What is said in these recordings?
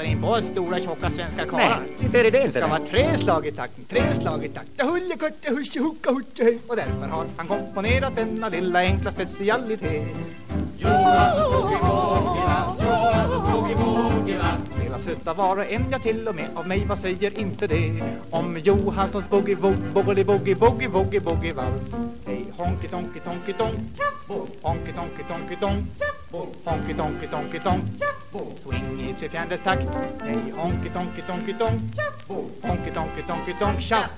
kastar in boll, stora tjocka svenska karlar. Nej, inte är det inte. Det ska vara tre slag i takten, tre slag i takten. Hullekutte, husche, hucka, hucke, hej. Och därför har han komponerat denna lilla enkla specialitet. Johan tog i vågorna, Johan tog i vågorna söta var och en, ja till och med av mig, vad säger inte det? Om Johanssons boogie-woogie, boogie-woogie, boogie-woogie, boogie-vals. Hej, honky-tonky-tonky-tonk, honky-tonky-tonky-tonk, honky-tonky-tonky-tonk, swing i tre fjärdedels takt. Hej, honky-tonky-tonky-tonk, honky-tonky-tonky-tonk, tjafs.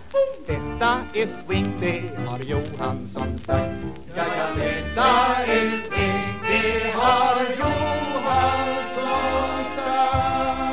Detta är swing, det har Johansson sagt. Ja, ja, detta är swing, det har Johansson sagt.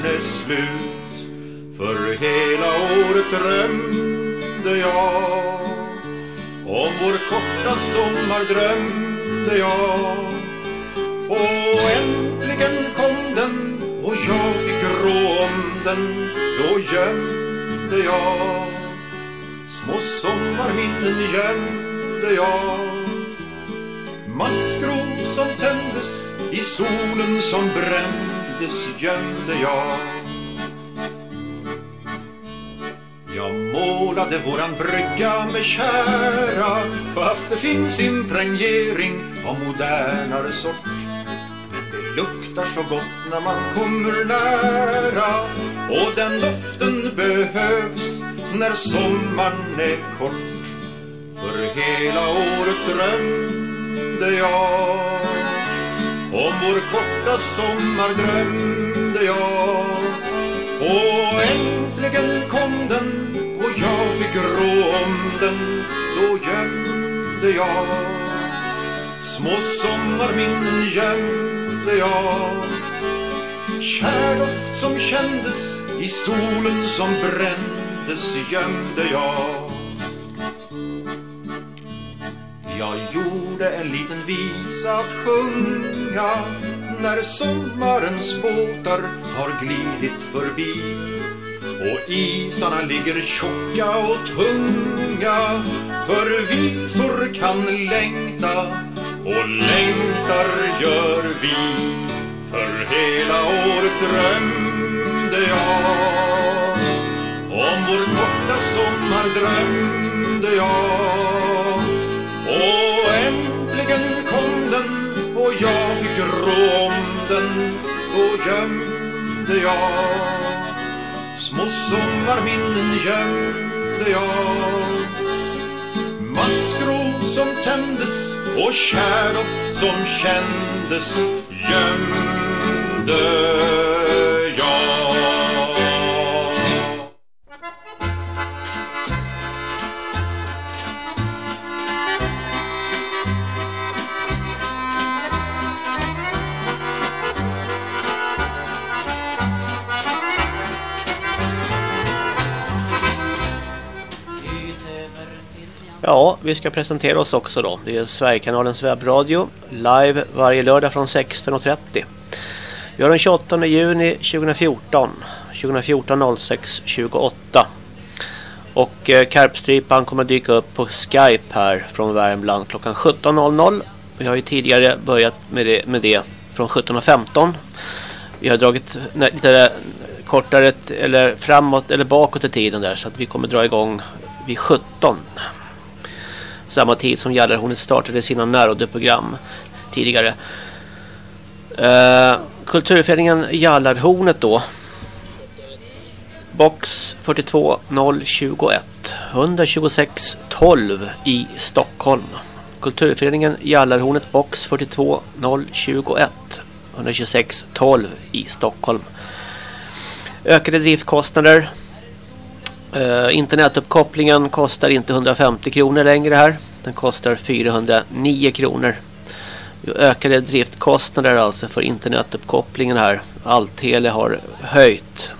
Sommaren slut. För hela året drömde jag Om vår korta sommar drömde jag. Och äntligen kom den och jag fick rå om den. Då gömde jag Små sommarminnen gömde jag. Maskros som tändes i solen som brände brändes gömde jag. Jag målade våran brygga med kära Fast det finns impregnering av modernare sort. Det luktar så gott när man kommer nära och den doften behövs när sommaren är kort. För hela året drömde jag om vår korta sommar drömde jag. Och äntligen kom den och jag fick rå om den. Då gömde jag små sommarminnen gömde jag. Kärdoft som kändes i solen som brändes gömde jag. Jag gjorde en liten visa att sjunga när sommarens båtar har glidit förbi. Och isarna ligger tjocka och tunga för visor kan längta och längtar gör vi För hela året drömde jag. Om vår korta sommar drömde jag. Och äntligen kom den och jag fick rå om den Då gömde jag. Små sommarminnen gömde jag. Maskrot som tändes och kärdoft som kändes gömde. Ja, vi ska presentera oss också då. Det är Sverigekanalens webbradio. Live varje lördag från 16.30. Vi har den 28 juni 2014. 2014 06 28. Och eh, Karpstrypan kommer dyka upp på Skype här från Värmland klockan 17.00. Vi har ju tidigare börjat med det, med det från 17.15. Vi har dragit lite kortare eller framåt eller bakåt i tiden där så att vi kommer dra igång vid 17 samma tid som Gällarhornet startade sina närrådeprogram tidigare. Eh, Kulturföreningen Jallarhornet då. Box 42021 126 12 i Stockholm. Kulturföreningen Jallarhornet box 42021 126 12 i Stockholm. Ökade driftkostnader Uh, internetuppkopplingen kostar inte 150 kronor längre här. Den kostar 409 kronor. Ökade driftkostnader alltså för internetuppkopplingen här. Alltele har höjt.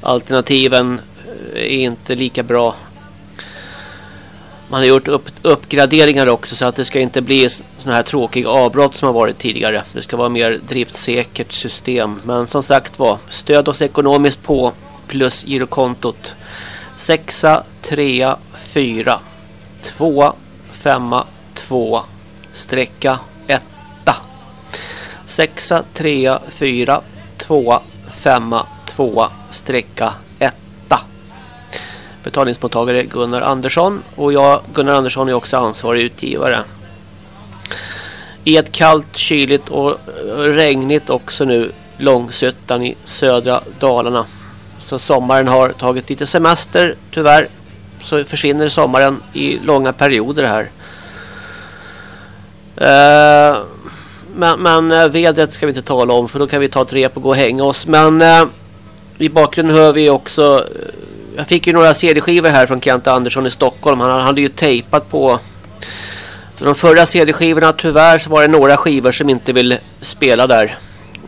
Alternativen eh, är inte lika bra. Man har gjort upp, uppgraderingar också så att det ska inte bli sådana här tråkiga avbrott som har varit tidigare. Det ska vara mer driftsäkert system. Men som sagt var, stöd oss ekonomiskt på plus girokontot sexa, trea, fyra, Tvåa, femma, tvåa. sträcka, etta. Sexa, trea, fyra, Tvåa, femma, tvåa. sträcka, etta. Betalningsmottagare Gunnar Andersson och jag, Gunnar Andersson, är också ansvarig utgivare. I ett kallt, kyligt och regnigt också nu Långsötan i södra Dalarna. Så sommaren har tagit lite semester tyvärr. Så försvinner sommaren i långa perioder här. Eh, men, men eh, vädret ska vi inte tala om för då kan vi ta ett rep och gå och hänga oss. Men eh, i bakgrunden hör vi också... Jag fick ju några CD-skivor här från Kent Andersson i Stockholm. Han hade ju tejpat på... Så de förra CD-skivorna tyvärr så var det några skivor som inte vill spela där.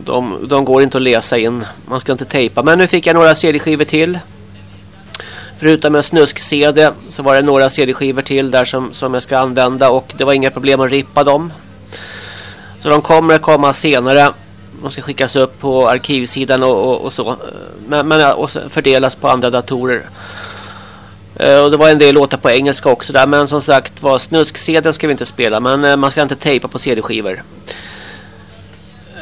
De, de går inte att läsa in. Man ska inte tejpa. Men nu fick jag några CD-skivor till. Förutom en snusk-CD så var det några CD-skivor till där som, som jag ska använda. Och det var inga problem att rippa dem. Så de kommer att komma senare. De ska skickas upp på arkivsidan och, och, och så. Men, men och fördelas på andra datorer. Eh, och det var en del låtar på engelska också där. Men som sagt var snusk-CD ska vi inte spela. Men eh, man ska inte tejpa på CD-skivor.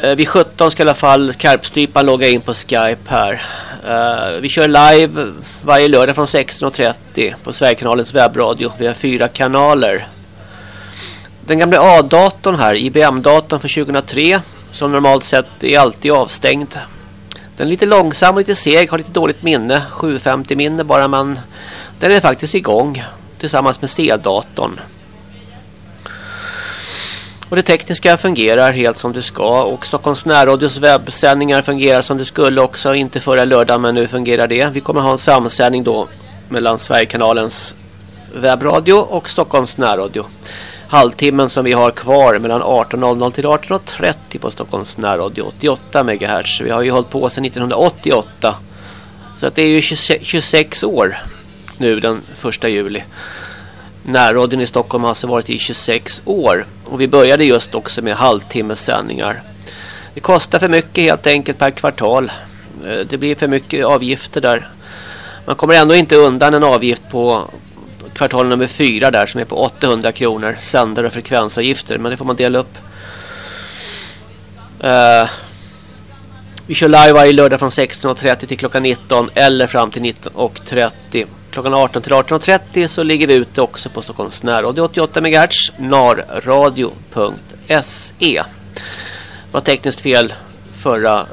Eh, vid 17 ska i alla fall Karpstrypan logga in på Skype här. Eh, vi kör live varje lördag från 16.30 på Sverigekanalens webbradio. Vi har fyra kanaler. Den gamla A-datorn här, IBM-datorn för 2003 som normalt sett är alltid avstängd. Den är lite långsam och lite seg, har lite dåligt minne, 750 minne bara men den är faktiskt igång tillsammans med C-datorn. Och det tekniska fungerar helt som det ska och Stockholms närradios webbsändningar fungerar som det skulle också inte förra lördagen men nu fungerar det. Vi kommer ha en samsändning då mellan Sverigekanalens webbradio och Stockholms närradio. Halvtimmen som vi har kvar mellan 18.00 till 18.30 på Stockholms närradio 88 MHz. Vi har ju hållit på sedan 1988. Så att det är ju 26 år nu den 1 juli. Närradion i Stockholm har alltså varit i 26 år. Och vi började just också med halvtimmessändningar. Det kostar för mycket helt enkelt per kvartal. Eh, det blir för mycket avgifter där. Man kommer ändå inte undan en avgift på kvartal nummer fyra där som är på 800 kronor. Sändare och frekvensavgifter. Men det får man dela upp. Uh, vi kör live varje lördag från 16.30 till klockan 19 eller fram till 19.30 klockan 18 till 18.30 så ligger vi ute också på Stockholms närradio 88 MHz narradio.se Det var tekniskt fel förra eh,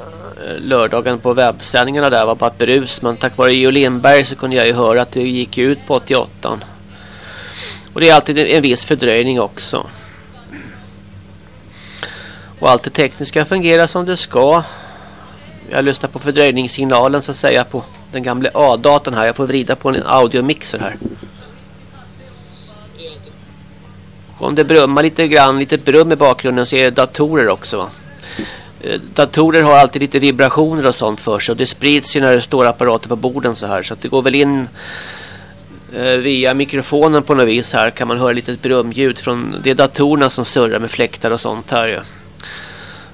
lördagen på webbsändningarna där var bara ett berus men tack vare Geo Lindberg så kunde jag ju höra att det gick ut på 88 och det är alltid en viss fördröjning också. Och allt det tekniska fungerar som det ska. Jag lyssnar på fördröjningssignalen så att säga på den gamla A-datorn här. Jag får vrida på en audiomixer här. Om det brummar lite grann, lite brum i bakgrunden så är det datorer också va. Eh, datorer har alltid lite vibrationer och sånt för sig och det sprids ju när det står apparater på borden så här så att det går väl in eh, via mikrofonen på något vis här kan man höra lite brumljud från det är datorerna som surrar med fläktar och sånt här ju.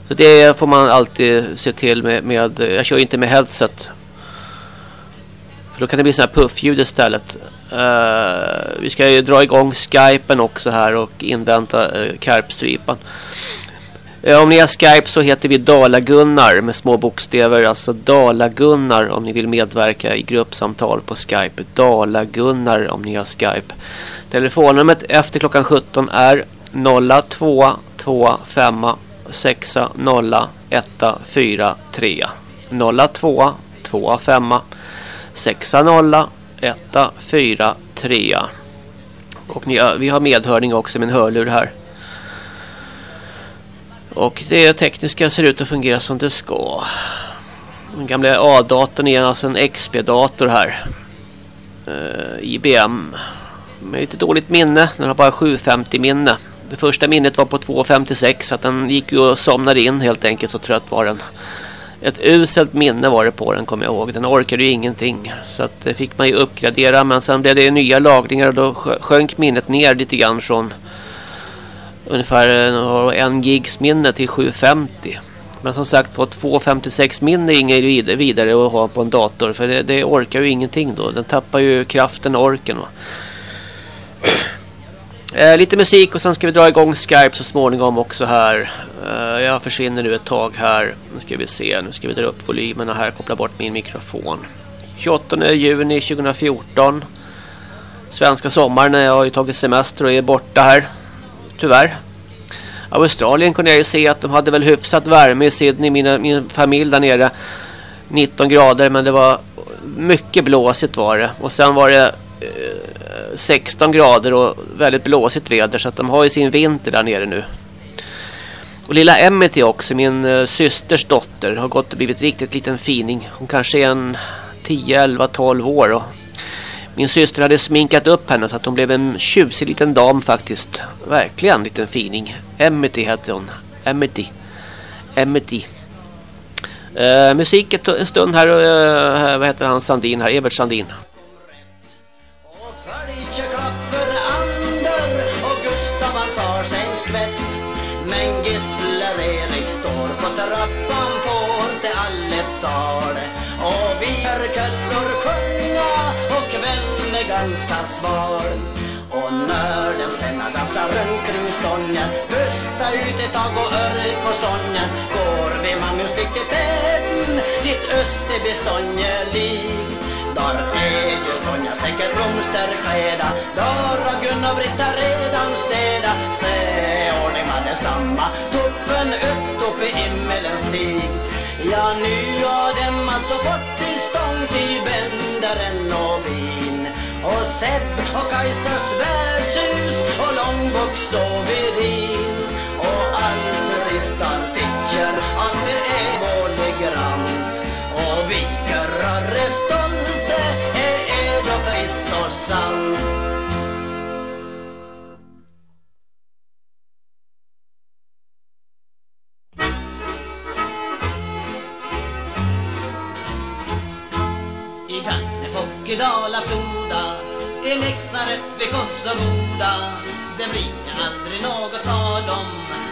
Så det får man alltid se till med, med jag kör inte med headset. För då kan det bli sådana här puffljud istället. Uh, vi ska ju dra igång Skypen också här och invänta eh, uh, Karpstrypan. Uh, eh, om ni har Skype så heter vi Dalagunnar med små bokstäver. Alltså Dalagunnar om ni vill medverka i gruppsamtal på Skype. Dalagunnar om ni har Skype. Telefonnumret efter klockan 17 är 0225 6 0 1 4 3 0 2 2 5 6 0 1 4 3 och ni, vi har medhörning också med en hörlur här. Och det tekniska ser ut att fungera som det ska. Den gamla A-datorn är alltså en XP-dator här. Eh, uh, IBM. Med lite dåligt minne. Den har bara 750 minne. Det första minnet var på 2.56 så att den gick ju och somnade in helt enkelt så trött var den. Ett uselt minne var det på den kommer jag ihåg. Den orkade ju ingenting. Så att det fick man ju uppgradera. Men sen blev det nya lagringar och då sjönk minnet ner lite grann från ungefär eh, en gigs minne till 750. Men som sagt på 256 minne är inget vidare att ha på en dator. För det, det, orkar ju ingenting då. Den tappar ju kraften och orken. Eh, lite musik och sen ska vi dra igång Skype så småningom också här. Eh, jag försvinner nu ett tag här. Nu ska vi se, nu ska vi dra upp volymerna här, koppla bort min mikrofon. 28 juni 2014. Svenska sommaren, eh, jag har ju tagit semester och är borta här. Tyvärr. Australien kunde jag ju se att de hade väl hyfsat värme i Sydney, mina, min familj där nere. 19 grader men det var mycket blåsigt var det. Och sen var det eh, 16 grader och väldigt blåsigt väder så att de har ju sin vinter där nere nu. Och lilla Emmet också, min eh, systers dotter, har gått och blivit riktigt liten fining. Hon kanske är en 10, 11, 12 år. Och min syster hade sminkat upp henne så att hon blev en tjusig liten dam faktiskt. Verkligen liten fining. Emmety heter hon. Emmety. Emmety. Uh, eh, musik en stund här. Uh, vad heter han? Sandin här. Evert Sandin. Svenska svar. Och när den sen dansar runt kring stången pusta ut ett tag och örj på sången Går vi man musik till täten Ditt Österby stånjelig Där är ju stånja säkert blomsterkläda Där har Gunnar Britta redan städa Se ordning man detsamma Toppen upp upp i himmelens stig. Ja, nu har dem alltså fått till stånd till vändaren och bin och Sepp och Kajsas värdshus och Långbock och allt ristar teacher att det är vålegrant och vi är stolte är ädra friskt och sant. Gannefok i Dalaflod är Leksand Rättvik och så Det blir aldrig något tal om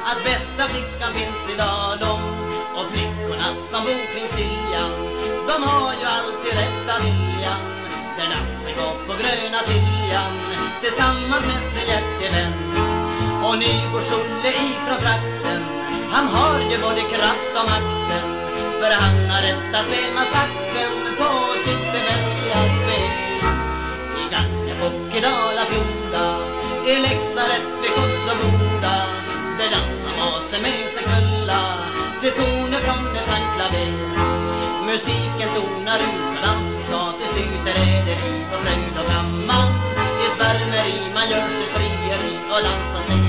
Att bästa flickan finns i Dalom. Och flickorna som bor kring Siljan De har ju alltid rätta viljan. Där dansen går på gröna Tiljan Tillsammans med sin hjärtevän. Och Nygårds Olle ifrån trakten Han har ju både kraft och makten. För han har rätt att spela sakten på sitt välja spel Fockedala-Floda I Leksaret fick oss och Boda Där dansar masen med sig kulla Till toner från ett handklaver Musiken tonar ut och dansen ska till slut Där är det liv och fröjd och gammal. I svärmeri man gör sitt frieri och dansar sig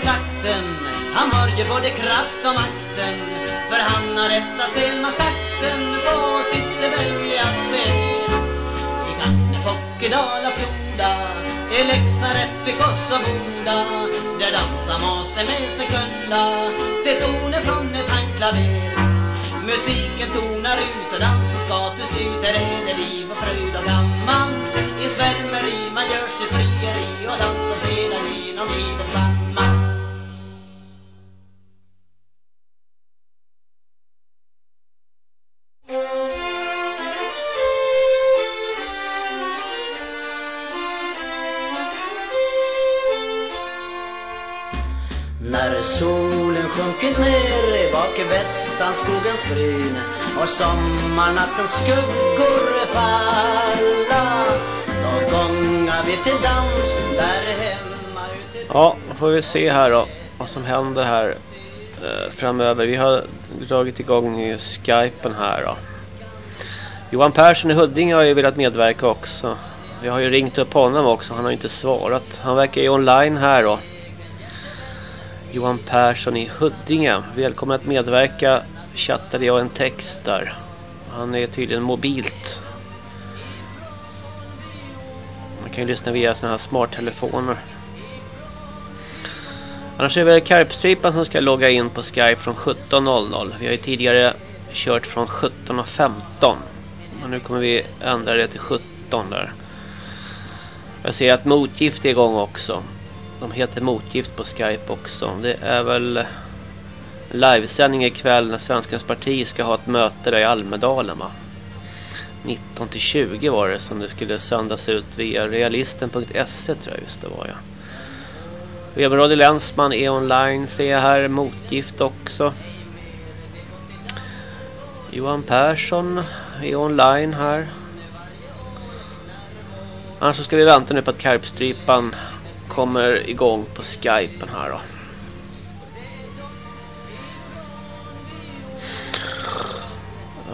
Olle Han har ju både kraft och makten För han har rätta spelmanstakten På sitt välja spel. I Ganne, Fockedala, Floda I Leksaret fick oss och Boda Där dansar Mase med sig kulla Till toner från ett handklaver. Musiken tonar ut och dansen ska till slut Där är det liv och fröjd och gammal. I svärmeri man gör sitt frieri Och dansar sedan genom livets samma västanskogens bryn och sommarnattens skuggor falla Då gångar vi till dans där hemma ute Ja, då får vi se här då vad som händer här eh, framöver. Vi har dragit igång Skypen här då. Johan Persson i Huddinge har ju velat medverka också. Vi har ju ringt upp honom också. Han har inte svarat. Han verkar ju online här då. Johan Persson i Huddinge. Välkommen att medverka. Chattade jag en text där. Han är tydligen mobilt. Man kan ju lyssna via såna här smarttelefoner. Annars är det väl Karpstrypan som ska logga in på Skype från 17.00. Vi har ju tidigare kört från 17.15. Men nu kommer vi ändra det till 17 där. Jag ser att motgift är igång också. De heter motgift på Skype också. Det är väl livesändning ikväll när Svenskans parti ska ha ett möte där i Almedalen va? 19 till 20 var det som det skulle sändas ut via realisten.se tror jag just det var ja. Även Länsman är online ser jag här. Motgift också. Johan Persson är online här. Annars så ska vi vänta nu på att Karpstrypan kommer igång på Skypen här då.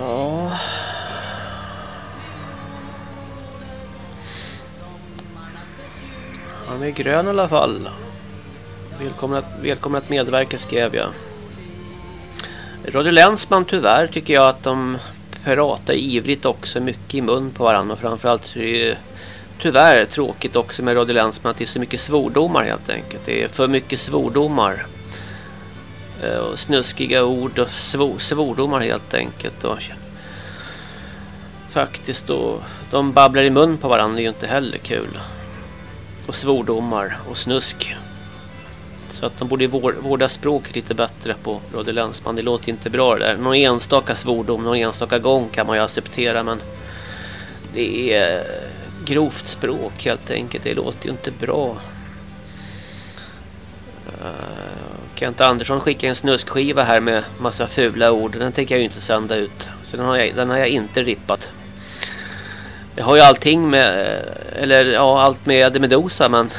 Ja. Han är grön i alla fall. Välkommen att, välkommen att medverka skrev jag. Radio Länsman tyvärr tycker jag att de pratar ivrigt också mycket i mun på varandra. Och framförallt är det ju tyvärr tråkigt också med Radio Länsman att det är så mycket svordomar helt enkelt. Det är för mycket svordomar. Eh, och snuskiga ord och svor, svordomar helt enkelt. Och faktiskt då, de babblar i mun på varandra det är ju inte heller kul. Och svordomar och snusk. Så att de borde vårda språket lite bättre på Radio Länsman. Det låter inte bra det där. Någon enstaka svordom, någon enstaka gång kan man ju acceptera men det är grovt språk helt enkelt. Det låter ju inte bra. Eh, Kent Andersson skickade en snuskskiva här med massa fula ord. Den tänker jag ju inte sända ut. Så den har jag, den har jag inte rippat. Jag har ju allting med, eh, eller ja, allt med Eddie Meduza men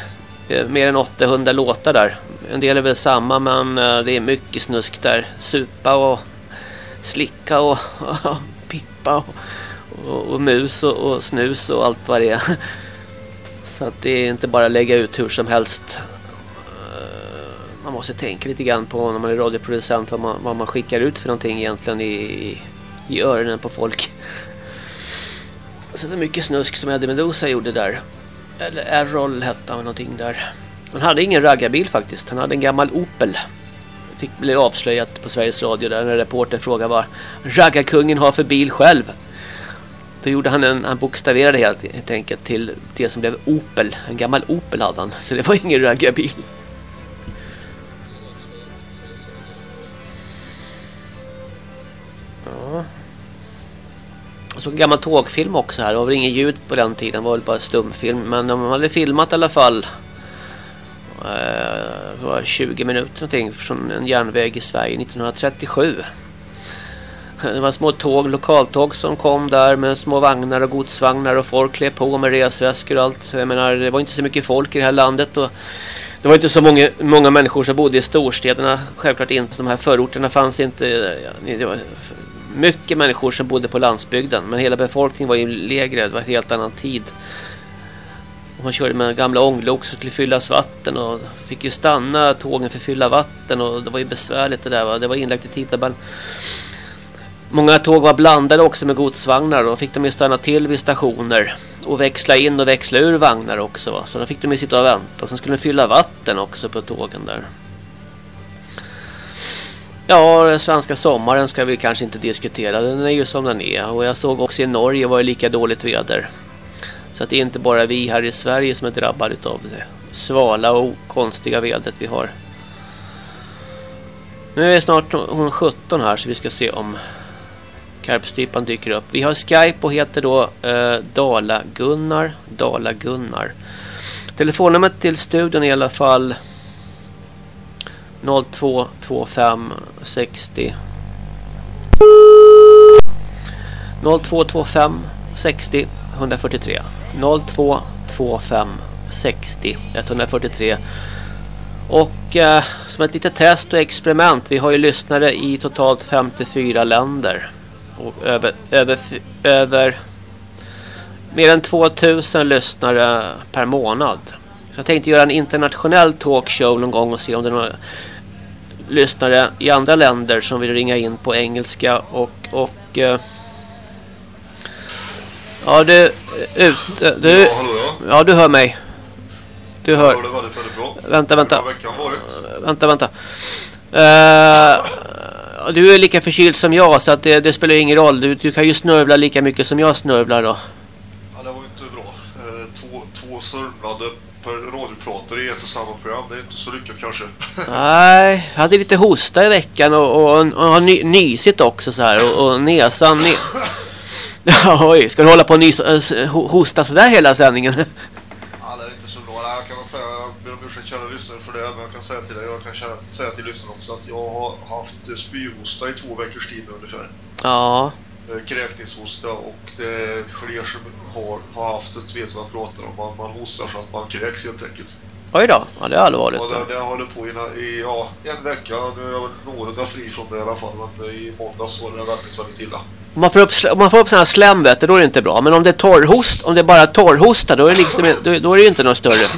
eh, mer än 800 låtar där. En del är väl samma men eh, det är mycket snusk där. Supa och slicka och pippa och, och, och mus och, och snus och allt vad det är. Så att det är inte bara att lägga ut hur som helst. Man måste tänka lite grann på när man är radioproducent vad man, vad man skickar ut för någonting egentligen i, i öronen på folk. Så det är mycket snusk som Eddie Meduza gjorde där. Eller Errol hette han någonting där. Han hade ingen raggarbil faktiskt. Han hade en gammal Opel. Fick bli avslöjat på Sveriges Radio där när reportern frågade vad raggarkungen har för bil själv. Då gjorde han en, han bokstaverade helt, helt enkelt till det som blev Opel. En gammal Opel hade han. Så det var ingen raggarbil. Såg en gammal tågfilm också här. Det var väl inget ljud på den tiden. Det var väl bara stumfilm. Men de hade filmat i alla fall. Eh, det var 20 minuter någonting från en järnväg i Sverige 1937. Det var små tåg, lokaltåg som kom där med små vagnar och godsvagnar och folk klev på med resväskor och allt. Jag menar, det var inte så mycket folk i det här landet och det var inte så många, många människor som bodde i storstäderna. Självklart inte. De här förorterna fanns inte. Det var mycket människor som bodde på landsbygden. Men hela befolkningen var ju lägre. Det var en helt annan tid. Och man körde med gamla ånglok som skulle fyllas vatten. Och fick ju stanna tågen för att fylla vatten. Och det var ju besvärligt det där. Va? Det var inlagt i tidtabellen. Många tåg var blandade också med godsvagnar. Och fick de ju stanna till vid stationer och växla in och växla ur vagnar också va? så då fick de ju sitta och vänta sen skulle de fylla vatten också på tågen där Ja, den svenska sommaren ska vi kanske inte diskutera. Den är ju som den är. Och jag såg också i Norge var det lika dåligt väder. Så att det är inte bara vi här i Sverige som är drabbade av det svala och konstiga vädret vi har. Nu är snart hon 17 här så vi ska se om Karpstrypan dyker upp. Vi har Skype och heter då eh, Dala Gunnar. Dala Gunnar. Telefonnumret till studion är i alla fall 0225 60 0225 60 143 0225 60 143 och eh, som ett litet test och experiment vi har ju lyssnare i totalt 54 länder. Och över, över, över mer än 2000 lyssnare per månad. Så jag tänkte göra en internationell talkshow någon gång och se om det är några lyssnare i andra länder som vill ringa in på engelska och och uh, Ja du ut du Ja, hallå ja. ja du hör mig. Du hör. Ja, det var väldigt, väldigt bra. Vänta, vänta. Vänta, vänta. Uh, du är lika förkyld som jag så att det, det spelar ingen roll. Du, du kan ju snörvla lika mycket som jag snörvlar då. Ja, det var ju inte bra. Eh, Två, två surmlade och samma program. Det är inte så lyckat kanske. Nej, jag hade lite hosta i veckan och, och, och har ny, nysigt också så här och, och näsan ne Oj, ska du hålla på och nysa, äh, ho- hosta sådär hela sändningen? Ja, det är inte så bra. Jag kan säga, jag ber om ursäkt kära lyssnare för det, men jag kan säga till dig och jag kan säga- till lyssnarna också att jag har haft eh, spyhosta i två veckors tid ungefär. Ja, Kräkningshosta och det, för er som har, har haft det vet vad jag pratar om. Man, man hostar så att man kräks helt enkelt. Oj då. Ja, det är allvarligt. Och det, Då. det håller på i, i ja, en vecka. Nu är jag väl någorlunda fri från det i alla fall. Men eh, i måndags var det väldigt, väldigt illa. Om man får upp, om man får upp sådana här slem vet du, då är det inte bra. Men om det är torrhost, om det är bara torrhosta, då är det, liksom, då, då är det ju inte något större.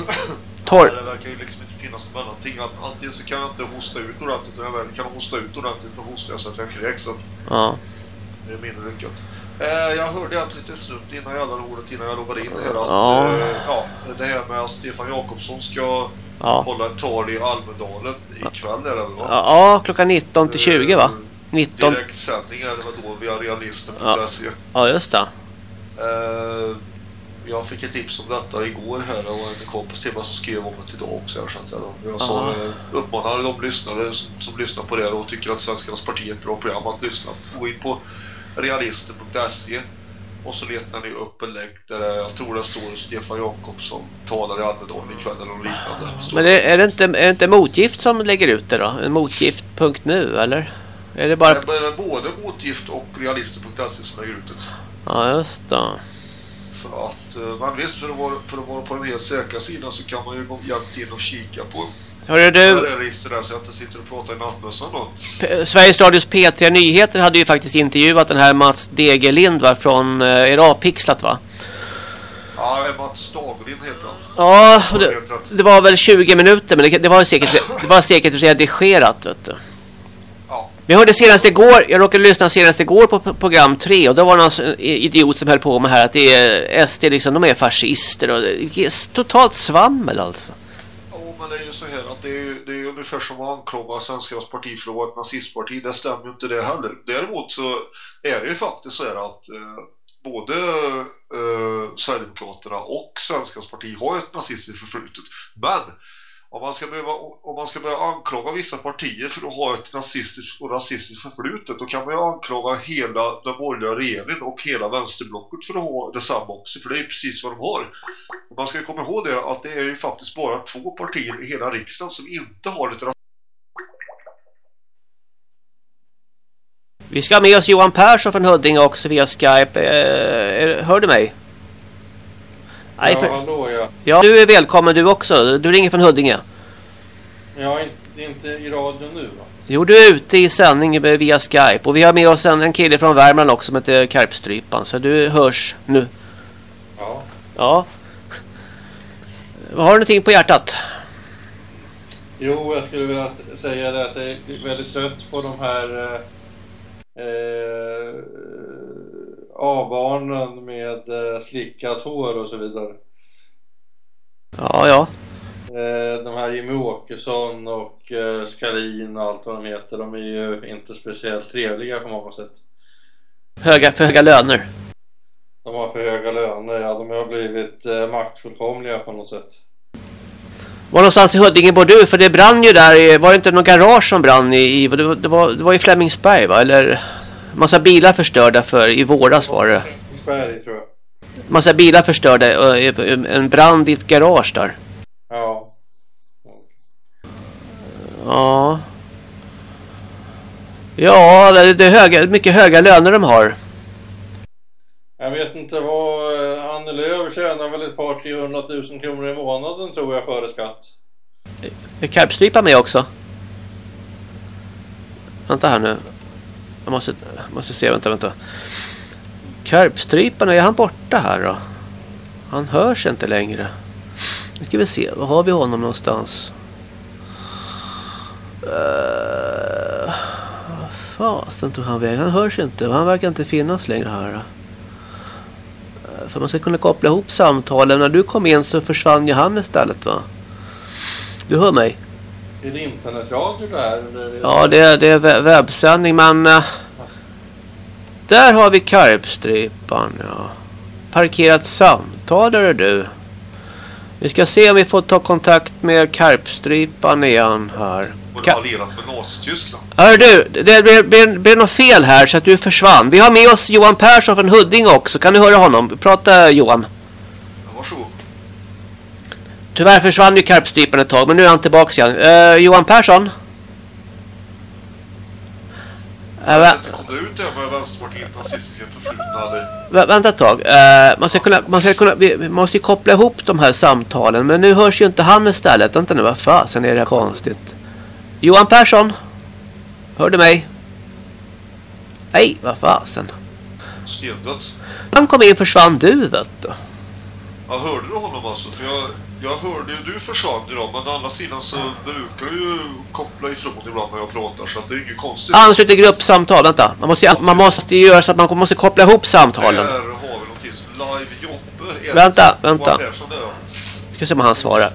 Torr... Det verkar ju liksom inte finnas något mellanting. Antingen så kan jag inte hosta ut ordentligt. När jag kan hosta ut ordentligt då hostar jag så att jag kräks. Så att Ja. det är mindre lyckat. Eh, jag hörde egentligen lite snutt innan jag lämnade ordet innan jag loggade in här. Att, Ja. eh, ja, det här med att Stefan Jakobsson ska Ja. hålla ett tal i Almedalen ikväll är det va? Ja, klockan 19 till 20 va? 19. Direktsändning är det väl då via realisten.se. Ja, just det. Eh, jag fick ett tips om detta igår här och en kompis till mig som skrev om det idag också. Här, så jag, jag sa, eh, uppmanar de lyssnare som, som lyssnar på det och tycker att Svenskarnas parti är ett bra program att lyssna. Gå in på realisten.se och så letar ni upp en länk där det, jag tror det står Stefan Jakobsson talar i Almedalen ikväll eller något liknande. Står Men det, är, det inte, är det inte motgift som lägger ut det då? En motgift.nu eller? Är det bara... Det är både motgift och realisten.se som lägger ut det. Ja, just det. Så att, eh, men visst, för att, vara, för att vara på den helt säkra sidan så kan man ju gå jämt in och kika på Hörru du, är register där så jag inte sitter och pratar i nattmössan då. P- Sveriges Radios P3 Nyheter hade ju faktiskt intervjuat den här Mats Degerlind va? Från eh, Era Pixlat va? Ja, Mats Daglin heter han. Ja, det, det var väl 20 minuter men det, det var säkert, det var säkert redigerat vet du. Ja, Vi hörde senast igår, jag råkade lyssna senast igår på program 3 och då var det någon idiot som höll på med här att det är SD liksom, de är fascister och det är totalt svammel alltså. Men det är ju så här att det är, det är ungefär som att anklaga Svenskarnas parti för att vara ett nazistparti. Det stämmer ju inte det heller. Däremot så är det ju faktiskt så här att eh, både eh, Sverigedemokraterna och Svenskarnas parti har ett nazistiskt förflutet. Men om man ska behöva, om man ska börja anklaga vissa partier för att ha ett nazistiskt och rasistiskt förflutet då kan man ju anklaga hela den borgerliga regeringen och hela vänsterblocket för att ha detsamma också för det är precis vad de har. Och man ska ju komma ihåg det att det är ju faktiskt bara två partier i hela riksdagen som inte har ett Vi ska ha med oss Johan Persson från Huddinge också via Skype. Eh, hör du mig? Nej, Ja, för... hallå ja. ja, du är välkommen du också. Du ringer från Huddinge. Är inte, inte i radio nu va? Jo, du är ute i sändning via Skype. Och vi har med oss en, en kille från Värmland också som heter Karpstrypan. Så du hörs nu. Ja. Ja. Har du någonting på hjärtat? Jo, jag skulle vilja säga det att jag är väldigt trött på de här eh, eh, A-barnen med eh, slickat hår och så vidare. Ja, ja. Eh, de här Jimmy Åkesson och eh, Skalin och allt vad de heter. De är ju inte speciellt trevliga på många sätt. Höga, för höga löner. De har för höga löner, ja. De har blivit maktfullkomliga på något sätt. Var någonstans i Huddinge bor du? För det brann ju där. Var det inte någon garage som brann i... i det, var, det, var, det var i Flemingsberg va? Eller... Massa bilar förstörda för... I våras var det. Sverige tror jag. Massa bilar förstörda. eh, i- En brand i ett garage där. Ja. Ja. Ja, det är höga, mycket höga löner de har. Jag vet inte vad... eh, Annie Lööf tjänar väl ett par 300 000 kronor i månaden tror jag före skatt. Är Karpstrypan med också? Vänta här nu. Jag måste, måste se, vänta, vänta. Karpstryparna, är han borta här då? Han hörs inte längre. Nu ska vi se, var har vi honom någonstans? Uh, vad fasen tog han vägen? Han hörs inte, han verkar inte finnas längre här. Uh, eh, för man ska kunna koppla ihop samtalen. När du kom in så försvann ju han istället va? Du hör mig? Är det internetradio det här? eller? Ja, det är, det är we- webbsändning, men... eh, där har vi karpstrypan, ja. Parkerat samtal, är du. Vi ska se om vi får ta kontakt med karpstrypan igen här. och Ka- allierat med Nazityskland. Hör du, det blev, blev, blev något fel här så att du försvann. Vi har med oss Johan Persson från Huddinge också. Kan du höra honom? Prata Johan. Tyvärr försvann ju karpstrypan ett tag, men nu är han tillbaka igen. Eh, Johan Persson? Äh, Jag vet inte, kom ut här med Vänsterpartiet nazistiska förflutna? Vä vänta ett tag. Eh, man, ska kunna, man, ska kunna, vi, måste ju koppla ihop de här samtalen. Men nu hörs ju inte han istället. Vänta nu, vad fasen är det konstigt? Johan Persson? Hör du mig? Nej, vad fasen. Stendött. Han kom in försvann du vet du. Ja, hörde du honom alltså? För jag, jag hörde ju du försvann då, men å andra sidan så brukar du ju koppla ifrån ibland när jag pratar så att det är inget konstigt. Anslut till gruppsamtal, vänta. Man måste, man måste göra så att man måste koppla ihop samtalen. Här har vi någonting som live jobber. Vänta, vänta. Vi ska se om han svarar.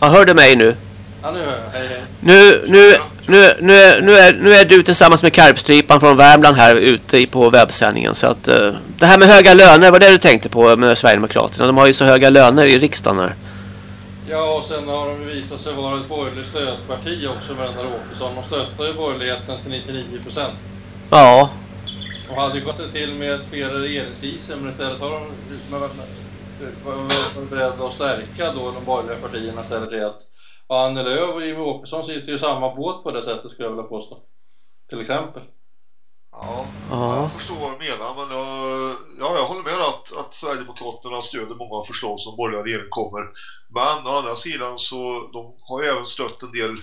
Ja, hör du mig nu? Ja, nu hör jag. Hej, hej. Nu, nu, nu, nu, är- nu, är, nu är du tillsammans med Karpstrypan från Värmland här ute på webbsändningen. Så att eh, det här med höga löner, vad det du tänkte på med Sverigedemokraterna? De har ju så höga löner i riksdagen här. Ja, och sen har de visat sig vara ett borgerligt stödparti också med den här Åkesson. De stöttar ju borgerligheten till 99 procent. Ja, De hade ju gått sig till med flera regeringskriser men istället har de man varit varit beredda att stärka då de borgerliga partierna istället rejält. Och Annie Lööf och Jimmie Åkesson sitter ju i samma båt på det sättet skulle jag vilja påstå. Till exempel. Ja, Ja. jag förstår vad du menar men jag, ja, jag håller med att, att Sverigedemokraterna stöder många förslag som borgerliga regeringen kommer. Men å andra sidan så de har ju även stött en del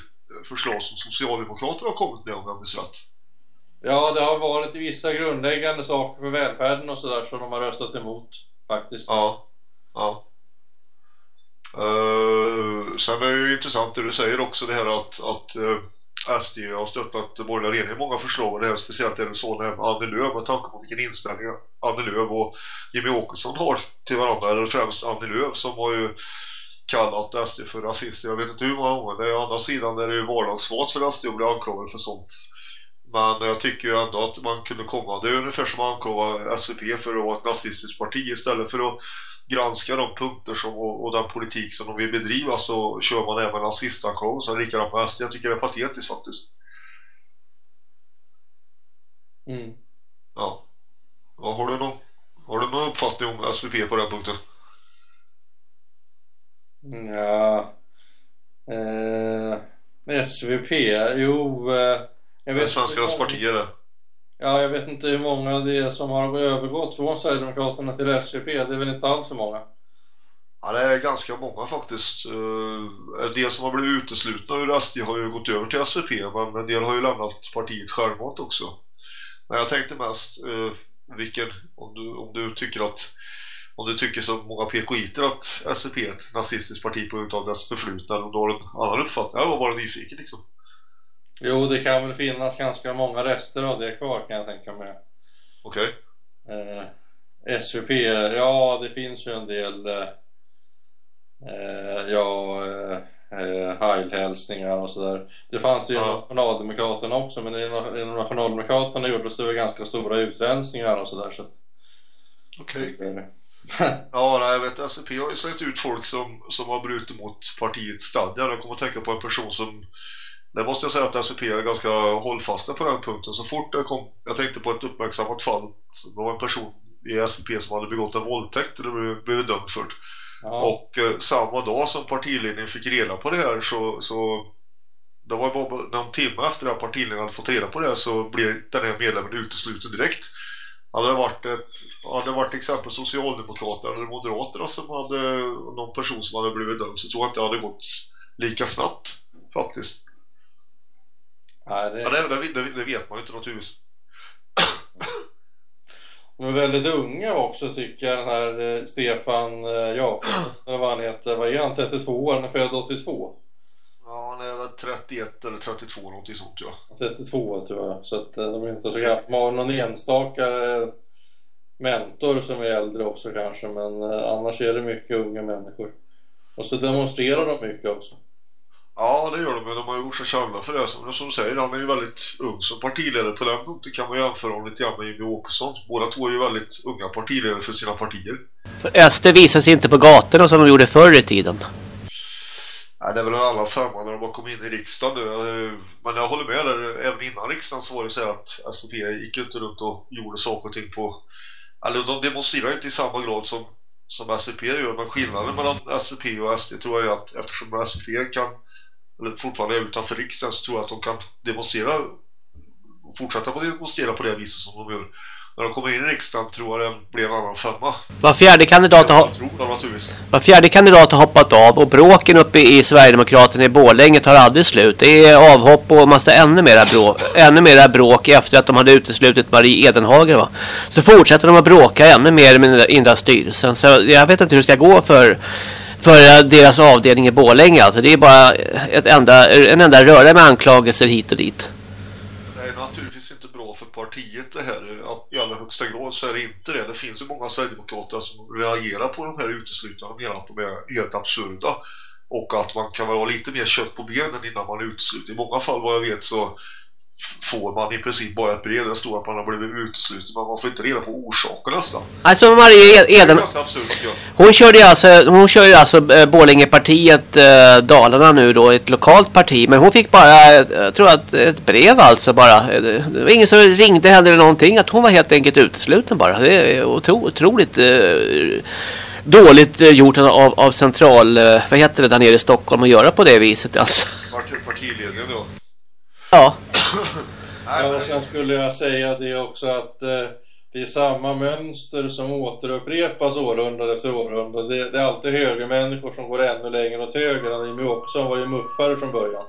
förslag som Socialdemokraterna har kommit med om jag minns rätt. Ja, det har varit vissa grundläggande saker för välfärden och sådär som de har röstat emot faktiskt. Ja, ja. Uh, sen är det ju intressant det du säger också det här att, att eh, uh, SD har stöttat borgerliga regeringen i många förslag och det här speciellt är det så när Annie Lööf med tanke på vilken inställning Annie Lööf och Jimmy Åkesson har till varandra eller främst Annie Lööf som har ju kallat SD för rasister jag vet inte hur många gånger det är å andra sidan är det ju vardagsmat för SD att bli anklagade för sånt. Men jag tycker ju ändå att man kunde komma det är ungefär som att anklaga SVP för att vara ett nazistiskt parti istället för att granskar de punkter som, och, och den politik som de vill bedriva så kör man även nazistanklagelser likadant med SD. Jag tycker det är patetiskt faktiskt. Mm. Ja. ja har, du någon, har du någon uppfattning om SVP på den punkten? Ja. Eh, SVP, jo. Eh, jag vet svenskarnas inte Ja, jag vet inte hur många det är som har övergått från Sverigedemokraterna till SVP. Det är väl inte alls för många. Ja, det är ganska många faktiskt. Eh, en De som har blivit uteslutna ur SD har ju gått över till SVP men en del har ju lämnat partiet självmant också. Men jag tänkte mest eh, vilken, om du, om du tycker att om du tycker som många PKiter att SVP är ett nazistiskt parti på grund av dess förflutna eller om du har en annan uppfattning. Jag var bara nyfiken liksom. Jo, det kan väl finnas ganska många rester av det kvar kan jag tänka mig. Okej? Eh, SVP, ja det finns ju en del eh, eh, ja, eh, eh, heilhälsningar och sådär. Det fanns ju Ja. inom Nationaldemokraterna också men inom, Nationaldemokraterna gjordes det väl ganska stora utrensningar och sådär. Så, Okej. eh, Ja, nej, jag vet SVP har ju slängt ut folk som, som har brutit mot partiets stadgar. Jag kommer att tänka på en person som det måste jag säga att SVP är ganska hållfasta på den punkten. Så fort det kom, jag tänkte på ett uppmärksammat fall. Det var en person i SVP som hade begått en våldtäkt blev, blev dömd för det. ja, Och eh, samma dag som partiledningen fick reda på det här så, så det var bara någon timme efter att partiledningen hade fått reda på det så blev den här medlemmen utesluten direkt. Hade det varit ett, hade det varit till exempel Socialdemokrater eller Moderaterna som hade någon person som hade blivit dömd så tror jag inte det hade gått lika snabbt faktiskt. Nej, det, Ja, det, det, det, vet man ju inte naturligtvis. De är väldigt unga också tycker jag den här eh, Stefan eh, Jakobsson eller vad han heter. Vad är han? 32 år? Han är född 82. Ja, han är väl 31 eller 32 någonting sånt ja. 32 tror jag. Så att eh, de är inte så gamla. Har någon enstaka mentor som är äldre också kanske. Men annars är det mycket unga människor. Och så demonstrerar de mycket också. Ja, det gör de, men de har ju gjort sig kända för det. Som, som du säger, han är ju väldigt ung som partiledare. På den punkten kan man jämföra honom lite grann med Jimmy Åkesson. Båda två är ju väldigt unga partiledare för sina partier. För SD visar sig inte på gatorna som de gjorde förr i tiden. Nej, det är väl en annan femma när de bara kom in i riksdagen nu. Men jag håller med där, även innan riksdagen så var det så att SVP gick inte runt och gjorde saker och ting på... Eller de demonstrerar ju inte i samma grad som, som SVP gör, men skillnaden mellan SVP och SD tror jag är att eftersom SVP kan, eller fortfarande är utanför riksdagen så tror jag att de kan demonstrera fortsätta på demonstrera på det viset som de gör. När de kommer in i riksdagen tror jag det blir en annan femma. Var fjärde kandidat har, var fjärde kandidat har hoppat av och bråken uppe i Sverigedemokraterna i Borlänge tar aldrig slut. Det är avhopp och massa ännu mera bråk, ännu mera bråk efter att de hade uteslutit Marie Edenhager. Va? Så fortsätter de att bråka ännu mer med den där styrelsen. Så jag vet inte hur det ska gå för för deras avdelning i Borlänge alltså. Det är bara ett enda, en enda röra med anklagelser hit och dit. Det är naturligtvis inte bra för partiet det här. I allra högsta grad så är det inte det. Det finns ju många Sverigedemokrater som reagerar på de här uteslutna och menar att de är helt absurda. Och att man kan väl ha lite mer kött på benen innan man är utesluten. I många fall vad jag vet så får man i princip bara ett brev där det står att man har blivit utesluten. Man får inte reda på orsaken nästan. Alltså Marie är Eden. Hon körde ju alltså, hon kör ju alltså eh, Borlängepartiet eh, Dalarna nu då, ett lokalt parti. Men hon fick bara, eh, jag tror att ett brev alltså bara. Eh, Det var ingen som ringde henne eller någonting. Att hon var helt enkelt utesluten bara. Det är otro, otroligt eh, dåligt gjort av, av central, vad heter det där nere i Stockholm att göra på det viset alltså. Parti- Partiledningen då. Ja, Ja, och sen skulle jag säga det också att eh, det är samma mönster som återupprepas århundrade efter århundrade. Det, det är alltid högermänniskor som går ännu längre åt höger. Jimmy Åkesson var ju muffare från början.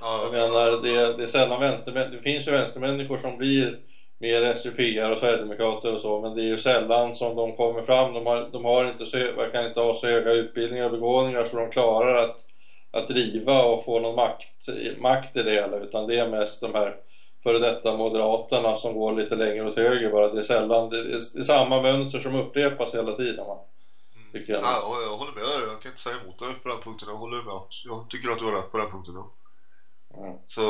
Ja, Jag menar, det, det är sällan vänstermän, det finns ju vänstermänniskor som blir mer SUP och Sverigedemokrater och så, men det är ju sällan som de kommer fram. De har, de har inte så, verkar inte ha så höga utbildningar och begåvningar så de klarar att, att driva och få någon makt, makt i det hela, utan det är mest de här före detta moderaterna som går lite längre åt höger bara. Det är sällan, det är, det är samma mönster som upprepas hela tiden. Va? Tycker jag. Ja, jag håller med dig. Jag kan inte säga emot dig på den punkten. Jag håller med. Jag tycker att du har rätt på den punkten. Mm. Så,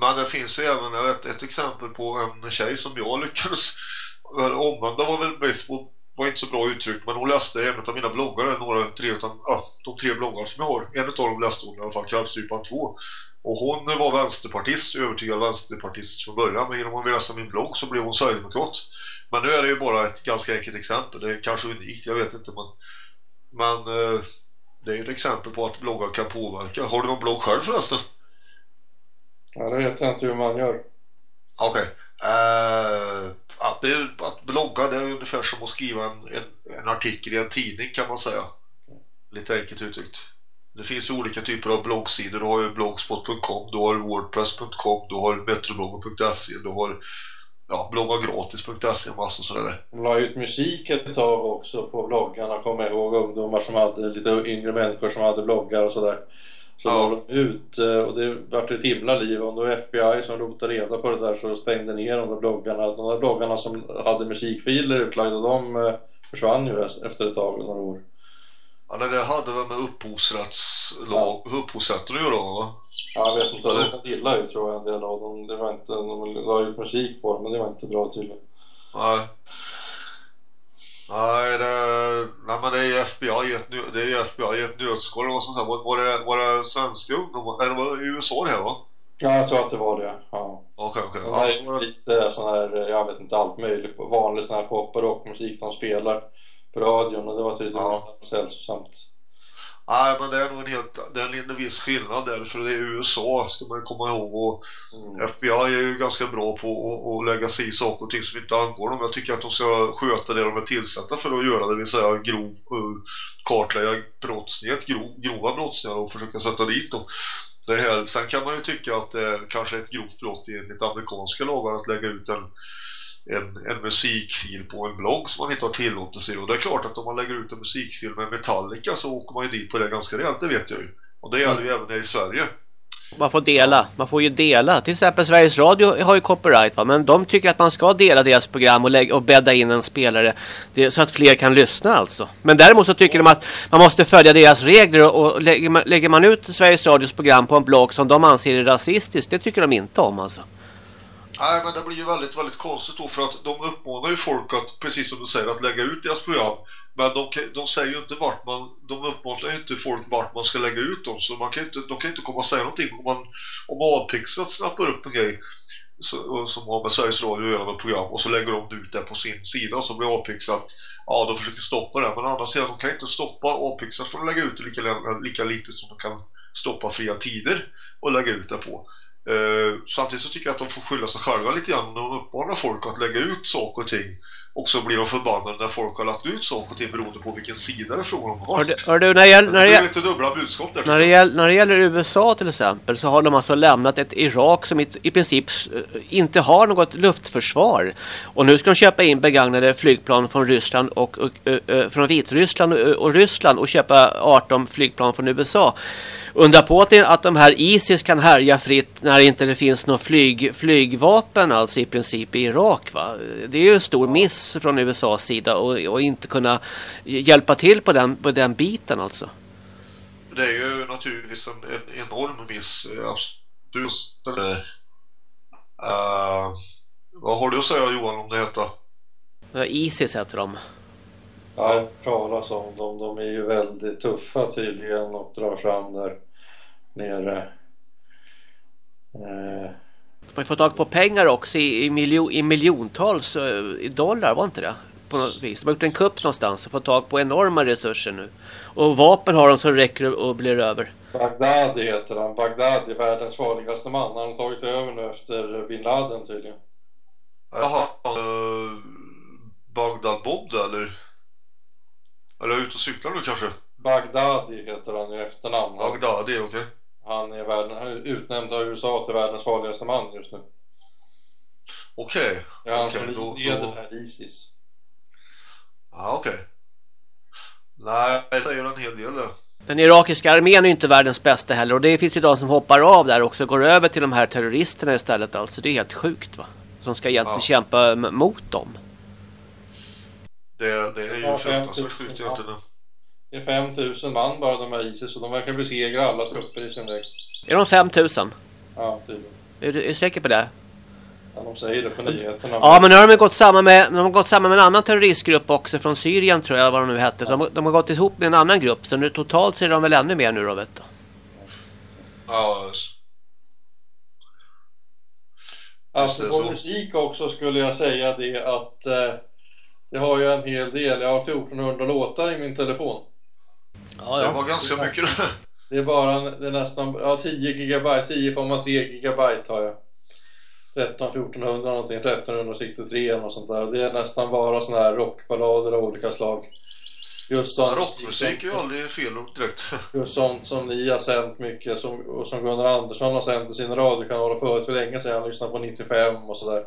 men det finns ju även vet, ett exempel på en tjej som jag lyckades omvända var väl på var inte så bra uttryck men hon läste en av mina bloggar, några tre utan, ja, de tre bloggar som jag har. En av dem läste hon i alla fall, Kallstrypan 2. Och hon var vänsterpartist, övertygad vänsterpartist från början men genom att läsa min blogg så blev hon sverigedemokrat. Men nu är det ju bara ett ganska enkelt exempel, det är kanske unikt, jag vet inte men, men eh, det är ett exempel på att bloggar kan påverka. Har du någon blogg själv förresten? Ja, det vet jag inte hur man gör. Okej. Eh, att, det att blogga det är ungefär som att skriva en, en, en artikel i en tidning kan man säga. Lite enkelt uttryckt. Det finns ju olika typer av bloggsidor. Du har ju blogspot.com, du har wordpress.com, du har metrobloggen.se, du har ja, bloggagratis.se och massor sådär. De la ut musik ett tag också på bloggarna, kommer jag ihåg. Ungdomar som hade, lite yngre människor som hade bloggar och sådär. Så Ja. la de ut eh, och det vart ett himla liv. Om det var FBI som rotade reda på det där så stängde ner de där bloggarna. De där bloggarna som hade musikfiler utlagda, de eh, försvann ju efter ett tag, några år. Ja, det där hade väl med upphovsrättslag, upphovsrätten att göra va? Ja, jag vet inte, det råkade illa ut tror jag en del av dem. Det var inte, de la ut musik på det, men det var inte bra tydligen. Nej. Nej, det, nej men det är ju FBI ett, det är FBI ett nötskal och sånt. Var, var, det, var det svenska ungdomar? Eller var det USA det här va? Ja, jag tror att det var det. Ja. Okej, okej. De Ja, lite sån här, jag vet inte allt möjligt, vanlig sån här pop och rockmusik de spelar på radion och det var tydligen Ja. sällsamt. Nej, men det är nog en helt, det är en viss skillnad där för det är USA ska man komma ihåg och Mm. FBI är ju ganska bra på att, att lägga sig i saker och ting som inte angår dem. Jag tycker att de ska sköta det de är tillsatta för att göra, det vill säga grov, uh, kartlägga brottslighet, grov, grova brottslingar och försöka sätta dit dem. Det här, sen kan man ju tycka att det kanske är ett grovt brott enligt amerikanska lagar att lägga ut en, en, en musikfil på en blogg som man inte har tillåtelse i. Och det är klart att om man lägger ut en musikfil med Metallica så åker man ju dit på det ganska rejält, det vet jag ju. Och det gäller ju även här i Sverige. Man får dela. Man får ju dela. Till exempel Sveriges Radio har ju copyright va? men de tycker att man ska dela deras program och, lägga, och bädda in en spelare det, så att fler kan lyssna alltså. Men däremot så tycker de att man måste följa deras regler och, och lägger, man, lägger man ut Sveriges Radios program på en blogg som de anser är rasistiskt, det tycker de inte om alltså. Nej, men det blir ju väldigt, väldigt konstigt då för att de uppmanar ju folk att, precis som du säger, att lägga ut deras program. Men de, de säger ju inte vart man, de uppmanar ju inte folk vart man ska lägga ut dem. Så man kan inte, de kan ju inte komma och säga någonting. Om man, om Avpixlat snappar upp en grej så, som har med Sveriges Radio att göra med program och så lägger de ut det på sin sida och så blir Avpixlat, ja de försöker stoppa det. Men å andra sidan, de kan inte stoppa Avpixlat från att lägga ut det lika, lika lite som de kan stoppa fria tider och lägga ut det på. Eh, samtidigt så tycker jag att de får skylla sig själva lite grann när de uppmanar folk att lägga ut saker och ting och så blir de förbannade när folk har lagt ut saker och ting beroende på vilken sida det är från de har. Hör du, hör du när det gäller... När det gäller lite dubbla budskap där. När det, gäller, när det gäller USA till exempel så har de alltså lämnat ett Irak som i, i princip eh, inte har något luftförsvar. Och nu ska de köpa in begagnade flygplan från Ryssland och, och, ö, ö, från Vitryssland och, och Ryssland och köpa 18 flygplan från USA. Undra på att, det, att de här Isis kan härja fritt när det inte finns något flyg, flygvapen alltså i princip i Irak. Va? Det är ju en stor miss från USAs sida och, och inte kunna hjälpa till på den, på den biten alltså. Det är ju naturligtvis en, en enorm miss. eh, Absolut. Uh, vad har du att säga Johan om det heter? Ja, Isis heter de. Ja, jag talas om dem. De är ju väldigt tuffa tydligen och drar fram där nere. Eh, Man fått tag på pengar också i, i, miljo, i miljontals eh, i dollar, var inte det? På något vis. De har gjort en kupp någonstans och fått tag på enorma resurser nu. Och vapen har de så räcker och blir över. Bagdadi heter han. Bagdadi, världens farligaste man. Han har tagit över nu efter bin Laden tydligen. Jaha, uh, Bagdad Bob då, eller? Eller är ute och cyklar nu kanske? Bagdadi heter han i efternamn. Bagdad, är okej. Han är världen, utnämnd av USA till världens farligaste man just nu. Okej. Det är han Okej, som då- leder då- här Isis. Ja, okej. Nej, det säger en hel del det. Den irakiska armén är inte världens bästa heller. Och det finns ju de som hoppar av där också. Går över till de här terroristerna istället. Alltså det är helt sjukt va. Som ska egentligen Ja. kämpa mot dem. Det, det är ju Ja, fruktansvärt 5000, sjukt ja. egentligen. Det är 5000 man bara de här Isis och de verkar besegra alla trupper i sin väg. Är de 5000? Ja, tydligen. Är du, är du säker på det? Ja, de säger det på nyheterna. Ja, men nu har de gått samman med, de har gått samman med en annan terroristgrupp också från Syrien tror jag vad de nu hette. Så de, de har gått ihop med en annan grupp. Så nu totalt så är de väl ännu mer nu då vet du. Ja, Just det, Apropå så. musik också skulle jag säga det att eh, jag har ju en hel del. Jag har 1400 låtar i min telefon. Ja, det ja. var ganska mycket det. Det är bara det är nästan ja, 10 gigabyte, 10,3 gigabyte har jag. 13 1400 någonting, 1363 eller något sånt där. Det är nästan bara såna här rockballader av olika slag. Just sånt, Rockmusik är ju aldrig fel direkt. just sånt som ni har sänt mycket som, och som Gunnar Andersson har sänt i sin radiokanaler förut för länge sedan. Jag lyssnade på 95 och sådär.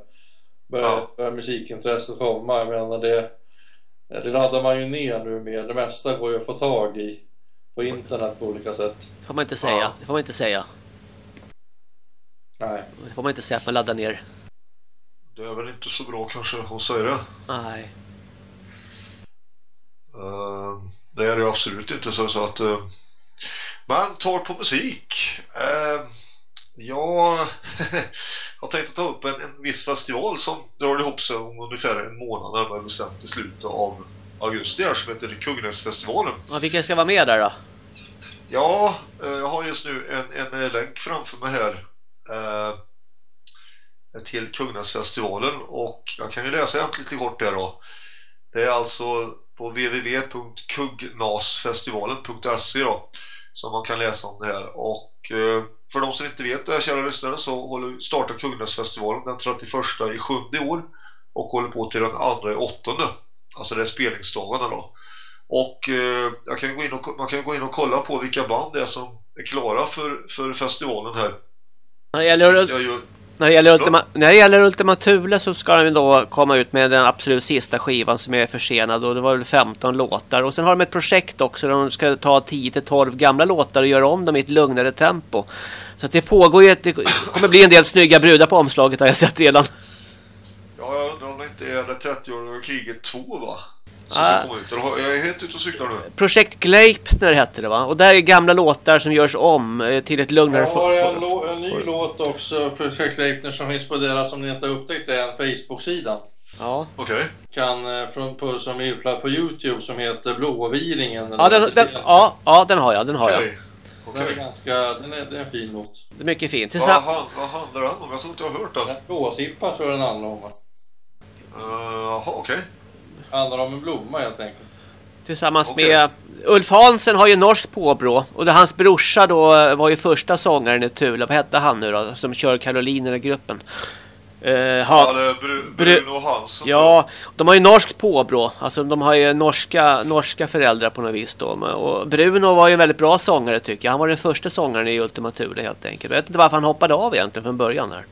Börjar, Ja. börjar musikintresset komma. Jag menar det, det laddar man ju ner nu mer. Det mesta går ju att få tag i på internet på olika sätt. Det får man inte säga. Ja. Det får man inte säga. Nej. Det får man inte säga att man laddar ner. Det är väl inte så bra kanske att säga det. Nej. Eh, det är det absolut inte så, så att uh, man tar på musik. Uh, jag har tänkt att ta upp en, en viss festival som drar ihop sig om ungefär en månad närmare bestämt i slutet av augusti här som heter Kungnäsfestivalen. Ja, vilka ska vara med där då? Ja, eh, jag har just nu en, en eh, länk framför mig här eh, till Kungnäsfestivalen och jag kan ju läsa lite kort där då. Det är alltså på www.kuggnasfestivalen.se då som man kan läsa om det här och eh, för de som inte vet det här kära lyssnare så håller, startar Kungnäsfestivalen den 31 i sjunde år och håller på till den andra i åttonde. Alltså det är spelningsdagarna då. Och eh, jag kan gå in och, man kan gå in och kolla på vilka band det är som är klara för, för festivalen här. När det gäller, när det gäller, Ultima, när det gäller Ultima Thule så ska de då komma ut med den absolut sista skivan som är försenad och det var väl 15 låtar. Och sen har de ett projekt också där de ska ta 10-12 gamla låtar och göra om dem i ett lugnare tempo. Så det pågår ju, ett, det kommer bli en del snygga brudar på omslaget har jag sett redan. Ja, jag undrar om det inte är det 30-åriga kriget 2 va? Som Ah. komma ut. Jag är helt ute och cyklar nu Projekt Gleipner hette det va? Och där är gamla låtar som görs om eh, till ett lugnare... Jag har en, en ny låt också, Projekt Leipner, som finns på deras, som ni inte har upptäckt det, en Facebook-sida. Ja. Okej, Kan, eh, från, på, som är utladd på Youtube som heter Blåviringen. Ja, den, den, ja, ja, den har jag. Den har jag. okej Den är ganska, den är, det är en fin låt. Det är mycket fint. Vad, Tillsamm- han- vad handlar den om? Jag tror inte jag har hört den Den Blåsippa tror jag den handlar om. Eh, Jaha, okej Handlar om en blomma helt enkelt. Tillsammans Okej. med Ulf Hansen har ju norskt påbrå och det, hans brorsa då eh, var ju första sångaren i Thule. Vad hette han nu då? Som kör Karolinerna-gruppen. Uh, Ja, ha, är Bru- Bru- Bruno Hansen ja, de har ju norskt påbrå. Alltså de har ju norska, norska föräldrar på något vis då. Och Bruno var ju en väldigt bra sångare tycker jag. Han var den första sångaren i Ultima Thule helt enkelt. Jag vet inte varför han hoppade av egentligen från början där.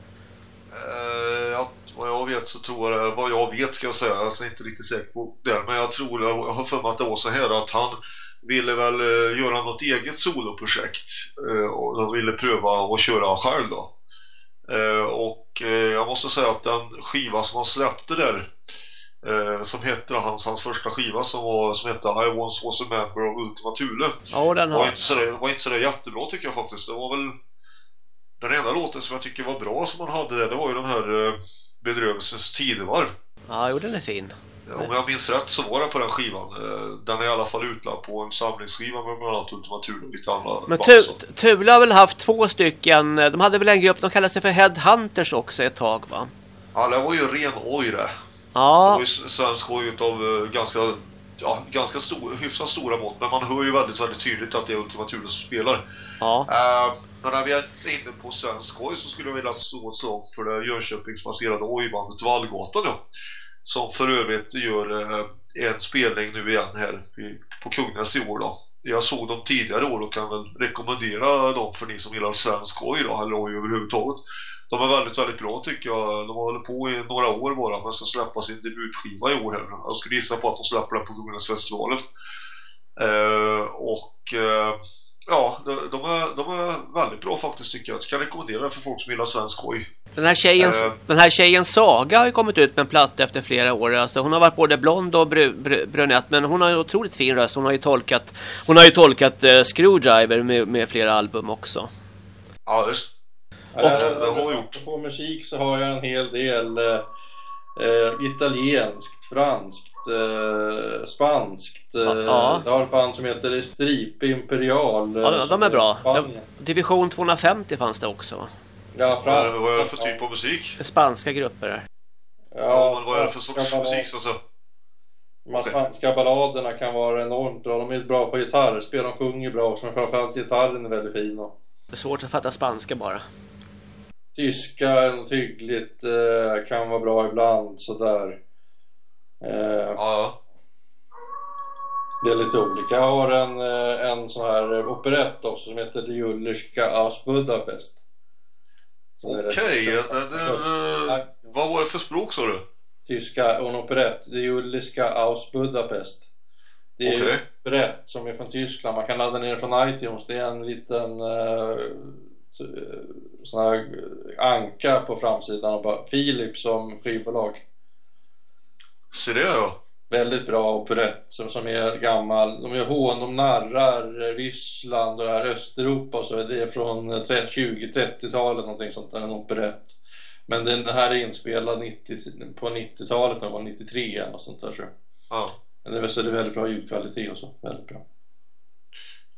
Vad jag vet så tror jag, vad jag vet ska jag säga, alltså inte riktigt säker på det, men jag tror, jag har för mig att det var så här att han ville väl eh, göra något eget soloprojekt eh, och han ville pröva att köra själv då. Eh, och jag måste säga att den skiva som han släppte där som heter hans, hans första skiva som, var, som hette I once was a member of Ultima Thule Ja, den var har inte sådär, var inte sådär jättebra tycker jag faktiskt. Det var väl den enda låten som jag tycker var bra som han hade där, det var ju den här Bedrövelsens tidevarv. Ja, jo, den är fin. Om jag minns rätt så var den på den skivan. Eh, Den är i alla fall utlagd på en samlingsskiva med bland annat Ultima Thule och lite andra Men tu, Thule har väl haft två stycken. De hade väl en grupp, de kallade sig för Headhunters också ett tag va? Ja, det var ju ren oj det. Det Ja, var ju svensk oj utav eh, ganska, ja, ganska stor, hyfsat stora mått. Men man hör ju väldigt, väldigt tydligt att det är Ultima Thule som spelar. ja. Uh, men när vi är inne på svensk oj så skulle jag vilja slå ett slag för det Jönköpingsbaserade ojbandet Vallgatan då, Som för övrigt gör eh, en spelning nu igen här på Kungnäs i år då. Jag såg dem tidigare år och kan väl rekommendera dem för ni som gillar svensk oj då, eller oj överhuvudtaget. De är väldigt, väldigt bra tycker jag. De har hållit på i några år bara men ska släppa sin debutskiva i år här. Jag skulle gissa på att de släpper den på Kungnäsfestivalen. Eh, och eh, ja, de, de, är, de är väldigt bra faktiskt tycker jag. Jag kan rekommendera det för folk som gillar svensk skoj. Den här tjejen, Eh. den här tjejen Saga har ju kommit ut med en platta efter flera år. Alltså, hon har varit både blond och bru, bru, brunett. Men hon har ju otroligt fin röst. Hon har ju tolkat, hon har ju tolkat eh, Screwdriver med, med flera album också. Ja, just. Eh, det har vi gjort. På musik så har jag en hel del eh, eh, italienskt, franskt, eh, spanskt. Eh, Ja. Jag har ett band som heter Stripe Imperial. eh, Ja, de- de är bra. Spanien. Division 250 fanns det också. Ja, Vad vad är det för typ av musik? Spanska grupper där. Ja, men vad är det för sorts musik så? De här spanska balladerna kan vara enormt bra. De är bra på gitarrspel, de sjunger bra också. Men framförallt gitarren är väldigt fin. Och Det är svårt att fatta spanska bara. Tyska är något hyggligt, eh, kan vara bra ibland sådär. Eh, Ja, det är lite olika. Jag har en, eh, en sån här operett också som heter Die Jullerska aus Budapest. Okej. Vad var det för språk sa du? Tyska och en operett. Die Jullerska aus Budapest. Det är Okej. en operett som är från Tyskland. Man kan ladda ner den från iTunes. Det är en liten uh, sån här anka på framsidan och bara Philips som skivbolag. Se det ja. Väldigt bra operett som, som är gammal. De gör hån, de narrar Ryssland och här Östeuropa och så. Det är från 20-30-talet någonting sånt där, en operett. Men den här är inspelad 90, på 90-talet, någon gång 93 eller något sånt där tror jag. ja. Men är, det är väldigt bra ljudkvalitet och så, väldigt bra.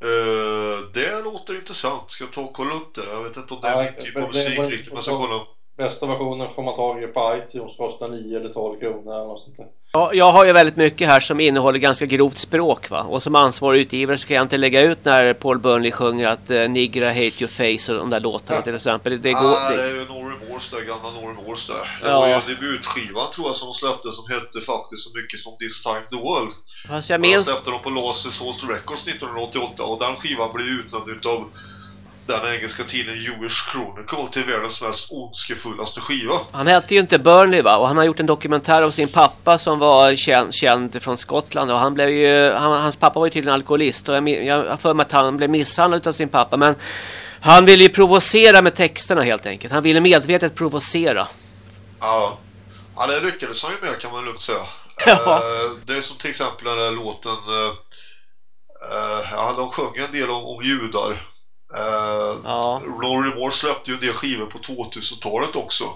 Eh, det låter intressant. Ska jag ta och kolla upp det? Jag vet inte om det är Ja, min typ av musik riktigt. Men jag ska kolla. Bästa versionen får man tag i på iTunes, kostar 9 eller 12 kronor eller något sånt där. Ja, jag har ju väldigt mycket här som innehåller ganska grovt språk va. Och som ansvarig utgivare så kan jag inte lägga ut när Paul Burnley sjunger att uh, Nigra hate your face och de där låtarna till exempel. Det går... ah, det är Det, ju Norrie Morse där, gamla Norrie Morse där. Det Ja. var ju debutskivan tror jag som de släppte som hette faktiskt så mycket som This Time The World. fast jag minns... släppte de på Laser Source Records 1988 och den skivan blev utnämnd utav den engelska tidningen Jewish Chronicle till världens mest ondskefullaste skiva. Han hette ju inte Burnley va. Och han har gjort en dokumentär om sin pappa som var känd, känd från Skottland. Och han blev ju... Han, hans pappa var ju tydligen alkoholist. Och jag, har för mig att han blev misshandlad av sin pappa. Men han ville ju provocera med texterna helt enkelt. Han ville medvetet provocera. Ja. ja, det lyckades han ju med kan man lugnt säga. Ja. Eh, det är som till exempel den där låten eh, eh, Ja, de sjöng en del om, om judar eh, Ja. Laurie Moore släppte ju en del skivor på 2000-talet också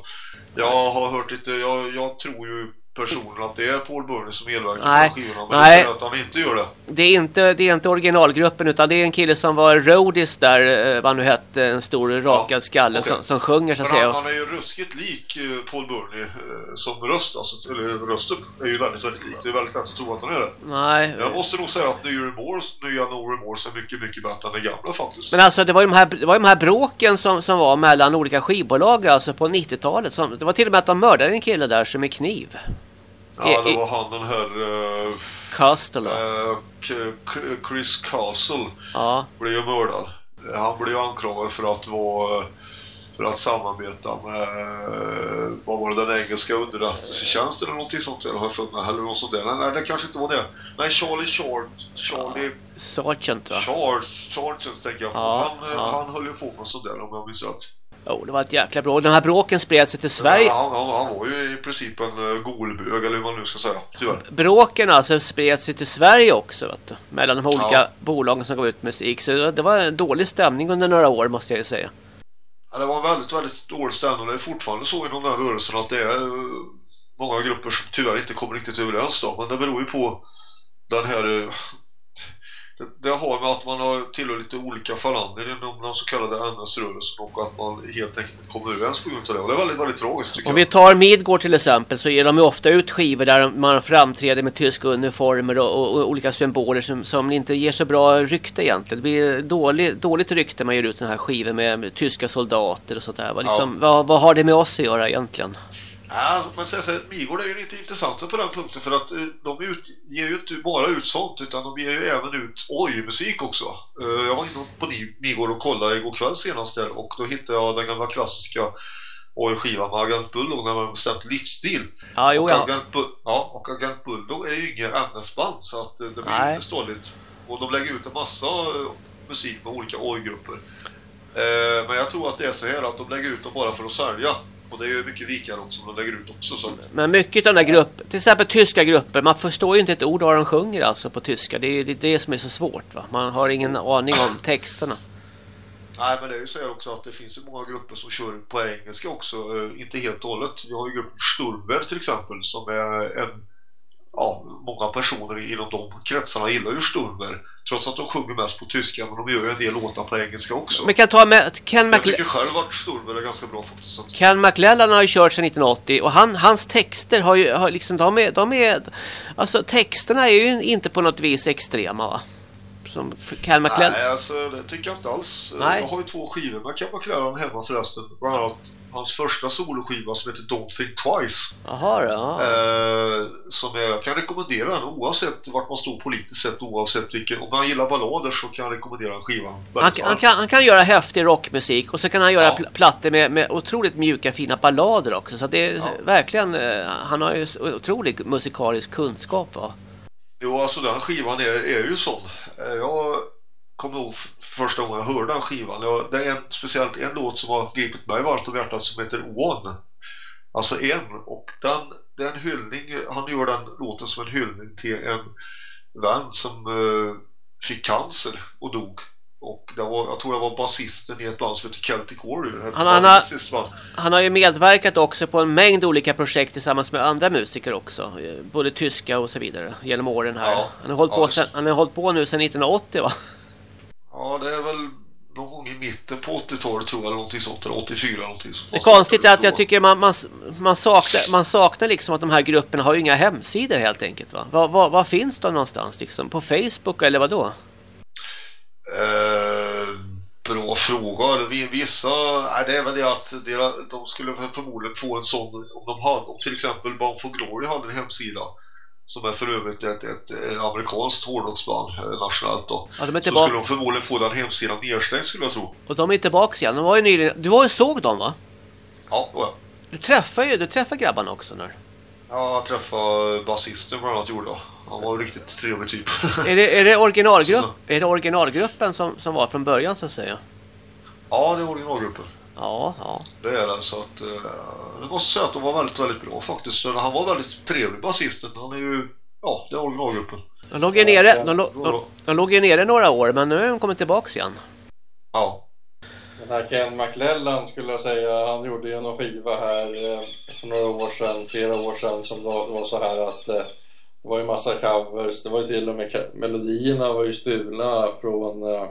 Jag har hört lite, jag, jag tror ju personligen att det är Paul Burney som medverkar Nej. på skivorna Men Nej. att han inte gör det Det är, inte, det är inte originalgruppen utan det är en kille som var roadies där, eh, vad han nu hette, en stor rakad skalle okej. som, som sjunger så att han, säga. han är ju ruskigt lik eh, Paul Burney eh, som röst alltså, eller rösten är ju väldigt, väldigt lik Det är väldigt lätt att tro att han är det Nej. Jag måste nog säga att nya Remorse, nya No Remorse är mycket, mycket bättre än det gamla faktiskt. Men alltså det var ju de här, det var de här bråken som, som var mellan olika skivbolag alltså på 90-talet. Som, det var till och med att de mördade en kille där som med kniv. Ja, det var han den här uh, Castle. Chris Castle Ja. blev ju mördad. Han blev ju anklagad för att vara för att samarbeta med eh, vad var det, den engelska underrättelsetjänsten eller någonting sånt eller har mig, eller något sånt där. Nej, det kanske inte var det. Nej, Charlie Short, Charlie Sergeant va? Charles, Charles tänker jag. Ja, han, eh, ja. han höll ju på med sånt där om jag minns rätt. Jo, det var ett jäkla bråk. Den här bråken spred sig till Sverige. Ja, han, han, han var ju i princip en uh, golbög eller hur man nu ska säga, tyvärr. Bråken alltså spred sig till Sverige också vet du. Mellan de olika Ja. bolagen som gav ut musik. Så det- var en dålig stämning under några år måste jag ju säga. Ja, det var en väldigt, väldigt dålig stämning det är fortfarande så inom den här rörelsen att det är eh, många grupper som tyvärr inte kommer riktigt överens då. Men det beror ju på den här... Det, det har med att man har tillhör lite olika falanger inom den så kallade NS-rörelsen och att man helt enkelt kommer överens på grund av det. Och det är väldigt, väldigt tragiskt tycker Om jag. vi tar Midgård till exempel så ger de ju ofta ut skivor där man framträder med tyska uniformer och, och, och olika symboler som, som inte ger så bra rykte egentligen. Det blir dålig, dåligt rykte man ger ut sådana här skivor med, med tyska soldater och sånt där. Liksom, vad, vad har det med oss att göra egentligen? Ja, alltså, men säga så här, Migård är ju lite intressanta på den punkten för att eh, de ut, ger ju inte bara ut sånt utan de ger ju även ut oj-musik också. Eh, jag var inne på Migård och kollade igår kväll senast där och då hittade jag den gamla klassiska oj-skivan med Agent Bulldog när man bestämt livsstil. Ja, jo, och, ja. Agent Bu- ja, och Agent Bulldog är ju inget NS-band så att eh, det blir Nej. inte ståligt. Och de lägger ut en massa musik med olika oj-grupper. Eh, men jag tror att det är så här att de lägger ut dem bara för att sälja. Och det är ju mycket vikare också de lägger ut också. Så Men mycket av den här gruppen, till exempel tyska grupper, man förstår ju inte ett ord vad de sjunger alltså på tyska. Det är det, är det som är så svårt va. Man har ingen aning om texterna. Nej, men det är ju så här också att det finns ju många grupper som kör på engelska också, eh, inte helt och hållet. Vi har ju gruppen Sturmberg till exempel som är en ja, många personer inom de kretsarna gillar ju Sturmberg trots att de sjunger mest på tyska men de gör ju en del låtar på engelska också. Men kan ta med Ken, Jag tycker själv att Sturmberg är ganska bra faktiskt. Att, Ken McLellan har ju kört sedan 1980 och han, hans texter har ju har liksom, de är, de är, alltså texterna är ju inte på något vis extrema va? Som Ken McLellan. nej, alltså det tycker jag inte alls. Nej. Jag har ju två skivor med Ken McLellan hemma förresten. Bland annat hans första soloskiva som heter Don't Think Twice. Jaha då, ja. Eh, som jag kan rekommendera den oavsett vart man står politiskt sett oavsett vilken. Om man gillar ballader så kan jag rekommendera den skivan. Han, han, kan, han kan göra häftig rockmusik och så kan han göra Ja. pl- plattor med, med otroligt mjuka fina ballader också. Så det är verkligen, eh, han har ju otrolig musikalisk kunskap va? Jo, alltså den skivan är, är ju sån. Eh, Jag kommer ihåg första gången jag hörde den skivan. Jag, det är en, speciellt en låt som har gripit mig varmt om hjärtat som heter One. Alltså en. Och den, det är en hyllning. Han gör den låten som en hyllning till en vän som eh, fick cancer och dog. Och det var, jag tror det var basisten i ett band som heter Celtic Warrior. Han- han har-. Han har ju medverkat också på en mängd olika projekt tillsammans med andra musiker också. eh, Både tyska och så vidare genom åren här. Ja. Han, har hållit Ja, på sen, han har hållit på nu sedan 1980 va? Ja, det är väl någon gång i mitten på 80-talet tror jag, eller någonting sånt, eller 84 någonting sånt. Det konstiga är att jag tycker man, man, man, saknar, man saknar liksom att de här grupperna har ju inga hemsidor helt enkelt va? Var, var, var finns de någonstans liksom? På Facebook eller vad då? Eh, bra fråga. Vi- Vissa, nej, det är väl det att deras, de skulle för- förmodligen få en sån om de hade, om till exempel Bound for Glory hade en hemsida som är för övrigt ett, ett, ett amerikanskt hårdrocksband eh, nationellt då. Ja, de är Så tillbaka. skulle de förmodligen få den hemsidan nedstängd skulle jag tro. Och de är tillbaka igen. De var ju nyligen, du var ju såg dem va? Ja, då är jag. Du träffar ju, du träffar grabbarna också nu. Ja, Jag träffade basisten bland annat gjorde jag. Han var en riktigt trevlig typ. Är det, är det, originalgrupp, Så. är det originalgruppen som, som var från början så att säga? ja, det är originalgruppen. Ja, ja. Det är det så att eh, jag måste säga att de var väldigt, väldigt bra faktiskt. Så Han var väldigt trevlig basisten. Han är ju, ja, det är originalgruppen. De låg ju nere, de, lå- de, de låg ju nere några år men nu har de kommit tillbaka igen. Ja. Den här Ken McLellan skulle jag säga, han gjorde ju någon skiva här eh, för några år sedan, flera år sedan som var, var så här att eh, det var ju massa covers, det var ju till och med melodierna var ju stulna från eh,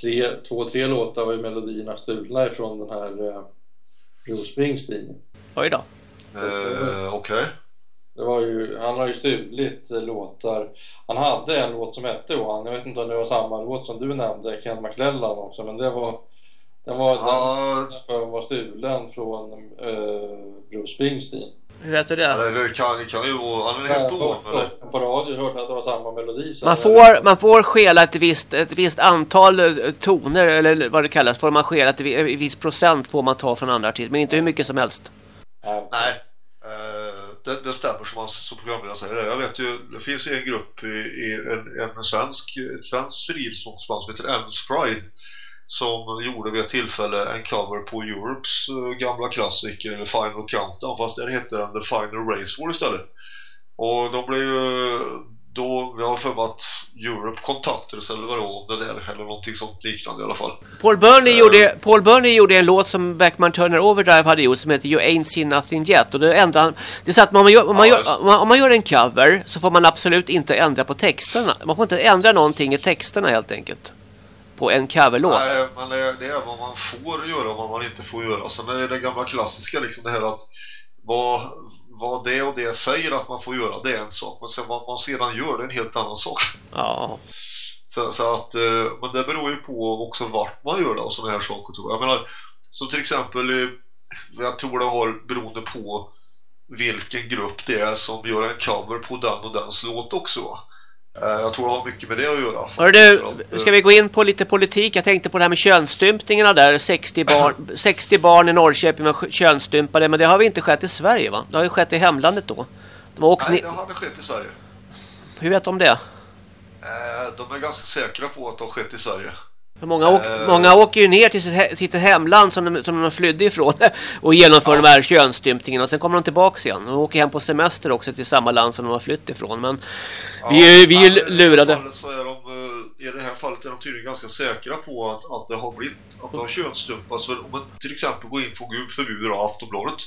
tre, två, tre låtar var ju melodierna stulna ifrån den här eh, Bruce Springsteen. Oj då. Eh, Okej. Det var ju, han har ju stulit eh, låtar. Han hade en låt som hette One. Jag vet inte om det var samma låt som du nämnde, Ken McLellan också. Men det var... Den var, den för var stulen från eh, Bruce Springsteen. Hur vet du det? Eller det kan, det kan ju vara... Han är helt on eller? på, radio hörde jag att det var samma melodi. så Man får, man får stjäla ett visst, ett visst antal eh, toner eller vad det kallas. Får man stjäla ett vi- ett visst procent får man ta från andra artister. Men inte hur mycket som helst. Ja. Nej. Eh, det, det stämmer som, som programledaren säger. Jag vet ju, det finns ju en grupp i, i en, en svensk, ett svenskt friidrottsband som heter Endless Pride. Som gjorde vid ett tillfälle en cover på Europes eh, gamla klassiker, eller Final Countdown, fast den hette den The Final Race War istället. Och de blev ju då, jag har för mig att Europe kontaktades eller vad det var om det där, eller någonting sånt liknande i alla fall. Paul Burnley, Eh. gjorde, Paul Burnley gjorde en låt som Backman Turner Overdrive hade gjort som heter You Ain't Seen Nothing Yet. Och det ändrade han. Det är så att om man, gör, om, man gör, om, man, om man gör en cover så får man absolut inte ändra på texterna. Man får inte ändra någonting i texterna helt enkelt. På en coverlåt. Nej, men det, är vad man får göra och vad man inte får göra. Sen är det gamla klassiska liksom det här att vad, vad det och det säger att man får göra, det är en sak. Men sen vad man sedan gör, det är en helt annan sak. Ja. Så, så att, eh, men det beror ju på också vart man gör det och sådana här saker tror jag. Jag menar, som till exempel, eh, jag tror det har beroende på vilken grupp det är som gör en cover på den och dens låt också Jag tror det har mycket med det att göra. Hör du, eh, ska vi gå in på lite politik? Jag tänkte på det här med könsstympningarna där. 60 barn, 60 barn i Norrköping var könsstympade. Men det har vi inte skett i Sverige va? Det har ju skett i hemlandet då. De har åkt Nej, det hade skett i Sverige. Hur vet de det? Eh, De är ganska säkra på att det har skett i Sverige. Många, åk, Eh. många åker ju ner till sitt, sitt hemland som de, som de flydde ifrån och genomför de här könsstympningarna. Sen kommer de tillbaka igen. De åker hem på semester också till samma land som de har flytt ifrån. Men vi är ju vi är ju Ja, men i det lurade. fallet Så är de, eh, i det här fallet är de tydligen ganska säkra på att, att det har blivit att det har könsstympats. För om man till exempel går in på Gud förbud av Aftonbladet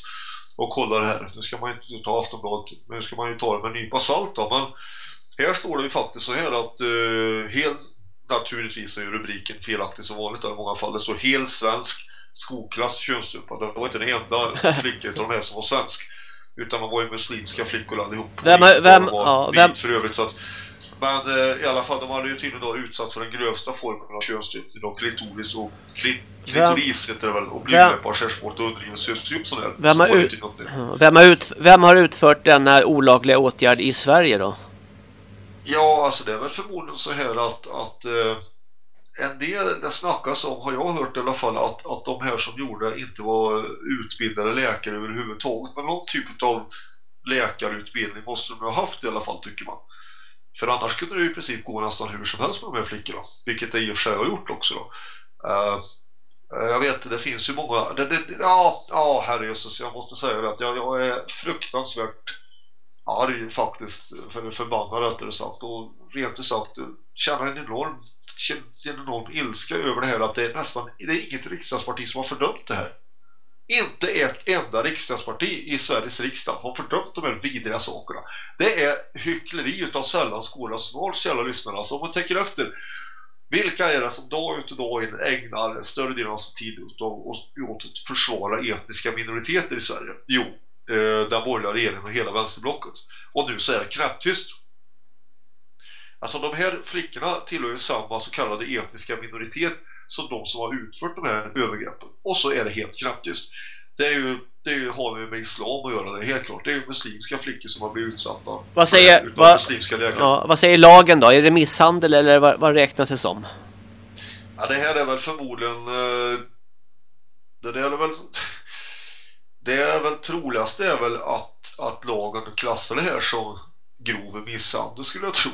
och kollar det här. Nu ska man inte ta Aftonbladet, men nu ska man ju ta det med en nypa salt då. Men här står det ju faktiskt så här att uh, helt naturligtvis är ju rubriken felaktig som vanligt i många fall. Det står hel svensk skolklass könsstympad. Det var inte den enda flickan av de här som var svensk. Utan de var ju muslimska flickor allihop. Vem- vem- ja, vem- för övrigt så att men eh, i alla fall, de hade ju tydligen då utsatts för den grövsta formen av könsstympning då klitoris och klit, klitoris heter det väl och blygdläppar skärs bort och underlivet här. Vem har ut-. Vem har, ut, vem har utfört denna olagliga åtgärd i Sverige då? Ja, alltså det är väl förmodligen så här att, att eh, en del, det snackas om, har jag hört i alla fall, att, att de här som gjorde inte var utbildade läkare överhuvudtaget. Men någon typ av läkarutbildning måste de ha haft i alla fall, tycker man. För annars kunde det i princip gå nästan hur som helst med de här flickorna. Vilket det i och för sig har gjort också då. Eh, eh jag vet, det finns ju många... Det, det, ja, ja, herrejösses, jag måste säga det att jag, jag är fruktansvärt arg faktiskt, för förbannad rättare sagt och rent ut sagt känner en enorm, en enorm ilska över det här att det är nästan, det är inget riksdagsparti som har fördömt det här. Inte ett enda riksdagsparti i Sveriges riksdag har fördömt de här vidriga sakerna. Det är hyckleri utav sällan skådas noll källa lyssnare. Så om man tänker efter vilka är det som dag ut och dag in ägnar större delen av sin tid åt att försvara etniska minoriteter i Sverige? Jo, eh, den borgerliga regeringen och hela vänsterblocket. Och nu så är det knäpptyst. Alltså de här flickorna tillhör ju samma så kallade etniska minoritet som de som har utfört de här övergreppen. Och så är det helt knäpptyst. Det är ju, det är ju, har ju med islam att göra, det helt klart. Det är ju muslimska flickor som har blivit utsatta Vad säger- vad-. Ja, vad säger lagen då? Är det misshandel eller vad, vad räknas det som? Ja, det här är väl förmodligen eh, det där är väl det är väl troligast är väl att, att lagen klassar det här som grov misshandel skulle jag tro.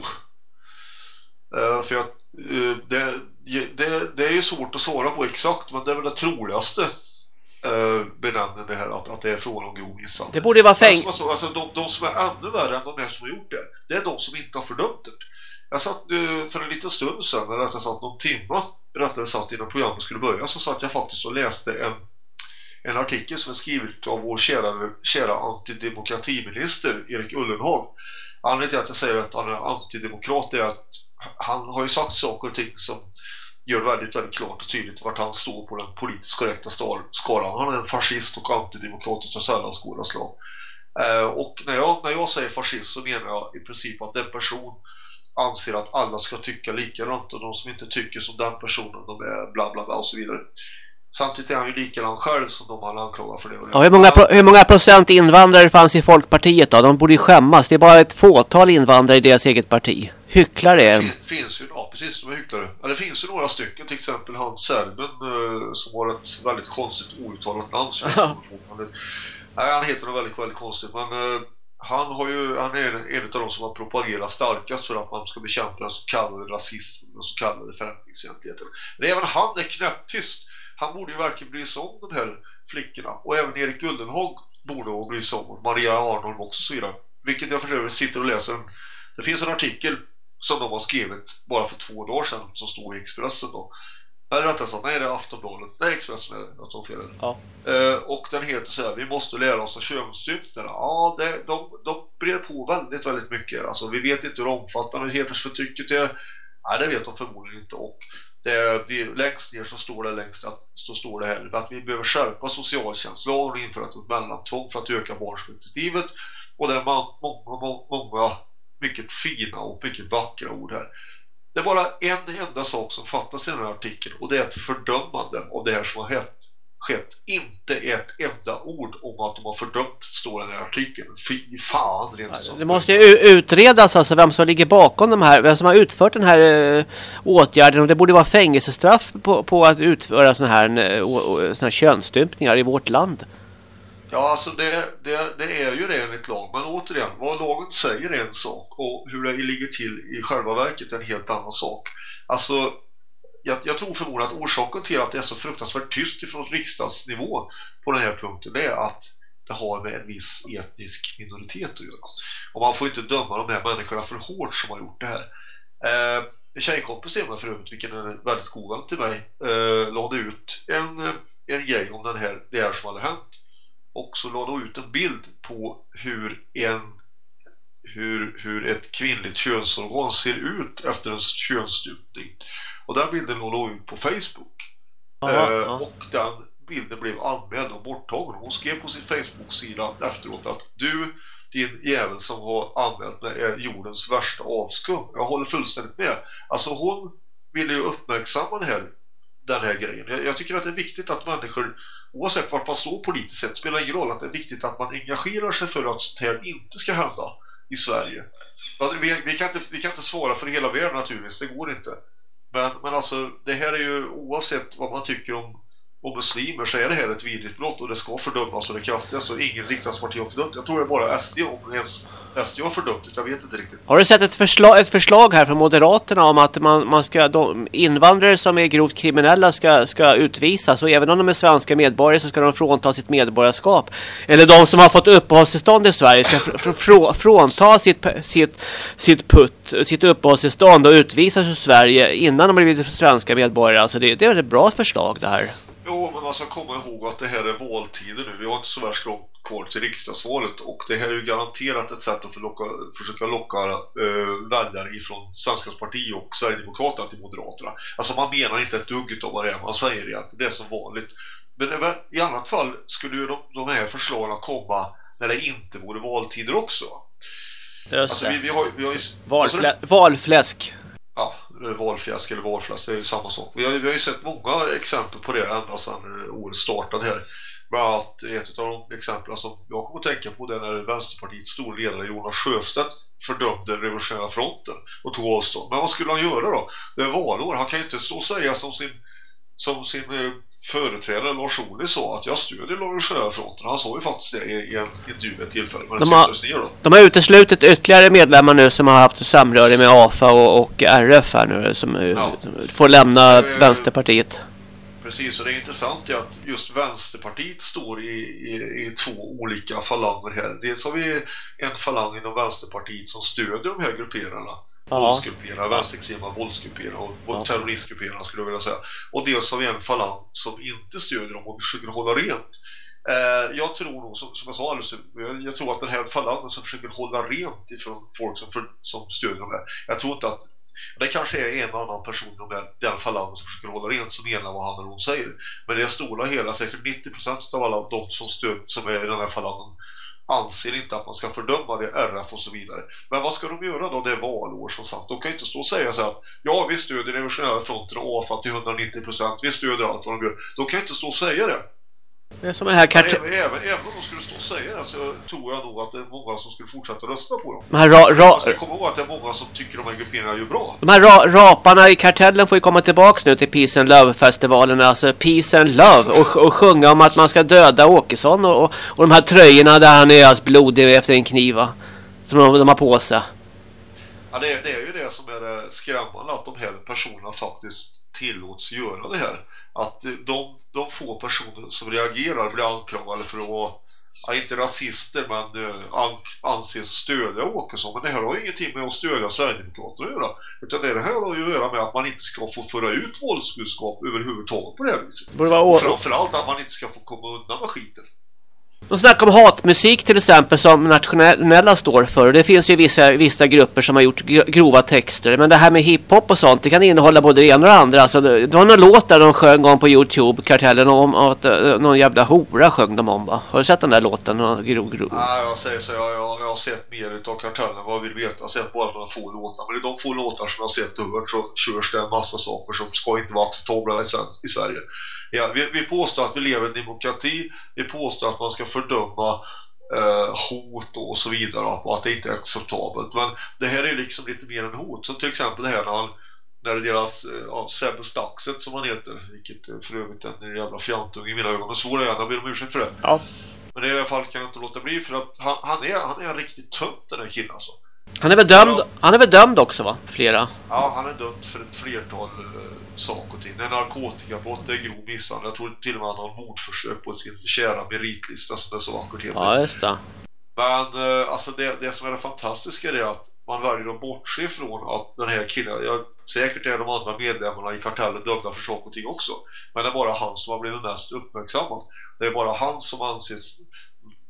Eh, för att eh, det, det, det är ju svårt att svara på exakt men det är väl det troligaste uh, benämningen det här att, att det är frågan om grov misshandel. Det borde vara fäng... Alltså, alltså, de, de som är ännu värre än de här som har gjort det Det är de som inte har fördömt det Jag satt för en liten stund sedan Eller rättare sagt någon timma Rättare sagt innan programmet skulle börja Så satt jag faktiskt och läste en en artikel som är skrivet av vår kära, kära antidemokratiminister Erik Ullenhag Anledningen till att jag säger att han är antidemokrat är att Han har ju sagt saker och ting som Gör väldigt, väldigt klart och tydligt vart han står på den politiskt korrekta skalan. Han är en fascist och antidemokrat av sällan skådat slag. Eh, och när jag, när jag säger fascist så menar jag i princip att den person anser att alla ska tycka likadant och de som inte tycker som den personen de är bla bla bla och så vidare. Samtidigt är han ju likadan själv som de han anklagar för det. Ja, hur, många, hur många procent invandrare fanns i Folkpartiet då? De borde ju skämmas. Det är bara ett fåtal invandrare i deras eget parti. Hycklare är de. Det finns ju, ja precis, de är hycklare. Ja, det finns ju några stycken, till exempel han serben eh, som har ett väldigt konstigt outtalat namn. Nej, han heter något väldigt, väldigt konstigt. Men eh, han, har ju, han är en, en av de som har propagerat starkast för att man ska bekämpa den så kallade rasismen, den så kallade främlingsfientligheten. Men även han är knäpptyst. Han borde ju verkligen bry sig om de här flickorna. Och även Erik Ullenhag borde bry sig om. Maria Arnold också så vidare. Vilket jag för övrigt sitter och läser. Det finns en artikel som de har skrivit bara för två dagar sedan som står i Expressen då. Eller rättare sagt, nej det är Aftonbladet. Nej, Expressen är det, jag tar fel. Ja. Eh, och den heter så här, vi måste lära oss av könsstympningarna. Ja, det, de, de brer på väldigt, väldigt mycket. Alltså vi vet inte hur omfattande hedersförtrycket är. Nej, det vet de förmodligen inte. Och det, vi, längst ner så står det längst att, så står det här att vi behöver skärpa socialtjänstlagen och införa ett mellantvång för att öka barnperspektivet. Och det är många, många, många mycket fina och mycket vackra ord här. Det är bara en enda sak som fattas i den här artikeln och det är ett fördömande av det här som har hänt skett. Inte ett enda ord om att de har fördömt står i den här artikeln. Fy fan, ut sagt. Det måste ju utredas alltså vem som ligger bakom de här, vem som har utfört den här eh, åtgärden. Och det borde vara fängelsestraff på, på att utföra sådana här, å- såna här könsstympningar i vårt land. Ja, alltså det, det, det är ju det enligt lag. Men återigen, vad lagen säger är en sak och hur det ligger till i själva verket är en helt annan sak. Alltså, jag, jag tror förmodligen att orsaken till att det är så fruktansvärt tyst ifrån riksdagsnivå på den här punkten det är att det har med en viss etnisk minoritet att göra. Och man får inte döma de här människorna för hårt som har gjort det här. Eh, en tjejkompis till mig för övrigt, vilken är en väldigt god vän till mig, eh, lade ut en, en grej om den här, det här som hade hänt. Och så lade hon ut en bild på hur en hur, hur ett kvinnligt könsorgan ser ut efter en könsstympning. Och den bilden låg ut på Facebook. Aha, Eh, och den bilden blev anmäld och borttagen. Hon skrev på sin Facebook-sida efteråt att du, din jävel som har anmält mig är jordens värsta avskum. Jag håller fullständigt med. Alltså hon ville ju uppmärksamma den här, den här grejen. Jag, jag tycker att det är viktigt att människor, oavsett vart man står politiskt sett, spelar ingen roll att det är viktigt att man engagerar sig för att sånt här inte ska hända i Sverige. Alltså, Vi, vi, kan inte, vi kan inte svara för hela världen naturligtvis, det går inte. Men, men alltså, det här är ju oavsett vad man tycker om, och muslimer så är det här ett vidrigt brott och det ska fördömas och det kraftigaste och ingen riksdagsparti har fördömt. Jag tror det är bara SD om ens SD har fördömt det, jag vet inte riktigt. Har du sett ett förslag, ett förslag här från Moderaterna om att man, man ska, de invandrare som är grovt kriminella ska, ska utvisas och även om de är svenska medborgare så ska de frånta sitt medborgarskap. Eller de som har fått uppehållstillstånd i Sverige ska fr, fr, frånta sitt, sitt, sitt putt, sitt uppehållstillstånd och utvisas ur Sverige innan de blivit svenska medborgare. Alltså det, det är ett bra förslag det här. Jo, men man ska komma ihåg att det här är valtider nu. Vi har inte så värst långt kvar till riksdagsvalet och det här är ju garanterat ett sätt att förlocka, försöka locka eh, väljare ifrån Svenskans parti och Sverigedemokraterna till Moderaterna. Alltså man menar inte ett dugg av vad det är man säger egentligen. Det är som vanligt. Men i annat fall skulle ju de, de här förslagen komma när det inte vore valtider också. Just Alltså vi, vi har, vi har ju... Valflä, valfläsk. ja, Eh, valfjäsk eller valfläsk, det är ju samma sak. Vi har, ju- vi har ju sett många exempel på det ända sedan eh, året startade här. Bland annat ett av de exemplen som jag kommer att tänka på det är när Vänsterpartiets storledare Jonas Sjöstedt fördömde Revolutionära fronten och tog avstånd. Men vad skulle han göra då? Det är valår, han kan ju inte stå och säga som sin, som sin eh, företrädare Lars Ohly sa att jag stödjer Revolutionära fronten. Han sa ju faktiskt det i, en intervju vid ett tillfälle. Men De har- tystades ner då. De har uteslutit ytterligare medlemmar nu som har haft samröre med AFA och, och RF här nu som eh, Ja. får lämna Eh, Vänsterpartiet. Precis, och det är intressant är att just Vänsterpartiet står i, i, i två olika falanger här. Dels har vi en falang inom Vänsterpartiet som stödjer de här grupperarna. Ja. Våldsgrupperarna, vänsterextrema våldsgrupperarna och, Ja. terroristgrupperarna skulle jag vilja säga. Och dels har vi en falang som inte stödjer dem och försöker hålla rent. Eh, jag tror nog, som, som jag sa alldeles jag, jag tror att den här falangen som försöker hålla rent ifrån folk som, för, som stödjer dem här. Jag tror inte att det kanske är en annan person inom den, den falangen som försöker hålla rent som menar vad han eller hon säger. Men det stora hela, säkert 90% av alla de som, stöd, som är i den här falangen anser inte att man ska fördöma det, RF och så vidare. Men vad ska de göra då? Det är valår som sagt. De kan ju inte stå och säga så här att ja, vi stödjer Revolutionära fronten och AFA till 190%. Vi stödjer allt vad de gör. De kan ju inte stå och säga det. Det är som den här, kart- även, även, även om de skulle stå och säga det så tror jag nog att det är många som skulle fortsätta rösta på dem. de här, ra, ra, Man komma ihåg att det är många som tycker de här grupperingarna gör bra. de här ra, raparna i kartellen får ju komma tillbaks nu till Peace and Love-festivalen. Alltså Peace and Love och, och sjunga om att man ska döda Åkesson och, och, och de här tröjorna där han är alltså blodig efter en kniva. Som de, de har på sig. Ja, det, är, det är ju det som är det skrämmande att de här personerna faktiskt tillåts göra det här. Att de, de få personer som reagerar blir anklagade för att vara, ja, inte rasister men eh, an, anses stödja Åkesson. Men det här har ingenting med att stödja Sverigedemokraterna att göra. Utan det här har ju att göra med att man inte ska få föra ut våldsbudskap överhuvudtaget på det här viset. Det vara Framförallt att man inte ska få komma undan med skiten. De snackar om hatmusik till exempel som nationella står för. Och det finns ju vissa, vissa grupper som har gjort grova texter. Men det här med hiphop och sånt, det kan innehålla både det ena och det andra. Alltså, det, det var någon låt där de sjöng om på Youtube, kartellen, om att eh, någon jävla hora sjöng de om va? Har du sett den där låten? Någon gro. Nej, jag säger så. Jag, jag, jag har sett mer utav kartellen vad jag vill veta. Jag har sett bara några få låtar. Men i de få låtar som jag har sett och hört så körs det en massa saker som ska inte vara acceptabla i, i Sverige. Ja, vi, vi påstår att vi lever i en demokrati. Vi påstår att man ska fördöma eh, hot och så vidare och att det inte är acceptabelt. Men det här är liksom lite mer än hot. Som till exempel det här när han när deras, eh, ja, Sebbe Staxet som han heter, vilket är för övrigt en jävla fjantung i mina ögon. Så det är, jag ber om ursäkt för det. Ja. Men i alla fall kan jag inte låta bli för att han, han, är, han är en riktigt tönt den här killen alltså. Han är väl dömd, han är väl dömd också va? Flera. Ja, han är dömd för ett flertal uh, saker till. Det är narkotikabrott, det är grov misshandel. Jag tror till och med han har mordförsök på sin kära meritlista som det så vackert heter. Ja, just det. Men eh, alltså det, det som är det fantastiska är att man väljer att bortse ifrån att den här killen, jag, säkert är de andra medlemmarna i kartellen dömda för saker och ting också. Men det är bara han som har blivit mest uppmärksammad. Det är bara han som anses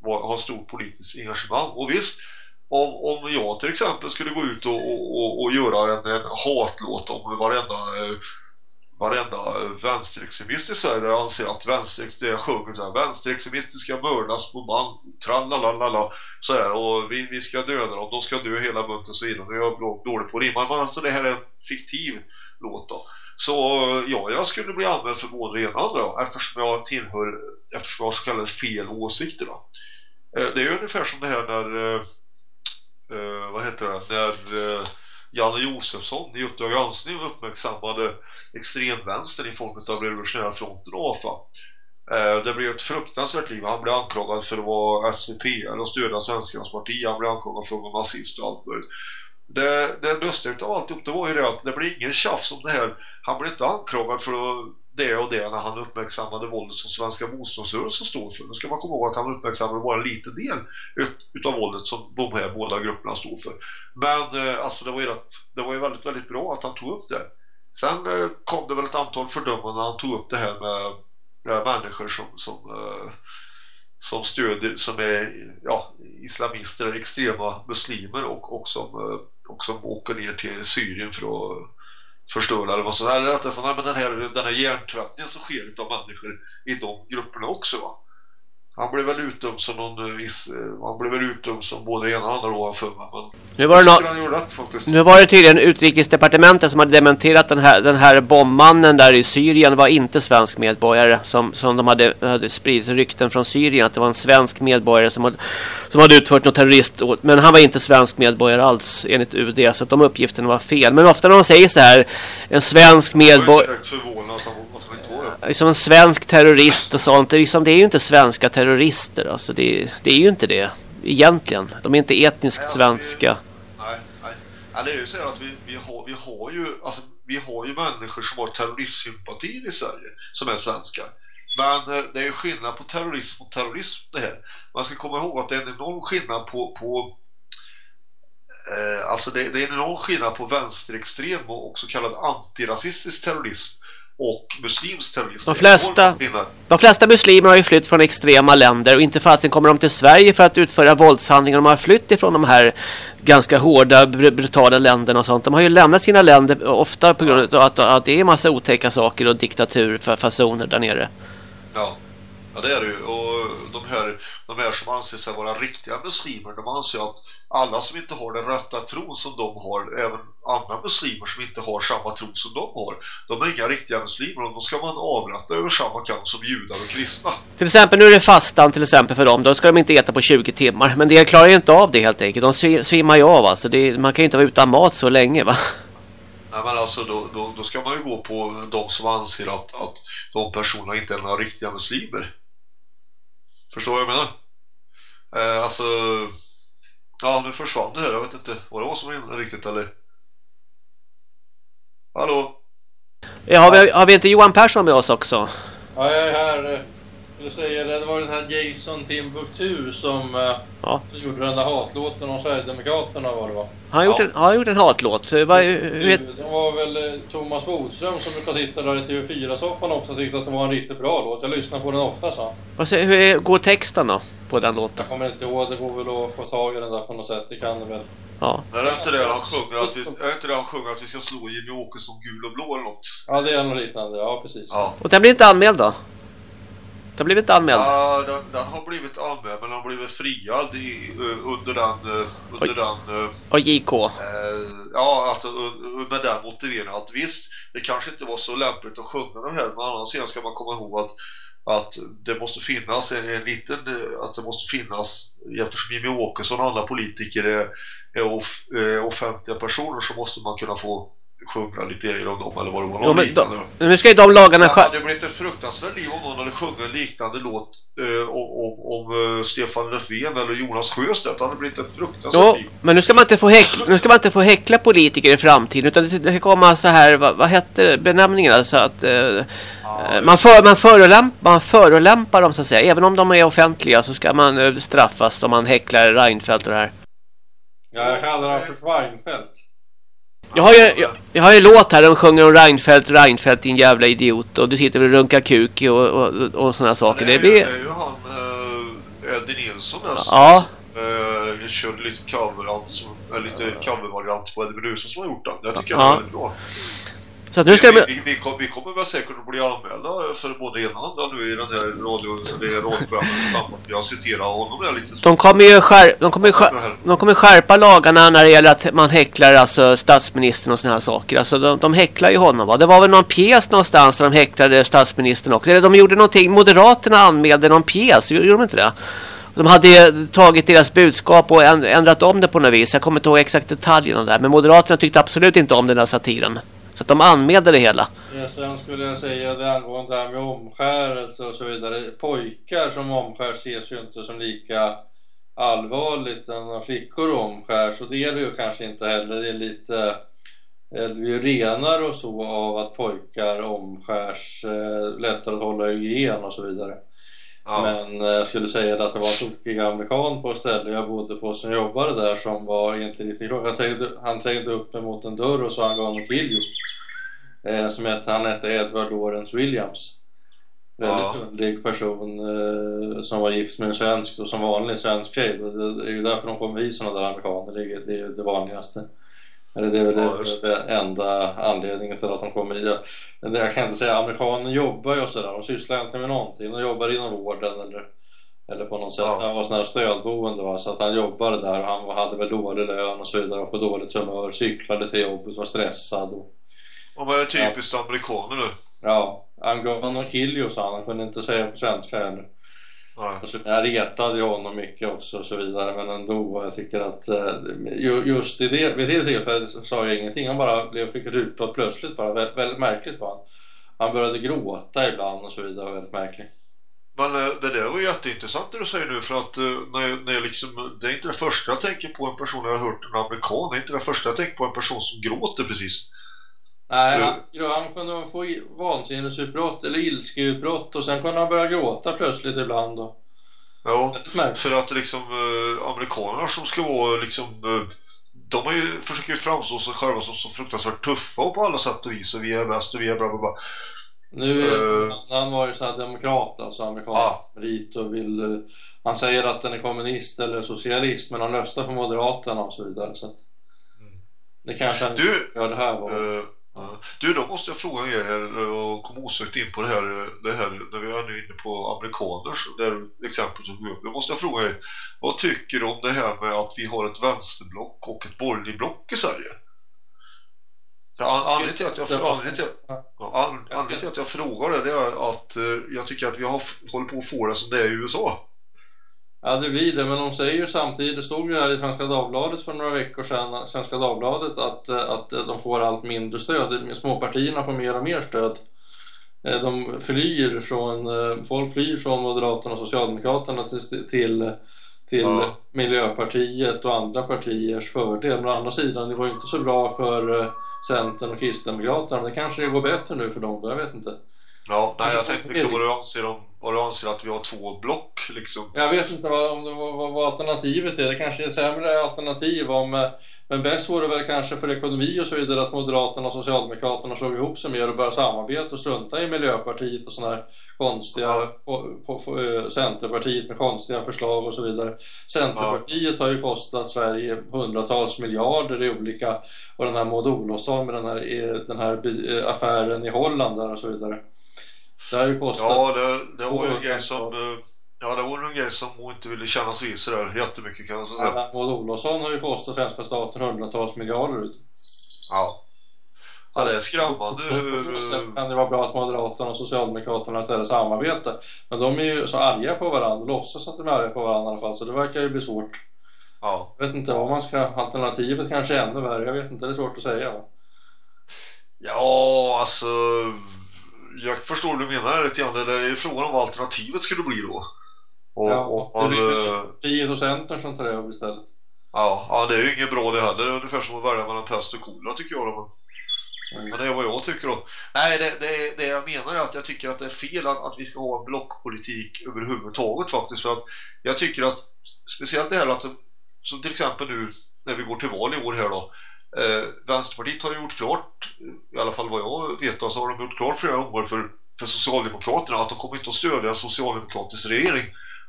ha stort politiskt engagemang. Och visst, om, om jag till exempel skulle gå ut och, och, och, och göra en, en hatlåt om varenda eh, varenda vänsterextremist i Sverige anser att vänsterextremister sjunger så här, vänsterextremister ska mördas på band, trallalala så här, och vi, vi ska döda dem, de ska dö hela bunten så vidare. Nu är jag dålig på att rimma, men alltså det här är en fiktiv låt då. Så ja, jag skulle bli använd för både det ena andra då, eftersom jag tillhör, eftersom jag har så kallade fel åsikter då. Eh, det är ungefär som det här när, eh, eh, vad heter det, när Janne Josefsson i Uppdrag granskning uppmärksammade extremvänstern i form av Revolutionära fronten och AFA. Eh, det blev ett fruktansvärt liv. Han blev anklagad för att vara SVP och stödja Svenskarnas parti. Han blev anklagad för att vara nazist och allt möjligt. Det, det lustiga utav alltihop det var ju det att det blev ingen tjafs om det här. Han blev inte anklagad för att det och det när han uppmärksammade våldet som svenska motståndsrörelsen står för. Nu ska man komma ihåg att han uppmärksammade bara en liten del ut, utav våldet som de här båda grupperna står för. Men eh, alltså det var ju rätt, det var ju väldigt, väldigt bra att han tog upp det. Sen eh, kom det väl ett antal fördömanden när han tog upp det här med eh, människor som, som, eh, som stöder, som är ja, islamister, extrema muslimer och, och, som, eh, och som åker ner till Syrien för att förstöra eller vad som eller att det är men den här, den här hjärntvättningen som sker av människor i de grupperna också va. Han blev väl utdömd som någon eh, viss, eh, han blev väl utdömd som både ena och andra då har jag för mig, men Nu var det gjorde rätt. Nu var det tydligen utrikesdepartementet som hade dementerat den här, den här bombmannen där i Syrien var inte svensk medborgare som, som de hade, hade spridit rykten från Syrien att det var en svensk medborgare som hade, som hade utfört något terrorist men han var inte svensk medborgare alls enligt UD så att de uppgifterna var fel men ofta när de säger så här en svensk medborgare liksom en svensk terrorist och sånt det är, liksom, det är ju inte svenska terrorister alltså det, det är ju inte det egentligen de är inte etniskt Nej, alltså, svenska Nej, nej. Det är ju så här att vi, vi, har, vi har ju alltså, vi har ju människor som har terroristsympatier i Sverige som är svenskar. Men eh, det är ju skillnad på terrorism och terrorism det här. Man ska komma ihåg att det är en enorm skillnad på, på eh, alltså det, det är en enorm skillnad på vänsterextrem och, och så kallad antirasistisk terrorism och muslimsk terrorism. De flesta-. De flesta muslimer har ju flytt från extrema länder och inte fasen kommer de till Sverige för att utföra våldshandlingar. De har flytt ifrån de här ganska hårda, br- brutala länderna och sånt. De har ju lämnat sina länder ofta på grund av att, att det är en massa otäcka saker och diktaturfasoner där nere. Ja, ja det är det ju. Och de här, de här som anser sig vara riktiga muslimer, de anser att alla som inte har den rätta tron som de har, även andra muslimer som inte har samma tro som de har, de är inga riktiga muslimer och då ska man avrätta över samma kam som judar och kristna. Till exempel nu är det fastan till exempel för dem. Då ska de inte äta på 20 timmar. Men det klarar ju inte av det helt enkelt. De svi- svimmar ju av alltså. Det, man kan ju inte vara utan mat så länge va. Nej men alltså då, då, då ska man ju gå på de som anser att, att de personerna inte är några riktiga muslimer. Förstår vad jag menar? Eh, alltså, ja nu försvann det här, jag vet inte vad det var som var riktigt eller? Hallå? Ja, har, vi, har vi inte Johan Persson med oss också? Ja, jag är här. Jag säger det, det var den här Jason Timbuktu som eh, Ja. som gjorde den där hatlåten om Sverigedemokraterna var det va? Han har gjort, en, har han gjort en hatlåt. Hur, vet- Det var väl eh, Thomas Bodström som brukar sitta där i TV4-soffan ofta tyckte att det var en riktigt bra låt. Jag lyssnar på den ofta vad säger- hur är, går texten då på den låten? Jag kommer inte ihåg, det går väl att få tag i den där på något sätt. Det kan det väl. Ja. Är det inte det han sjunger att vi, är det inte det han sjunger att vi ska slå Jimmy Åkesson gul och blå eller något? Ja, det är något liknande. Ja, precis. Ja. Och den blir inte anmäld då? Den blev inte anmäld? Ja, den, den har blivit anmäld men den har blivit friad i, eh, under den, eh, under den eh, Och JK? Eh, ja, att, uh, med den motiveringen att visst, det kanske inte var så lämpligt att sjunga den här, men sidan ska man komma ihåg att, att det måste finnas en, en liten, att det måste finnas, eftersom Jimmy Åkesson och andra politiker är, är off, eh, offentliga personer så måste man kunna få sjunga lite grejer om dem eller vad det var. Ja, Någon men liknande. de, nu ska ju de lagarna... Det skär- hade blivit ett fruktansvärt liv om någon hade sjungit en liknande låt eh, om, eh, Stefan Löfven eller Jonas Sjöstedt. Det hade blivit ett fruktansvärt Jo, liv. men nu ska man inte få häckla, nu ska man inte få häckla politiker i framtiden utan det, det ska komma så här, vad, vad hette benämningen alltså att eh, eh, man, för, man, förolämp, man förolämpar dem så att säga. Även om de är offentliga så ska man eh, straffas om man häcklar Reinfeldt och det här. Ja, jag kallar honom för Schweinfeldt. Jag har ju, jag, jag har ju låt här, de sjunger om Reinfeldt, Reinfeldt din jävla idiot och du sitter och runkar kuk och, och, och sådana saker. Det är, ju, blir... det är ju han eh, Eddie Nilsson som Ja, eh, körde lite coverant som, eh, lite covervariant på Eddie Meduza som har gjort den. Jag tycker Ja. det är väldigt bra. Så att nu ska vi, det bli... vi, vi, kom, vi kommer väl säkert att bli anmälda för både ena och andra nu i den här radio, det radioprogrammet. Jag citerar honom där lite. De kommer ju skär, de kommer skär, de kommer skärpa lagarna när det gäller att man häcklar alltså statsministern och såna här saker. Alltså de, de häcklar ju honom va. Det var väl någon pjäs någonstans där de häcklade statsministern också. Eller de gjorde någonting, Moderaterna anmälde någon pjäs, gjorde de inte det? De hade tagit deras budskap och änd- ändrat om det på något vis. Jag kommer inte ihåg exakt detaljerna där. Men Moderaterna tyckte absolut inte om den där satiren. Så att de anmälde det hela. Ja, sen skulle jag säga det angående det här med omskärelse och så vidare. Pojkar som omskärs ses ju inte som lika allvarligt än när flickor omskärs. Och det är det ju kanske inte heller. Det är lite eh, det blir ju renare och så av att pojkar omskärs. Eh, lättare att hålla hygien och så vidare. Ja. Men eh, jag skulle säga att det var en tokig amerikan på ett ställe jag bodde på som jobbade där som var inte riktigt klok. Han trängde, han trängde upp mig mot en dörr och sa han gav mig you. Eh, som hette, han hette Edward Lawrence Williams. Väldigt Ja. underlig person eh, som var gift med en svensk och som vanlig svensk tjej. Det, är ju därför de kommer hit sådana där amerikaner. Det, är- det är ju det vanligaste. Eller det är väl Ja, det, just det enda anledningen till att de kommer hit. Jag kan inte säga, amerikaner jobbar ju och sådär. De sysslar inte med någonting. De jobbar inom vården eller, eller på något sätt. Ja. Han var sån här stödboende va. Så att han jobbade där och han hade väl dålig lön och så vidare. Och på dåligt humör. Cyklade till jobbet, var stressad. Och, Och man är typiskt amerikaner nu. ja, han gav honom kill you sa han. Han kunde inte säga på svenska heller. Nej. Och så, jag retade honom mycket också och så vidare men ändå jag tycker att eh, ju- just i det, vid det tillfället sa jag ingenting. Han bara blev, fick ett utbrott plötsligt bara. Väldigt, väldigt märkligt var han. Han började gråta ibland och så vidare. Väldigt märkligt. Men eh, det där var jätteintressant det du säger nu för att eh, när, när jag liksom, det är inte det första jag tänker på en person jag har hört en amerikan. Det är inte det första jag tänker på en person som gråter precis. Nej, han, kunde få vansinnesutbrott eller ilskeutbrott och sen kunde han börja gråta plötsligt ibland. Och, Ja, för att liksom eh, amerikanerna som ska vara liksom eh, de har ju, försöker ju framstå sig själva som så fruktansvärt tuffa och på alla sätt och vis och vi är bäst och vi är bra, bra, bra. Nu, Eh. han var ju sån här demokrat, alltså amerikansk merit och vill... eh, Han säger att han är kommunist eller socialist men han röstar på Moderaterna och så vidare. Så att, det kanske han Mm. Du- gör det här var. Eh, ja. Du, då måste jag fråga er här eh, och komma osökt in på det här, eh, det här när vi är nu inne på amerikaners där exempel som vi Då måste jag fråga er, vad tycker du om det här med att vi har ett vänsterblock och ett borgerligt block i Sverige? Anledningen till att jag, anledningen till, Ja. ja, an- anledningen till att jag frågar det, det är att eh, jag tycker att vi har, håller på att få det som det är i USA. Ja, det blir det. Men de säger ju samtidigt, det stod ju här i Svenska Dagbladet för några veckor sedan, Svenska Dagbladet, att, att de får allt mindre stöd. Småpartierna får mer och mer stöd. Eh, De flyr från, eh, folk flyr från Moderaterna och Socialdemokraterna till, till, till Ja. Miljöpartiet och andra partiers fördel. Men å andra sidan, det var ju inte så bra för eh, Centern och Kristdemokraterna. Men det kanske det går bättre nu för dem, jag vet inte. Ja, nej, jag tänkte liksom vad du anser om vad du anser att vi har två block liksom. Jag vet inte vad, om det, vad, vad, alternativet är. Det kanske är ett sämre alternativ om eh, men bäst vore väl kanske för ekonomi och så vidare att Moderaterna och Socialdemokraterna slog ihop sig mer och började samarbeta och strunta i Miljöpartiet och sådana här konstiga Ja. på, på, på, eh, Centerpartiet med konstiga förslag och så vidare. Centerpartiet har ju kostat Sverige hundratals miljarder i olika och den här Maud Olofsson med den här, eh, den här affären i Holland där och så vidare. Det har ju kostat Ja, det, det var ju en 200 grej som eh, Ja, det var en grej som hon inte ville kännas vid sådär jättemycket kan jag så säga. Ja, Maud Olofsson har ju kostat svenska staten hundratals miljarder ut. Ja. Ja, det är skrämmande hur... sätt kan det vara bra att Moderaterna och Socialdemokraterna istället samarbetar. Men de är ju så arga på varandra låtsas att de är arga på varandra i alla fall. Så det verkar ju bli svårt. Ja. Jag vet inte vad man ska... Alternativet kanske är ännu värre. Jag vet inte, det är svårt att säga. Va? Ja, alltså... Jag förstår vad du menar lite grann. Det är frågan om vad alternativet skulle bli då. Och, Ja, och det man, blir eh, Partiet och Centern som tar över istället. ja, ja, det är ju inget bra det heller. Det är ungefär som att välja mellan pest och kolera tycker jag. Då. Mm. Men det är vad jag tycker då. Nej, det, det, det jag menar är att jag tycker att det är fel att, att vi ska ha en blockpolitik överhuvudtaget faktiskt. För att jag tycker att speciellt det här att som till exempel nu när vi går till val i år här då. Eh, Vänsterpartiet har gjort klart, i alla fall vad jag vet så har de gjort klart flera gånger för, för Socialdemokraterna att de kommer inte att stödja en socialdemokratisk regering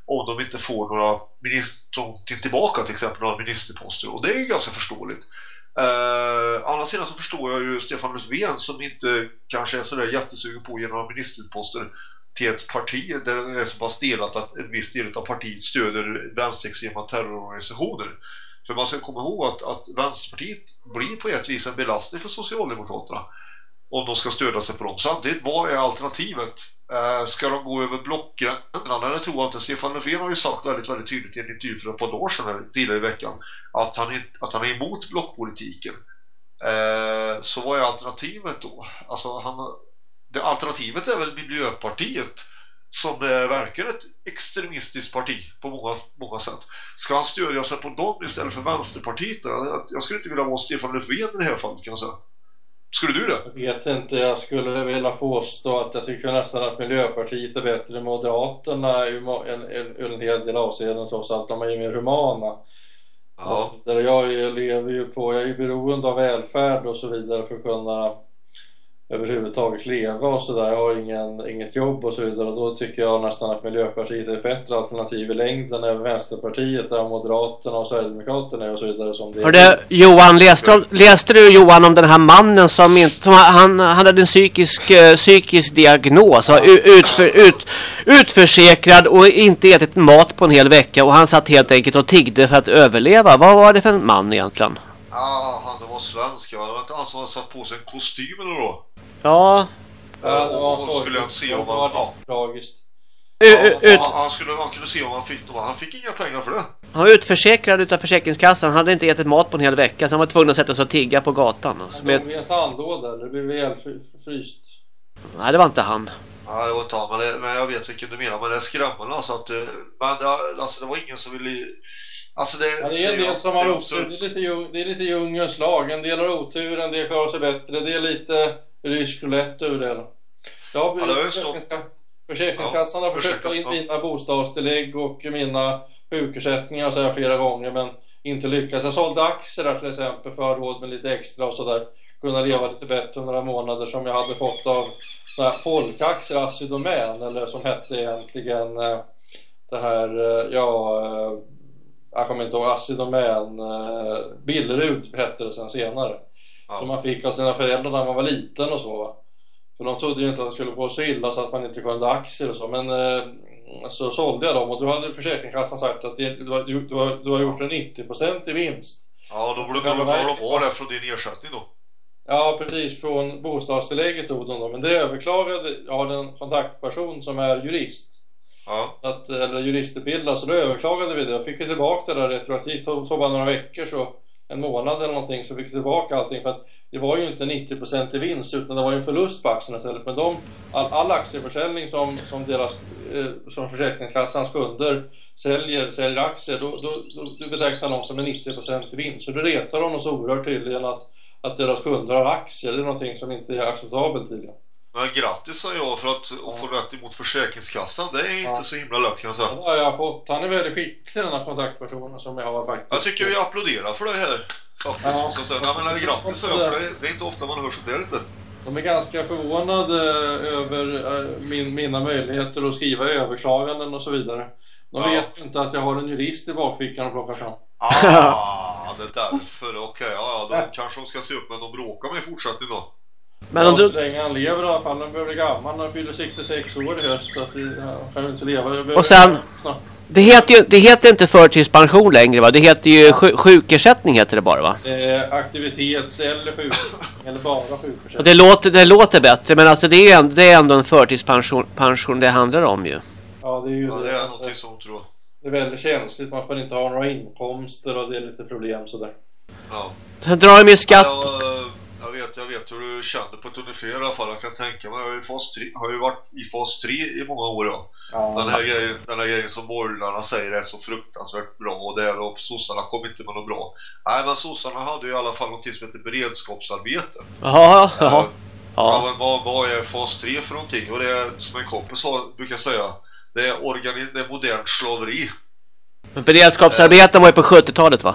om de inte får några minister tillbaka till exempel några ministerposter och det är ju ganska förståeligt. Eh, andra sidan så förstår jag ju Stefan Löfven som inte kanske är sådär jättesugen på att ge några ministerposter till ett parti där det är så pass delat att en viss del av partiet stöder vänsterextrema terrororganisationer. För man ska komma ihåg att, att Vänsterpartiet blir på ett vis en belastning för Socialdemokraterna om de ska stödja sig på dem. Samtidigt, vad är alternativet? Eh, ska de gå över blockgränserna? Det tror jag inte. Stefan Löfven har ju sagt väldigt, väldigt tydligt i en intervju för ett par dagar sedan tidigare i veckan att han, att han är emot blockpolitiken. Eh, så vad är alternativet då? Alltså, han, det alternativet är väl Miljöpartiet som eh, verkar ett extremistiskt parti på många, många sätt. Ska han stödja sig på dem istället för Vänsterpartiet? Jag, skulle inte vilja vara Stefan Löfven i det här fallet kan jag säga. Skulle du det? Jag vet inte, jag skulle vilja påstå att jag tycker nästan att Miljöpartiet är bättre än Moderaterna i en, en, en hel del avseenden trots allt. De är mer humana. Ja. Och så vidare. Jag lever ju på, jag är ju beroende av välfärd och så vidare för att kunna överhuvudtaget leva och sådär. Jag har ingen, inget jobb och så vidare och då tycker jag nästan att Miljöpartiet är ett bättre alternativ i längden än Vänsterpartiet där Moderaterna och Sverigedemokraterna är och så vidare som det är. Hörde, Johan, läste, du- läste du Johan om den här mannen som inte, som han, han hade en psykisk, eh, psykisk diagnos, u- utför, ut, utförsäkrad och inte ätit mat på en hel vecka och han satt helt enkelt och tiggde för att överleva. Vad var det för en man egentligen? Ja, han var svensk. Ja. Det var inte han som hade satt på sig en kostym eller då? Ja, Ja, och, och skulle han se om han... Ja, tragiskt. ut, han, han, skulle, han kunde se om han fick. Han fick inga pengar för det. han var utförsäkrad utav Försäkringskassan. Han hade inte ätit mat på en hel vecka så han var tvungen att sätta sig och tigga på gatan. Alltså, Han med, i en sandlåda eller blev ihjälfryst. nej, det var inte han. Ja, det var inte han, men, det, men jag vet vilken du menar. Men det är skrämmande alltså att... eh, Men det, alltså, det var ingen som ville... Alltså det... Ja, det är en del som har otur. Det är lite, djung- det är lite djungelns lag. En del har otur, en del klarar sig bättre. Det är lite rysk roulette över det. Ja, det. Försäkringska- Försäkringskassan har Ja, försökt ta in mina bostadstillägg och mina sjukersättningar så här flera gånger men inte lyckats. Jag sålde aktier där till exempel för att ha råd med lite extra och sådär. Kunna leva lite bättre några månader som jag hade fått av såna här folkaktier, Assi Domän eller som hette egentligen eh, det här, eh, ja, eh, jag kommer inte ihåg, Assi Domän, eh, Billerud hette det sen senare. Ja. Som man fick av sina föräldrar när man var liten och så. För de trodde ju inte att det skulle gå så illa så att man inte kunde aktier och så. Men eh, så sålde jag dem och då hade Försäkringskassan sagt att du, har, du, du, har, du har gjort en 90% i vinst. Ja, då borde du betala va? det från din ersättning då. Ja precis, från bostadstillägget tog de då. Men det överklagade, jag har en kontaktperson som är jurist. Ja. att, eh, eller juristutbildad så alltså, då överklagade vi det och fick vi tillbaka det där retroaktivt. Det tog bara några veckor så en månad eller någonting så fick vi tillbaka allting för att det var ju inte 90% i vinst utan det var ju en förlust på aktierna istället. Men de, all, all aktieförsäljning som, som, deras, eh, som Försäkringskassans kunder säljer, säljer aktier då, då, då, då betecknar de som en 90% i vinst. Så det retar de oss oerhört tydligen att, att deras kunder har aktier. Det är någonting som inte är acceptabelt tydligen. Men grattis säger jag för att, att få rätt emot Försäkringskassan. Det är inte Ja. så himla lätt kan jag säga. Har jag fått. Han är väldigt skicklig den här kontaktpersonen som jag har faktiskt. Jag tycker vi applåderar för det här. Faktiskt, Ja. måste jag säga. Nej, men grattis säger jag, för det, det är inte ofta man hör sånt där inte. De är ganska förvånade över eh, min, mina möjligheter att skriva överklaganden och så vidare. De Ja. vet ju inte att jag har en jurist i bakfickan och plockar fram. Ah, det är därför. Okej, ja, ja, då kanske de ska se upp men de bråkar med i fortsättningen då. Men om du, Så länge han lever i alla fall. Han börjar bli gammal. Han fyller 66 år i höst. Så att, han kan inte leva. Och sen- det, heter ju, det heter inte förtidspension längre va? Det heter ju sju, sjukersättning heter det bara va? Eh, aktivitets eller sjukersättning. eller bara Och sjukersättning. det låter, det låter bättre men alltså det är ju ändå, det är ändå en förtidspension pension det handlar om ju. Ja, det är ju Ja, det. det är någonting sånt tror jag. Det är väldigt känsligt. Man får inte ha några inkomster och det är lite problem sådär. Ja. Sen drar de ju skatt. Ja, Jag vet, jag vet hur du känner på ett ungefär i alla fall. Jag kan tänka mig. Jag har ju, fas 3, har ju varit i fas 3 i många år. Ja. Den, här grejen, den här grejen som borgarna säger är så fruktansvärt bra och det är och sossarna kom inte med något bra. Nej, men sossarna hade ju i alla fall något som heter beredskapsarbete. Jaha, jaha. Ja, Ja. men vad, vad är fas 3 för någonting? Och det är, som en kompis sa, brukar säga, det är, organi- det är modernt slaveri. Men beredskapsarbeten var ju på 70-talet va?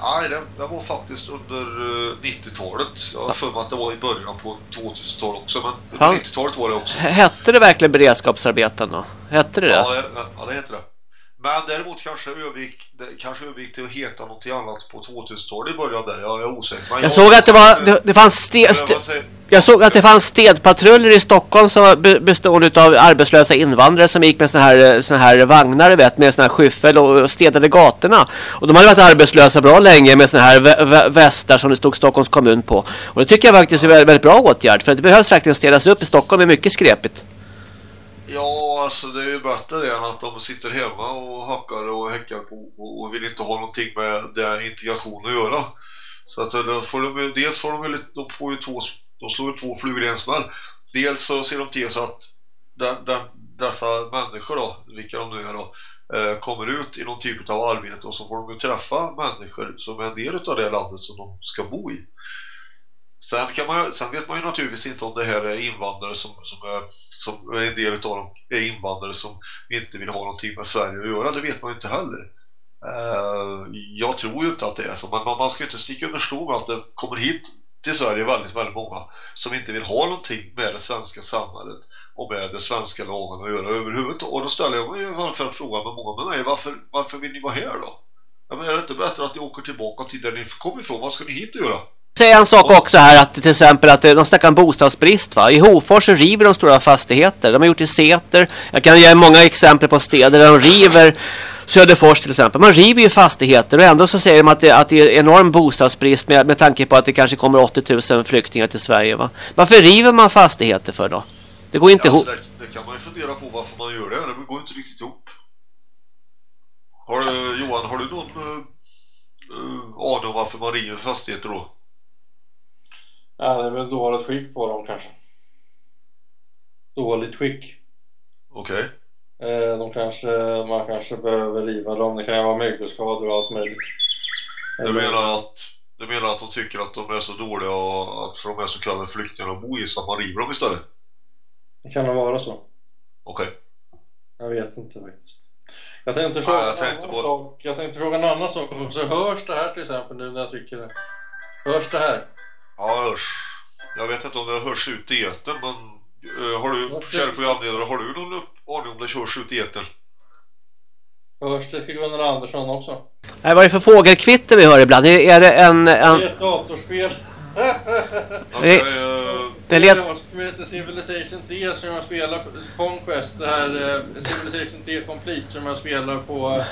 Nej, det, det var faktiskt under eh, 90-talet. Jag har för mig att det var i början på 2000-talet också, men under 90-talet var det också. Hette det verkligen beredskapsarbeten då? Hette det Ja, det? det, ja, det heter det. Men däremot kanske övergick, det, kanske övergick till att heta någonting annat på 2000-talet i början där. Jag är osäker. Men Jag såg att det var, det, det fanns ste, Jag, ste, jag, såg att det fanns städpatruller i Stockholm som bestod bestående av arbetslösa invandrare som gick med såna här, såna här vagnar, du vet, med såna här skyffel och städade gatorna. Och de hade varit arbetslösa bra länge med såna här vä- vä- västar som det stod Stockholms kommun på. Och det tycker jag faktiskt är en väldigt, väldigt bra åtgärd för att det behövs verkligen städas upp i Stockholm, det är mycket skräpigt. Ja, alltså det är ju bättre det än att de sitter hemma och hackar och häckar på och, vill inte ha någonting med den integration att göra. Så att eh, då får de, dels får de lite, de får ju två, de slår två flugor i en smäll. Dels så ser de till så att den, den, dessa människor då, vilka de nu är då, eh, kommer ut i någon typ av arbete och så får de ju träffa människor som är en del av det landet som de ska bo i. Sen, kan man, sen vet man ju naturligtvis inte om det här är invandrare som, som, är, som är en del av dem är invandrare som inte vill ha någonting med Sverige att göra. Det vet man ju inte heller. Eh, jag tror ju inte att det är så, men man, man ska ju inte sticka under stol med att det kommer hit i Sverige väldigt, väldigt många som inte vill ha någonting med det svenska samhället och med det svenska lagen att göra överhuvudtaget. Och då ställer jag mig ju varför frågan med många med mig, varför, varför vill ni vara här då? Ja, men är det inte bättre att ni åker tillbaka till där ni kom ifrån? Vad ska ni hit och göra? Säga en sak också här att till exempel att eh, de snackar om bostadsbrist va. I Hofors så river de stora fastigheter. De har gjort i Säter. Jag kan ge många exempel på städer där de river Söderfors till exempel. Man river ju fastigheter och ändå så säger de att det, att det är enorm bostadsbrist med, med tanke på att det kanske kommer 80 000 flyktingar till Sverige va. Varför river man fastigheter för då? Det går inte Ja, ihop. det, det kan man ju fundera på varför man gör det. Det går inte riktigt ihop. Har du, Johan, har du någon uh, aning om varför man river fastigheter då? Ja, det är väl dåligt skick på dem kanske. Dåligt skick. Okej. Eh, de kanske, man kanske behöver riva dem. Det kan ju vara mögelskador och allt möjligt. Du menar att du menar att de tycker att de är så dåliga och att för de är så kallade flyktingar att bo i så att man river dem istället? Det kan nog vara så. Okej. Jag vet inte faktiskt. Jag tänkte fråga, jag en, tänkte annan på- sak. jag tänkte fråga en annan sak också. Hörs det här till exempel nu när jag trycker det? Hörs det här? Ja, hörs. Jag vet inte om det hörs ut i etern men har du, kära programledare, har du någon aning om det hörs ut i etern? Hörs det till Gunnar Andersson också? Nej, vad är det för fågelkvitter vi hör ibland? Är, är det en... en Det är ett datorspel. Okej, Det- eh, det. Som heter Civilization 3 som jag spelar på Conquest. Det här eh, Civilization 3 Complete som jag spelar på,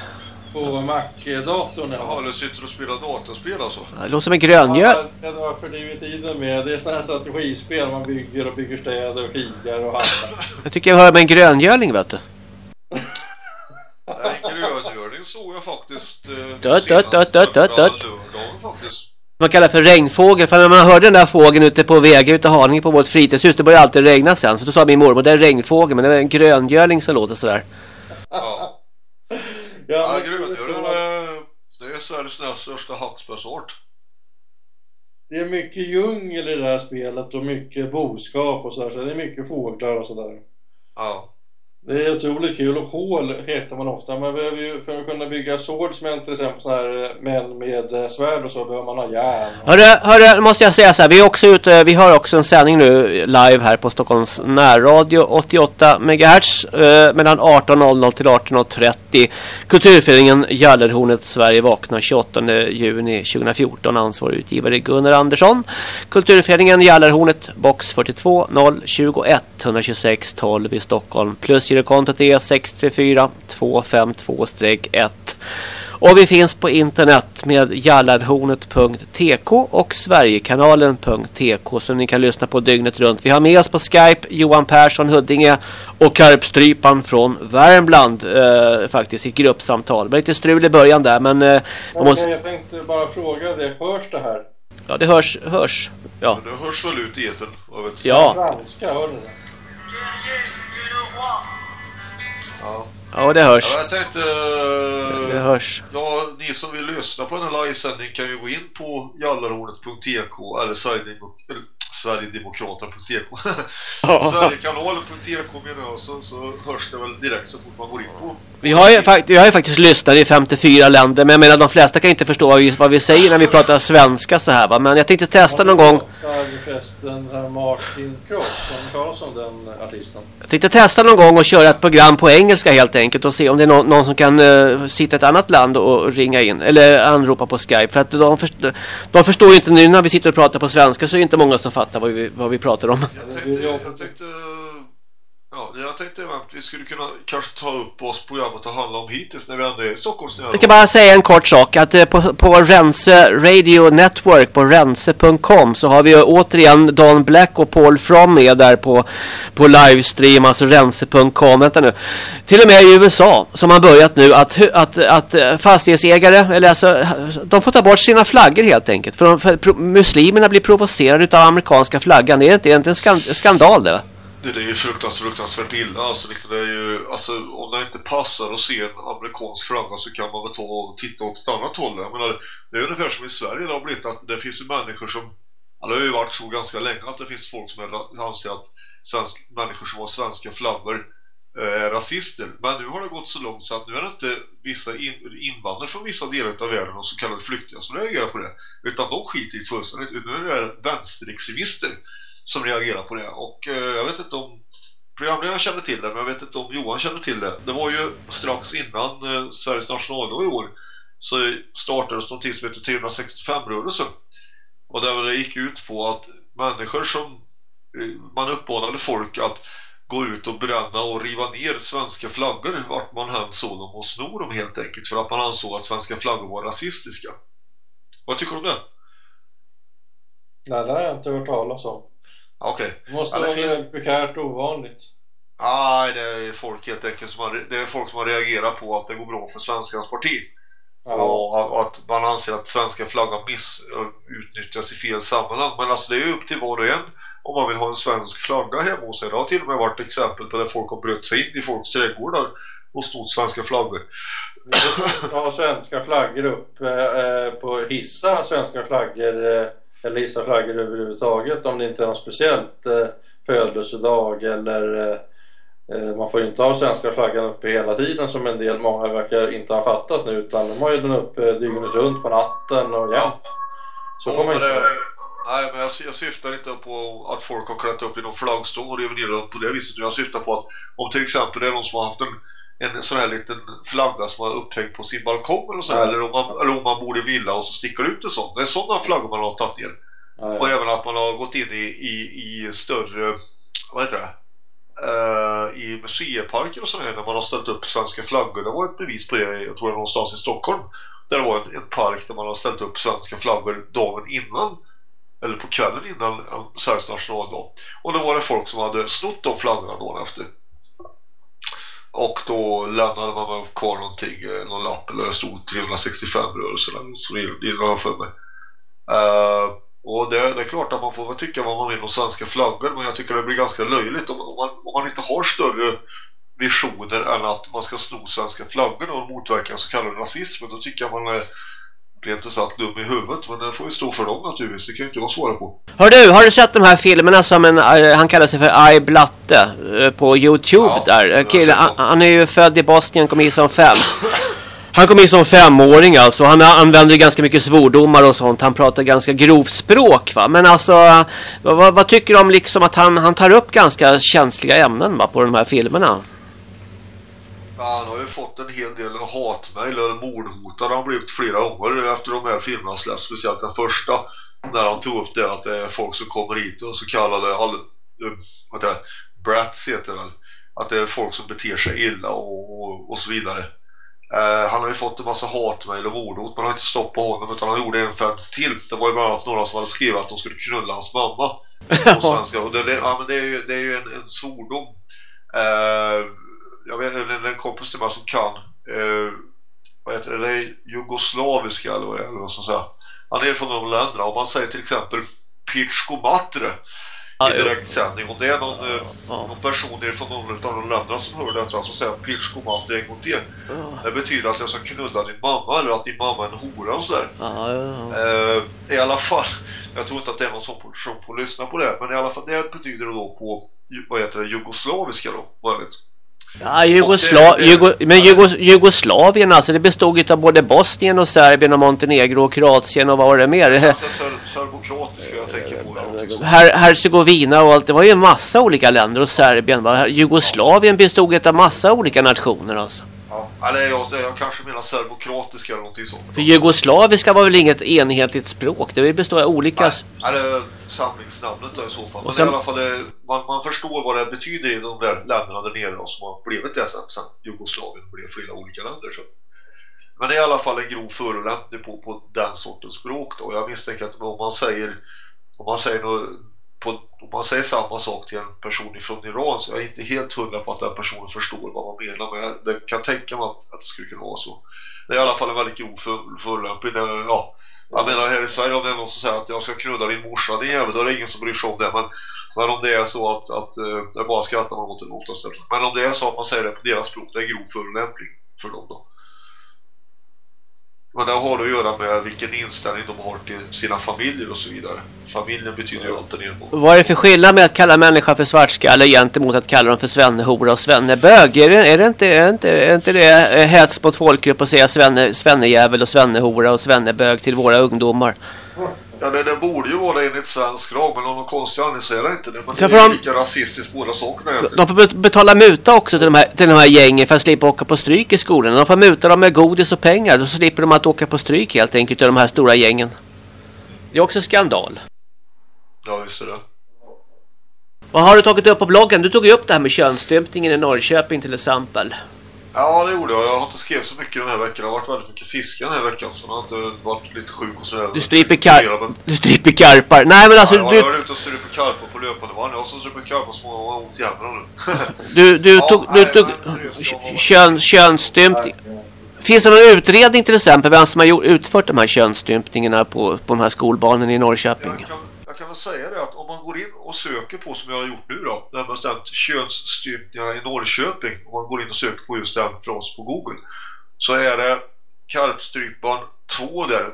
på Mac-datorn. Jaha, du sitter och spelar dataspel alltså? Det låter som en gröngöl. Ja, det var fördrivit tiden med. Det är sådana här strategispel. Man bygger och bygger städer och krigar och handlar. Jag tycker jag hör med en gröngöling vet du. Nej, gröngörning såg jag faktiskt eh, Dött, dött, dött, dött, dött. faktiskt. Man kallar för regnfågel. För när man hörde den där fågeln ute på vägen ute i Haninge på vårt fritidshus. Det började alltid regna sen. Så då sa min mormor det är regnfågel. Men det är en gröngöling som låter sådär. Ja, Ja, ja det är eh, det är Sveriges näst största hackspettsart. Det är mycket djungel i det här spelet och mycket boskap och sådär. Så det är mycket fåglar och sådär. Ja. Det är otroligt kul och hål heter man ofta. Man behöver ju, för att kunna bygga swordsmen till exempel så här eh, män med eh, svärd och så behöver man ha järn. Hörru, hörru, måste jag säga så här. Vi är också ute, vi har också en sändning nu live här på Stockholms närradio 88 MHz eh, mellan 18.00 till 18.30. Kulturföreningen Gallerhornet Sverige vaknar 28 juni 2014. Ansvarig utgivare Gunnar Andersson. Kulturföreningen Gallerhornet box 42 021 126 12 i Stockholm. Plus girokontot är 634 252-1. Och vi finns på internet med jallarhornet.tk och sverigekanalen.tk så ni kan lyssna på dygnet runt. Vi har med oss på Skype Johan Persson Huddinge och Karpstrypan från Värmland eh, faktiskt i gruppsamtal. Det var lite strul i början där men eh, man Men måste... Jag tänkte bara fråga det. Hörs det här? Ja, det hörs. hörs. Ja. Det hörs väl ut i etern? Ja. Franska, hör ni det? Ja. ja, det hörs. Ja, jag tänkte... Det hörs. Ja, ni som vill lyssna på den här livesändningen kan ju gå in på jallarhornet.tk eller eller Sverigedemokraterna.tk Sverigekanalen.tk menar jag så, så hörs det väl direkt så fort man går in på Vi har, ju fakt- vi har ju faktiskt lyssnare i 54 länder, men jag menar de flesta kan inte förstå vad vi, vad vi säger när vi pratar svenska så här va. Men jag tänkte testa någon gång. Förresten här Martin Cross, ni talat om den artisten? Jag tänkte testa någon gång och köra ett program på engelska helt enkelt och se om det är någon, någon som kan uh, sitta i ett annat land och ringa in eller anropa på Skype. För att de, först, de förstår ju inte nu när vi sitter och pratar på svenska så är det inte många som fattar vad vi, vad vi pratar om. Jag tyckte, jag tyckte Ja, jag tänkte att vi skulle kunna kanske ta upp oss programmet och handla om hittills när vi ändå är i Stockholmsnära. Jag ska bara säga en kort sak att eh, på, på Rense Radio Network på rense.com så har vi återigen Don Black och Paul From med där på, på livestream, alltså rense.com. Vänta nu. Till och med i USA som har börjat nu att, att, att eh, fastighetsägare, eller alltså, de får ta bort sina flaggor helt enkelt. För, de, för muslimerna blir provocerade av amerikanska flaggan. Det är inte, det är inte en skandal det va? Det, det är ju fruktansvärt, fruktansvärt illa. Alltså, liksom, det är ju, alltså, om det inte passar att se en amerikansk flagga så kan man väl ta och titta åt ett annat håll. Jag menar, det är ungefär som i Sverige det har blivit att det finns ju människor som alltså, det har ju varit så ganska länge att det finns folk som är, anser att svensk, människor som har svenska flaggor eh, är rasister. Men nu har det gått så långt så att nu är det inte vissa in, invandrare från vissa delar av världen och så kallade flyktingar som reagerar på det. Utan de skiter i fullständigt. Nu är det vänsterextremister som reagerar på det. Och eh, jag vet inte om programledaren kände till det, men jag vet inte om Johan kände till det. Det var ju strax innan eh, Sveriges nationaldag i år så startades någonting som heter 365-rörelsen. Och där det gick ut på att människor som eh, man uppmanade folk att gå ut och bränna och riva ner svenska flaggor vart man hän såg dem och snor dem helt enkelt för att man ansåg att svenska flaggor var rasistiska. Vad tycker du om det? Nej, det har jag inte hört talas om. Ja, Okej. Det måste Ja, det vara finns- prekärt och ovanligt. Nej, det är folk helt enkelt som har, det är folk som har reagerat på att det går bra för svenskans parti. Ja. Och att man anser att svenska flaggan miss, utnyttjas i fel sammanhang. Men alltså det är ju upp till var och en om man vill ha en svensk flagga hemma hos sig. Det har till och med varit exempel på där folk har bröt sig in i folks trädgårdar och snott svenska flaggor. ha svenska flaggor upp eh, eh, på hissa svenska flaggor eh, eller hissa flaggor överhuvudtaget om det inte är någon speciellt eh, födelsedag eller eh, eh, man får ju inte ha svenska flaggan uppe hela tiden som en del många verkar inte ha fattat nu utan de har ju den uppe dygnet runt på natten och jämt. Så får man inte det-. Nej, men jag, jag syftar inte på att folk har klätt upp i någon flaggstång och rivit ner dem på det viset. Jag syftar på att om till exempel det är någon som har haft en, en sån här liten flagga som har upphängt på sin balkong eller så här, Ja. eller, om man, eller om man bor i villa och så sticker ut en sån. Det är sådana flaggor man har tagit ner. Ja, Och även att man har gått in i, i, i större, vad heter det? Eh, I museiparker och sådär när man har ställt upp svenska flaggor. Det var ett bevis på det, jag tror det var någonstans i Stockholm. Där det var en, en park där man har ställt upp svenska flaggor dagen innan eller på kvällen innan Sveriges nationaldag. Och då var det folk som hade snott de flaggorna dagen efter. Och då lämnade man väl kvar någonting, eh, någon lapp eller det stod 365 rörelser eller något som det jag för mig. Uh, och det, det är klart att man får väl tycka vad man vill om svenska flaggor men jag tycker det blir ganska löjligt om, om, man, om man inte har större visioner än att man ska sno svenska flaggor och motverka så kallad rasism då tycker jag man är rent ut sagt dum i huvudet men det får ju stå för dem naturligtvis, det kan ju inte jag svara på. Hör du, har du sett de här filmerna som en, eh, han kallar sig för Ai Blatte eh, på Youtube Ja, där? Kille, han, han är ju född i Bosnien, kom hit som fem. Han kom hit som femåring alltså. Han använder ganska mycket svordomar och sånt. Han pratar ganska grovt språk va. Men alltså, eh, vad, vad, vad tycker du om liksom att han, han tar upp ganska känsliga ämnen va, på de här filmerna? Han har ju fått en hel del hatmejl eller mordhot har han blivit flera gånger efter de här filmerna släppts. Speciellt den första när han tog upp det att det är folk som kommer hit och så kallade all, uh, vad det, brats heter det. Att det är folk som beter sig illa och, och, och så vidare. Eh, han har ju fått en massa hatmejl och mordhot men han har inte stopp på honom utan han gjorde en fem till. Det var ju bland annat några som hade skrivit att de skulle knulla hans mamma. På svenska. Och det, det, ja, men det är ju, det är ju en, en svordom. Eh, jag vet en, en kompis till mig som kan eh, vad heter det, det jugoslaviska eller vad det är eller jag säga. Han är från de länderna. Om man säger till exempel Pitchkomatre Ja, i jo. direktsändning. Om det är någon, Ja. någon person från någon av de länderna som hör detta så säger jag Pitchkomatre en gång till. Det betyder att jag ska knulla din mamma eller att din mamma är en hora och sådär. Eh, I alla fall, jag tror inte att det är någon sån person får lyssna på det, men i alla fall det betyder då på, vad heter det, jugoslaviska då, vad jag vet. Ja, Jugosla det- Jugo men Jugos Jugoslavien alltså, det bestod ju av både Bosnien och Serbien och Montenegro och Kroatien och vad var det mer? Alltså ser- serbokratiska jag tänker på. Her Herzegovina och allt, det var ju en massa olika länder och Serbien va? Jugoslavien bestod av massa olika nationer alltså. Ja, eller jag, jag kanske menar serbokratiska eller någonting sånt. För jugoslaviska var väl inget enhetligt språk, det består av olika... Nej, eller samlingsnamnet då i så fall. Men sen- i alla fall, det, man, man förstår vad det betyder i de där länderna där nere då, som har blivit det sen, sen Jugoslavien blev flera olika länder. Så. Men det är i alla fall en grov förolämpning på, på den sortens språk då. Jag misstänker att om man säger om man säger något, på, om man säger samma sak till en person från Iran så är jag inte helt hundra på att den personen förstår vad man menar men jag det kan tänka mig att, att det skulle kunna vara så. Det är i alla fall en väldigt grov för, förolämpning. Ja, jag menar här i Sverige om det är någon som säger att jag ska knulla din morsa din jävel, då är det ingen som bryr sig om det. Men, men om det är så att, att eh, det är bara skrattar man åt det oftast. Men om det är så att man säger det på deras språk, det är grov förolämpning för dem då. Men det har att göra med vilken inställning de har till sina familjer och så vidare. Familjen betyder ju alltid nere. Vad är det för skillnad med att kalla människa för svartskalle gentemot att kalla dem för svennehora och svennebög? Är det, är det inte, är det inte, är inte det hets mot folkgrupp att säga svenne, svennejävel och svennehora och svennebög till våra ungdomar? Ja, det, det borde ju vara det enligt svensk lag, men av någon konstig anledning så är det inte det. Men Så det är de- lika rasistiskt båda sakerna. De får bet- betala muta också till de, här, till de här gängen för att slippa åka på stryk i skolan. De får muta dem med godis och pengar. Då slipper de att åka på stryk helt enkelt i de här stora gängen. Det är också skandal. Ja, visst är det. Vad har du tagit upp på bloggen? Du tog ju upp det här med könsstympningen i Norrköping till exempel. Ja, det gjorde jag. Jag har inte skrivit så mycket den här veckan. Det har varit väldigt mycket fiske den här veckan, så jag har inte varit lite sjuk och sådär. Du stryper, kar men- du stryper karpar. Nej men alltså ja, jag du, har varit ute och stryper karpar på löpande band. Jag har som stryper karpar som har ont i händerna nu. du, du Ja, tog, du nej, tog men seriöst, jag har- kön, könsstympning. Finns det någon utredning till exempel vem som har gjort, utfört de här könsstympningarna på, på de här skolbarnen i Norrköping? Jag kan, jag kan väl säga det att om man går in och söker på som jag har gjort nu då, närmare bestämt könsstympningarna i Norrköping, om man går in och söker på just den fras på Google, så är det Karpstrypan 2 där.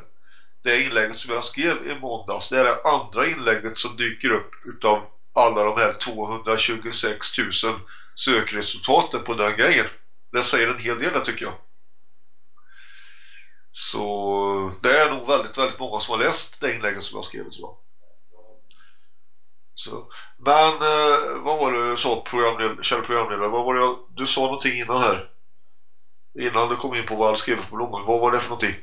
Det inlägget som jag skrev i måndags, det är det andra inlägget som dyker upp utav alla de här 226 000 sökresultaten på den grejen. Det säger en hel del det tycker jag. Så det är nog väldigt, väldigt många som har läst det inlägget som jag skrev tror jag. Så. Men eh, vad var det du sa programledare, kära programledare? Vad var det jag, du sa någonting innan här? Innan du kom in på vad jag skrev på blomman. Vad var det för någonting?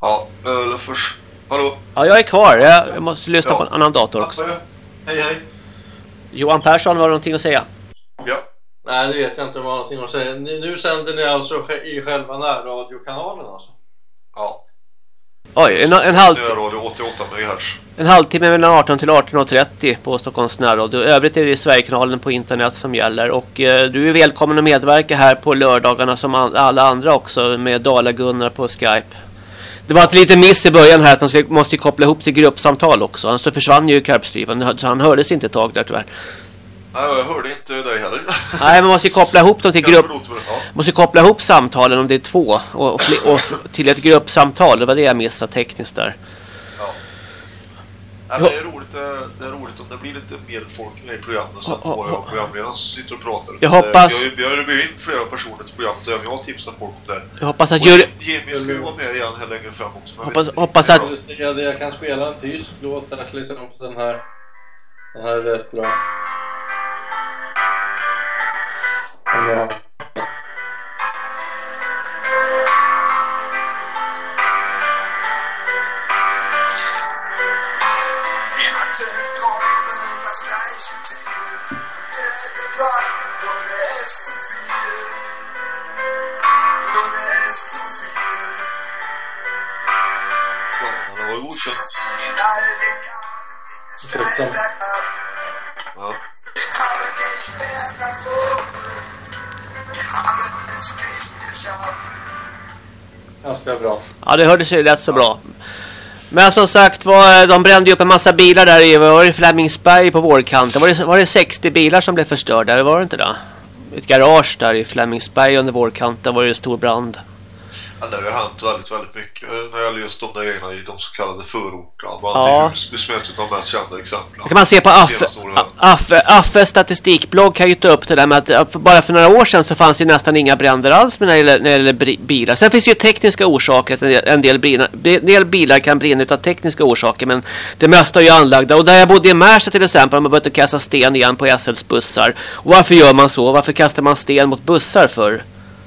Ja, eller först... Hallå? Ja, jag är kvar. Jag, jag måste lyssna Ja. på en annan dator också. Hej hej. Johan Persson, har du någonting att säga? Ja. Nej, det vet jag inte om jag har någonting att säga. Nu sänder ni alltså i själva närradiokanalen alltså? Ja. Oj, en, en, halv, Nu är radio 88 MHz. en halvtimme mellan 18 till 18.30 på Stockholms närradio. Övrigt är det Sverigekanalen på internet som gäller. Och eh, du är välkommen att medverka här på lördagarna som an, alla andra också med Dala-Gunnar på Skype. Det var ett litet miss i början här att man ska, måste koppla ihop till gruppsamtal också. Annars så försvann ju karpstrypan så han hördes inte ett tag där tyvärr. Nej, jag hörde inte dig heller. Nej, man måste ju koppla ihop dem till grupp... Ja. Måste koppla ihop samtalen om det är två och, och, och till ett gruppsamtal. Det var det jag missade tekniskt där. Nej, men det, är roligt, det, det är roligt om det blir lite mer folk med i programmet så att Ja, ja, jag och programledaren som sitter och pratar. Jag Det- hoppas- Vi har ju vi har ju bjudit in flera personer till programmet jag har tipsat folk om det. Jag hoppas att jury... Jimmy ska ju vara med igen här längre fram också. Hoppas- hoppas att- Jag tycker att jag kan spela en tysk låt där till exempel. Den här, den här är rätt bra. Den ganska bra. Ja, det hördes ju rätt så bra. Men som sagt var, de brände ju upp en massa bilar där i, var det Flemingsberg på vårkanten. Var det, var det 60 bilar som blev förstörda, eller var det inte det? Ett garage där i Flemingsberg under vårkanten var det en stor brand. Ja, det har ju hänt väldigt, väldigt mycket eh, när det gäller just de där grejerna i de så kallade förorterna. Bland Ja. annat i Husby de mest kända exemplen. Det kan man se på Affe, Senaste åren. Affe, Affe statistikblogg kan ju ta upp det där med att att bara för några år sedan så fanns det nästan inga bränder alls när det gäller, när det gäller bilar. Sen finns det ju tekniska orsaker att en del, brinna, en del bilar kan brinna utav tekniska orsaker men det mesta är ju anlagda. Och där jag bodde i Märsta till exempel har man börjat kasta sten igen på SLs bussar. Och varför gör man så? Varför kastar man sten mot bussar för?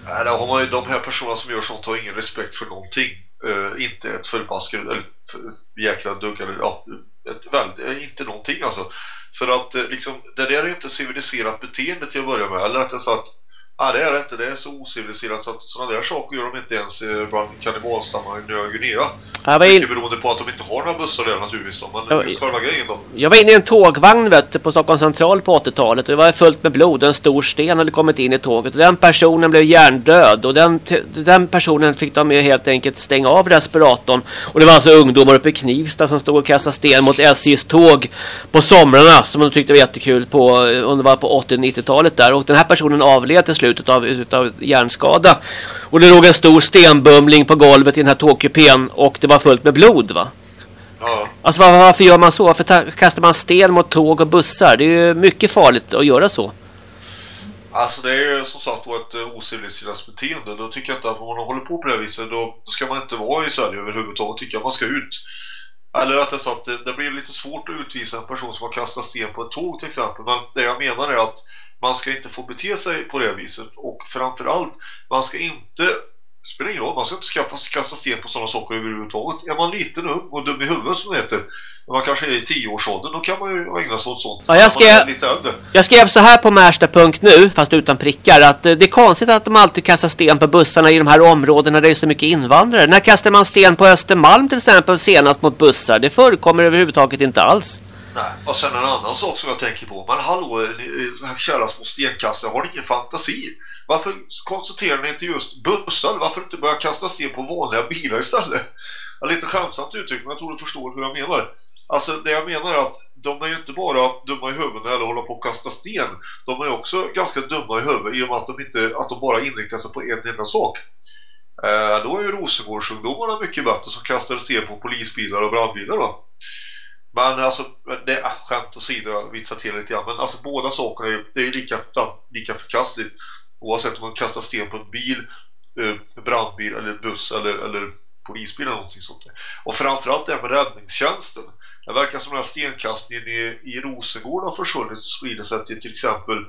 Nej, de, har ju, de här personerna som gör sånt har ingen respekt för någonting. Uh, inte ett förbaskat eller för, jäkla dugg eller ja, ett, väl, eh, inte någonting alltså. För att eh, liksom, det där är ju inte civiliserat beteende till att börja med. Eller att det så att Ja, det är det inte. Det är så ociviliserat så att sådana där saker gör de inte ens eh, bland kannibalstammar i Nya Guinea. Jag var, in, Mycket beroende på att de inte har några bussar där naturligtvis. Då. Men Ja, just själva grejen då. jag var inne i en tågvagn vet du, på Stockholms central på 80-talet. och Det var fullt med blod. En stor sten hade kommit in i tåget. Och den personen blev hjärndöd. Och den, den personen fick de ju helt enkelt stänga av respiratorn. Och det var alltså ungdomar uppe i Knivsta som stod och kastade sten mot SJs tåg på somrarna. Som de tyckte var jättekul på, det var på 80-90-talet där. Och den här personen avled till slut utav, utav hjärnskada. Och det låg en stor stenbumling på golvet i den här tågkupén. Och det var fullt med blod va. Ja, Alltså var, varför gör man så? Varför ta, kastar man sten mot tåg och bussar? Det är ju mycket farligt att göra så. Alltså det är ju som sagt ett eh, ociviliserat beteende. Då tycker jag inte att om man håller på på det här viset då ska man inte vara i Sverige överhuvudtaget. Tycker jag man ska ut. Eller att så att det, det blir lite svårt att utvisa en person som har kastat sten på ett tåg till exempel. Men det jag menar är att man ska inte få bete sig på det viset. Och framförallt, man ska inte spelar ingen roll, man ska inte skaffa, kasta sten på sådana saker överhuvudtaget. Är man liten ung och dum i huvudet som heter, när man kanske är i tioårsåldern, då kan man ju ägna sig åt sånt. Ja, jag äldre. Jag skrev så här på Märsta.nu, fast utan prickar, att eh, det är konstigt att de alltid kastar sten på bussarna i de här områdena där det är så mycket invandrare. När kastar man sten på Östermalm till exempel senast mot bussar? Det förekommer överhuvudtaget inte alls. Nej, och sen en annan sak som jag tänker på. Men hallå, ni, eh, så här kära små stenkastare, har ni ingen fantasi? Varför koncentrerar ni inte just bussar? Varför inte börja kasta sten på vanliga bilar istället? Ja, lite skämtsamt uttryck, men jag tror du förstår hur jag menar. Alltså, det jag menar är att de är ju inte bara dumma i huvudet eller håller på att kasta sten. De är ju också ganska dumma i huvudet i och med att de, inte, att de bara inriktar sig på en enda sak. Eh, då är ju Rosengårdsungdomarna mycket bättre som kastar sten på polisbilar och brandbilar då. Men alltså, det är skämt åsido, jag vitsar till lite grann. Men alltså båda sakerna är, det är lika, lika förkastligt. Oavsett om man kastar sten på en bil, eh, brandbil eller buss eller, eller polisbil eller någonting sånt där. Och framförallt det här med räddningstjänsten. Det verkar som den här stenkastningen i, i Rosengård har försvunnit och sprider sig till till exempel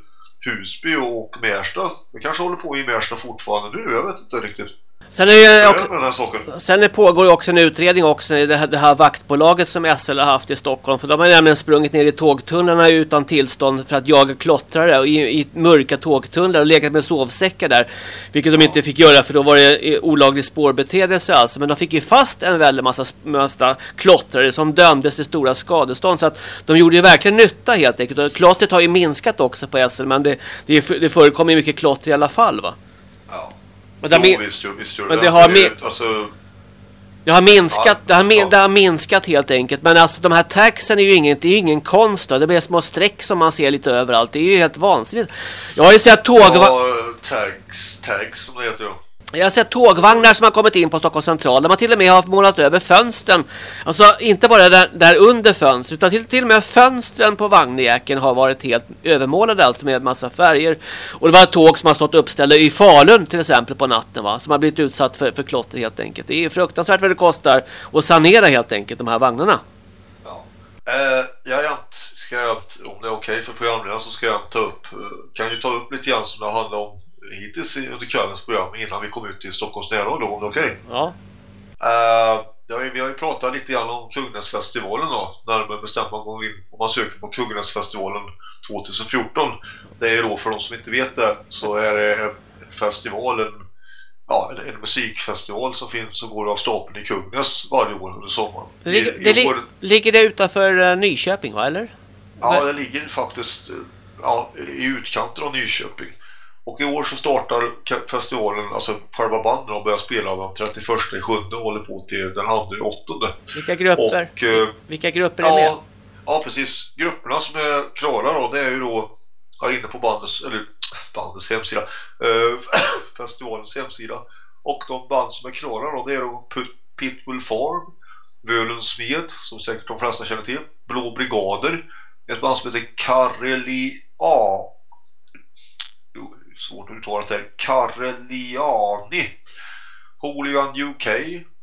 Husby och Märsta. Det kanske håller på i Märsta fortfarande nu, jag vet inte riktigt. Sen, är saken? sen pågår ju också en utredning också i det här, det här vaktbolaget som SL har haft i Stockholm. För de har nämligen sprungit ner i tågtunnlarna utan tillstånd för att jaga klottrare och i, i mörka tågtunnlar och legat med sovsäckar där. Vilket de inte fick göra för då var det olaglig spårbeträdelse alltså. Men de fick ju fast en väldig massa, massa klottrare som dömdes till stora skadestånd. Så att de gjorde ju verkligen nytta helt enkelt. Och klottret har ju minskat också på SL men det, det, det förekommer mycket klotter i alla fall va. Men det har, min, visst, visst men det. har med- Alltså, det har minskat, Ja, det, har min, ja. det har minskat helt enkelt. Men alltså de här tagsen är ju ingen, det är ju ingen konst då. Det blir små streck som man ser lite överallt. Det är ju helt vansinnigt. Jag har ju sett tågva- ja, tags, tags som det heter ja. Jag har sett tågvagnar som har kommit in på Stockholms central där man till och med har målat över fönstren. Alltså inte bara där, där under fönstret utan till, till och med fönstren på vagnjäkeln har varit helt övermålade alltså med massa färger. Och det var ett tåg som har stått uppställda i Falun till exempel på natten va. Som har blivit utsatt för, för klotter helt enkelt. Det är fruktansvärt vad det kostar att sanera helt enkelt de här vagnarna. ja. Eh, jag jämt, ska jag, om det är okej för programledaren så ska jag ta upp, eh, kan ju ta upp lite grann som det handlar om hittills under kvällens program innan vi kom ut till Stockholms närradio om det okej. Ja. Det har ju, vi har ju pratat lite grann om Kungnäsfestivalen då, närmare bestämt man går in om man söker på Kungnäsfestivalen 2014. Det är då för de som inte vet det så är det en festival, en, ja, en, en musikfestival som finns och går av stapeln i Kungnäs varje år under sommaren. Det, ligger, I- det i li, år- ligger det utanför eh, Nyköping va eller? Ja, det ligger faktiskt eh, ja, i utkanten av Nyköping. Och i år så startar festivalen, alltså själva banden och börjar spela den 31 i sjunde och håller på till den andra i åttonde. Vilka grupper? Och eh, Vilka grupper är med? ja, ja, precis. Grupperna som är klara då, det är ju då här inne på bandets, eller bandets hemsida, eh, festivalens hemsida. Och de band som är klara då, det är då Pitbull Farm, Völens Smed, som säkert de flesta känner till, Blå Brigader, ett band som heter Kareli A. Svårt att uttala det här. Kareliani. Hooligan UK,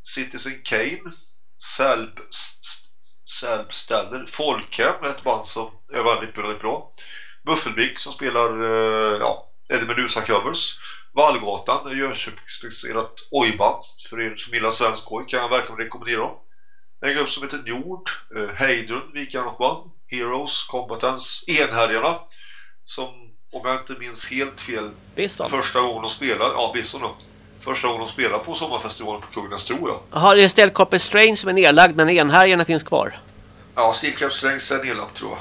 Citizen Kane, Selb, Selbställer, Folkhem, ett band som är väldigt, väldigt bra. Buffelbig som spelar eh, ja, Eddie Meduza covers. Vallgatan, Jönköpingsbaserat ojband. För er som gillar svensk oj kan jag verkligen rekommendera dem. En grupp som heter Njord. eh, Heidrun, Vikarrockband, Heroes, Combatants, Enhärjarna. Som, om jag inte minns helt fel, Bisson? första gången de spelar, ja Bisson då. Första gången de spelar på sommarfestivalen på Kungens tror jag. Jaha, det är Ställkoppel Strange som är nedlagd men enhärjarna finns kvar. Ja, Steelcap Strängs är nedlagt tror jag.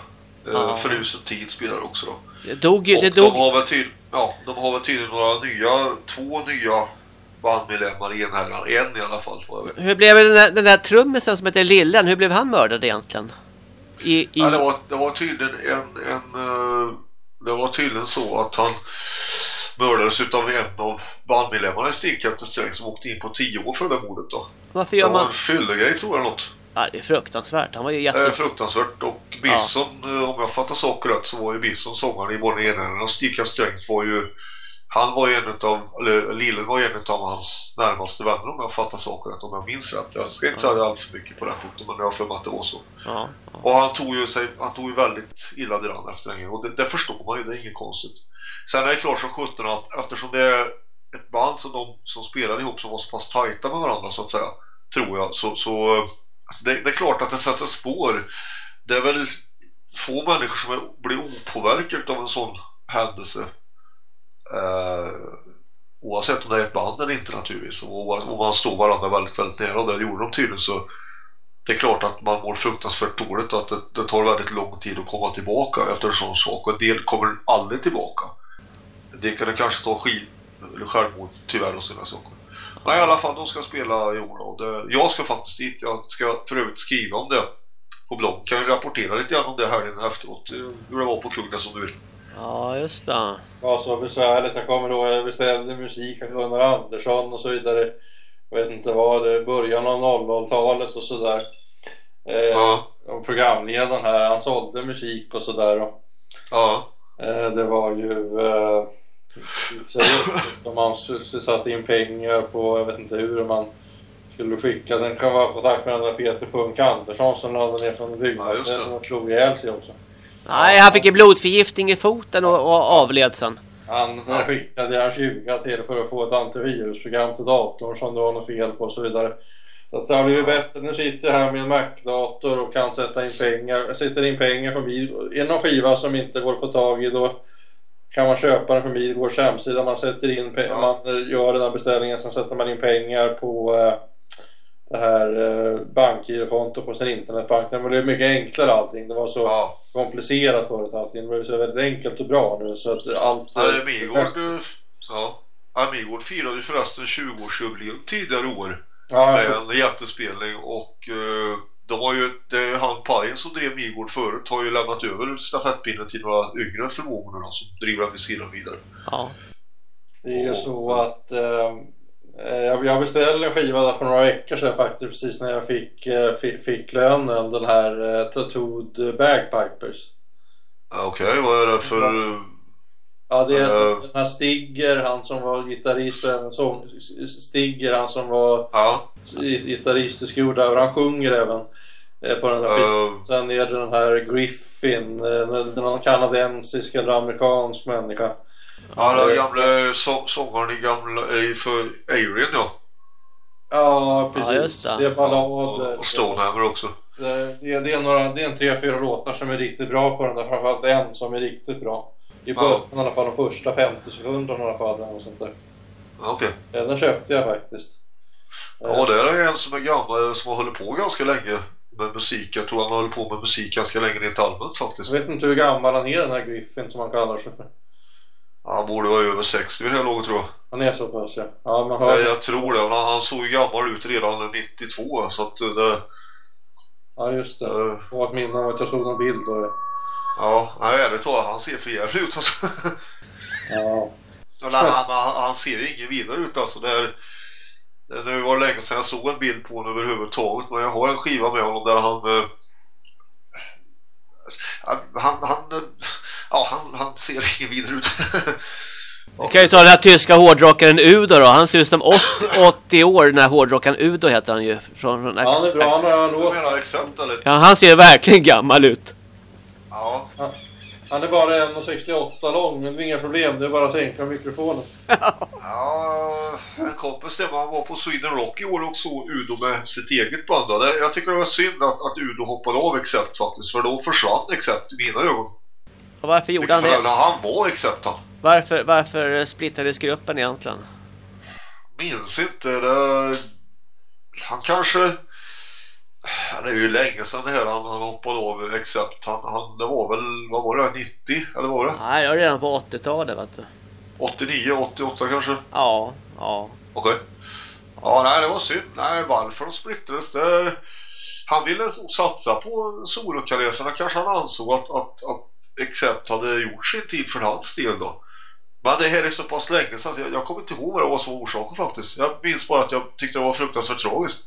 Ja. Eh, Förrusen tid spelar också då. Det dog ju, det de dog... har väl tydligen, ja, de har väl tydligen några nya, två nya bandmedlemmar i enhärjarna. En i alla fall. Hur blev den där, den där trummisen som heter Lillen, hur blev han mördad egentligen? I, i... Ja, det, var, det var tydligen en, en eh, det var tydligen så att han mördades utav en av bandmedlemmarna i Steelcap Sträng som åkte in på tio år för det mordet då. Varför Det gör var man... en fyllegrej tror jag något. Ja, det är fruktansvärt. Han var ju Det jätte... är fruktansvärt och Bison, eh, om jag fattar saker rätt så var ju Bison sångaren i både ena och Steelcap Strength var ju han var ju en utav, eller Lillen var ju en utav hans närmaste vänner om jag fattar saker rätt, om jag minns rätt. Jag ska inte säga allt för mycket på den punkten men jag har för mig att det var så. Ja. Och han tog ju sig, han tog ju väldigt illa däran efter den och det, det förstår man ju, det är inget konstigt. Sen är det klart som sjutton att eftersom det är ett band som de som spelar ihop som var så pass tajta med varandra så att säga, tror jag, så, så alltså det, det är klart att det sätter spår. Det är väl få människor som är, blir opåverkade av en sån händelse. Eh, oavsett om det är ett band eller inte naturligtvis. Och om man står varandra väldigt, väldigt nära och det gjorde de tydligen så det är klart att man mår fruktansvärt dåligt och att det, det tar väldigt lång tid att komma tillbaka efter en sån sak och en del kommer aldrig tillbaka. Det kan det kanske ta skit eller självmord tyvärr och sådana saker. Men i alla fall, de ska spela i år och det, jag ska faktiskt dit, jag ska för övrigt skriva om det på blogg. Kan ju rapportera lite grann om det helgen efteråt, hur det var på Kungen som du vill ja, just det. Ja, så besvärligt. Jag kommer ihåg jag beställde musik av Gunnar Andersson och så vidare. Jag vet inte vad, det är början av 00-talet och sådär. Eh, Ja. Och programledaren här, han sålde musik och sådär. Ja, Eh, det var ju... Eh, om satte in pengar på, jag vet inte hur man skulle skicka. Sen kan man ha kontakt med den där Peter Punk Andersson som laddade ner från Ja, just byggnadsstället det. och slog ihjäl sig också. Nej, han fick ju blodförgiftning i foten och, och avled sen. Han skickade han 20 till för att få ett antivirusprogram till datorn som det var något fel på och så vidare. Så att det har blivit bättre. Nu sitter jag här med en Mac-dator och kan sätta in pengar. Jag sätter in pengar på bil. Är det någon skiva som inte går att få tag i då kan man köpa den på Midgårds hemsida. Man sätter in Ja. man gör den här beställningen sen sätter man in pengar på eh, det här eh, bankgirokonto på sin internetbank. Det blev mycket enklare allting. Det var så ja. komplicerat förut allting. Det blev så väldigt enkelt och bra nu så att allt... Ja, Midgård, eh, ja. Midgård firade ju förresten 20-årsjubileum tidigare år Ja, med en jättespelning och eh, de har ju, det är han Pajen som drev Midgård förut har ju lämnat över stafettpinnen till några yngre förmågor som driver den sidan vidare. Ja. Det är ju så att eh, eh, jag jag beställde en skiva där för några veckor sedan faktiskt precis när jag fick, eh, fick, fick lönen. Den här eh, Tattooed Bagpipers. Okej, vad är det för... eh, Ja det är Eh. den här Stigger, han som var gitarrist och även sång, Stigger, han som var Ja, gitarrist i Skurdauer, han sjunger även eh, på den här eh, Sen är det den här Griffin, eh, någon kanadensisk eller amerikansk människa. Ja den gamla så, sångaren i gamla, eh, för Arian ja. Ja precis, Ja, just det. det är Och, ballader. och Stonehammer också. Det, det, det, är några, det är en tre, fyra låtar som är riktigt bra på den där. Framförallt en som är riktigt bra. I Ja. början i alla fall, de första 50 sekunderna i alla fall. något sånt där. Ja, Okej. Ja, Den köpte jag faktiskt. Ja, det är en som är gammal som har hållit på ganska länge med musik. Jag tror han har hållit på med musik ganska länge rent allmänt faktiskt. Jag vet inte hur gammal han är den här Griffin som han kallar sig för. Han borde vara över 60 vid det här laget tror jag. Han är så pass ja. Ja, man Nej, hör. jag tror det. Men han såg ju gammal ut redan 92 så att det... Ja, just det. eh, Och att minna av att jag såg någon bild och... Ja, nej, ärligt talat, han ser för jävligt ut alltså. Ja. Han, han, han ser ingen vidare ut alltså. Det, är, det nu var det länge sedan jag såg en bild på honom överhuvudtaget. Men jag har en skiva med honom där han... eh, Han, han, han, eh, ja, han, han ser ingen vidare ut. Vi kan ju ta den här tyska hårdrockaren Udo då. Han ser ut som 80, 80 år, den här hårdrockaren Udo heter han ju. Från, från Ja, han är bra. Han har exakt eller? Ja, han ser verkligen gammal ut. Ja. Han är bara 1,68 lång, men det är inga problem. Det är bara att sänka mikrofonen. Ja, en kompis till mig, han var på Sweden Rock i år och såg Udo med sitt eget band. då. Jag tycker det var synd att, att Udo hoppade av Accept faktiskt, för då försvann Accept i mina ögon. Och varför gjorde han det? han var Accept han. Varför, varför splittrades gruppen egentligen? Minns inte. Det, han kanske... Det är ju länge sedan det här han, han hoppade av Accept. Han, han, det var väl, vad var det, 90? Eller var det? Nej, det var redan på 80-talet vet du. 89, 88 kanske? Ja, ja. Okej. Ja, nej det var synd. Nej, varför de splittrades det... Han ville satsa på solokarriären. Kanske han ansåg att, att, att Accept hade gjort sin tid för hans del då. Men det här är så pass länge sedan jag, jag kommer inte ihåg vad det var som var orsaken faktiskt. Jag minns bara att jag tyckte det var fruktansvärt tragiskt.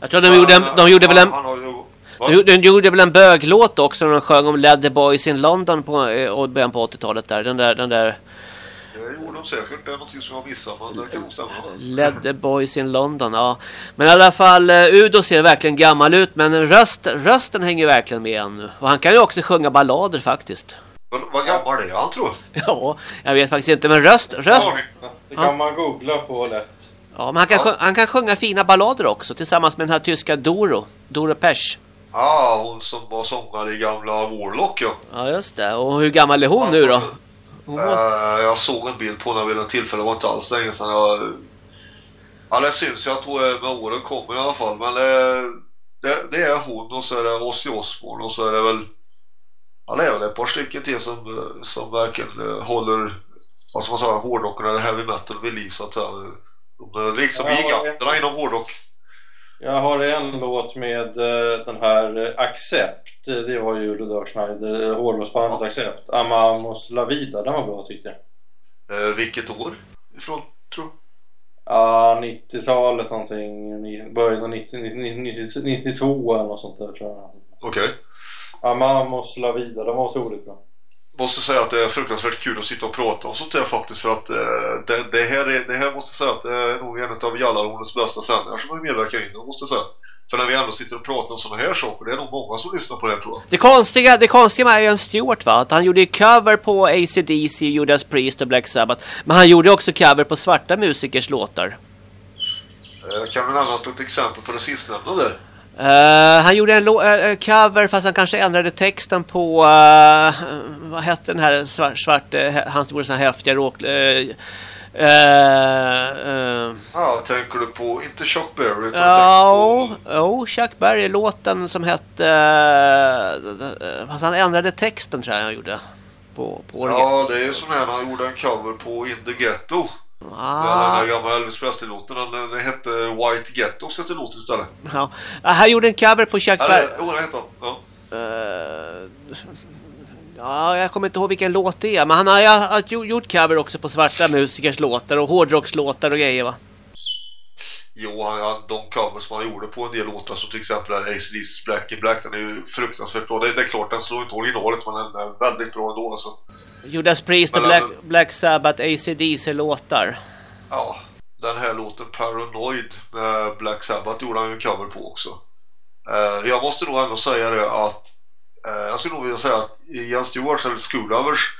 Jag tror de gjorde, en, de gjorde väl en... Han, han? De gjorde, de gjorde väl en böglåt också när de sjöng om Led the Boys in London på, eh, och början på 80-talet där. Den där, den där Det gjorde de säkert. Det är någonting som jag missade men det kan nog stämma. Led the Boys in London, ja. Men i alla fall, eh, Udo ser verkligen gammal ut men röst, rösten hänger verkligen med ännu. Och han kan ju också sjunga ballader faktiskt. Men vad gammal är han tror Ja, jag vet faktiskt inte men röst, röst. Ja, Ja, Det kan man googla på lätt. Ja, men han kan, sjunga, han kan sjunga fina ballader också tillsammans med den här tyska Doro, Doro Pesch. ah, hon som var sångare i gamla Warlock ja. Ja, just det. Och hur gammal är hon nu då? Eh, jag såg en bild på henne vid ett tillfälle, det var inte alls länge sedan. Jag... Ja, det syns ju att hon är med åren kommer i alla fall. Men eh, det, det är hon och så är det Ozzy Osbourne och så är det väl... Ja, det är väl ett par stycken till som, som verkligen eh, håller, vad ska man säga, hårdrocken eller heavy metal vid liv så att säga. De är liksom Ja, giganterna inom hårdrock. Jag har en låt med eh, den här eh, Accept. Eh, Det var ju Rudolf Schneider, hårdrocksbandet Accept. Amamos La Vida, den var bra tyckte jag. Eh, vilket år ifrån, tror? Ja, 90-talet någonting. Början av 90, 90, 90, 92 eller något sånt där tror jag. Okej. Amamos La Vida, den var otroligt bra. Måste säga att det är fruktansvärt kul att sitta och prata om sånt där faktiskt för att eh, det, det, här är, det här måste jag säga att det är nog en av Jallarhornets bästa sändningar som vi medverkar in måste jag säga. För när vi ändå sitter och pratar om såna här saker, det är nog många som lyssnar på det här, tror jag. Det konstiga, det konstiga med Ian Stewart va, att han gjorde ju cover på AC/DC, Judas Priest och Black Sabbath. Men han gjorde också cover på svarta musikers låtar. Eh, kan vi nämna ett exempel på det sistnämnda där? Eh, han gjorde en eh, cover fast han kanske ändrade texten på eh, vad hette den här svart, svart han gjorde såna här häftiga råk... Uh, Ja, tänker du på, inte Chuck Berry utan Ja, tänker oh, Chuck Berry låten som hette uh, fast han ändrade texten tror jag han gjorde på på på... Ja, det är som här när han gjorde en cover på In the Ghetto. Med den Ah, här gamla Elvis Presley-låten. Den, den hette White Ghettos hette låten istället. ja. Ah, Han gjorde en cover på Chuck Berry. Jo, den hette han. Ja. Eh, ja, jag kommer inte ihåg vilken låt det är. Men han har, ju- har gjort cover också på svarta musikers låtar och hårdrockslåtar och grejer va? Jo, han, han, de covers som han gjorde på en del låtar som till exempel ACDC's Black in Black, den är ju fruktansvärt bra. Det, det är klart, den slår inte originalet, men den är väldigt bra ändå alltså. Judas Priest och Black, alltså- Black Sabbath, AC/DC låtar. Ja, den här låten Paranoid med Black Sabbath gjorde han ju en cover på också. Eh, jag måste nog ändå säga det att eh, jag skulle nog vilja säga att Ian Stewarts eller Schoollovers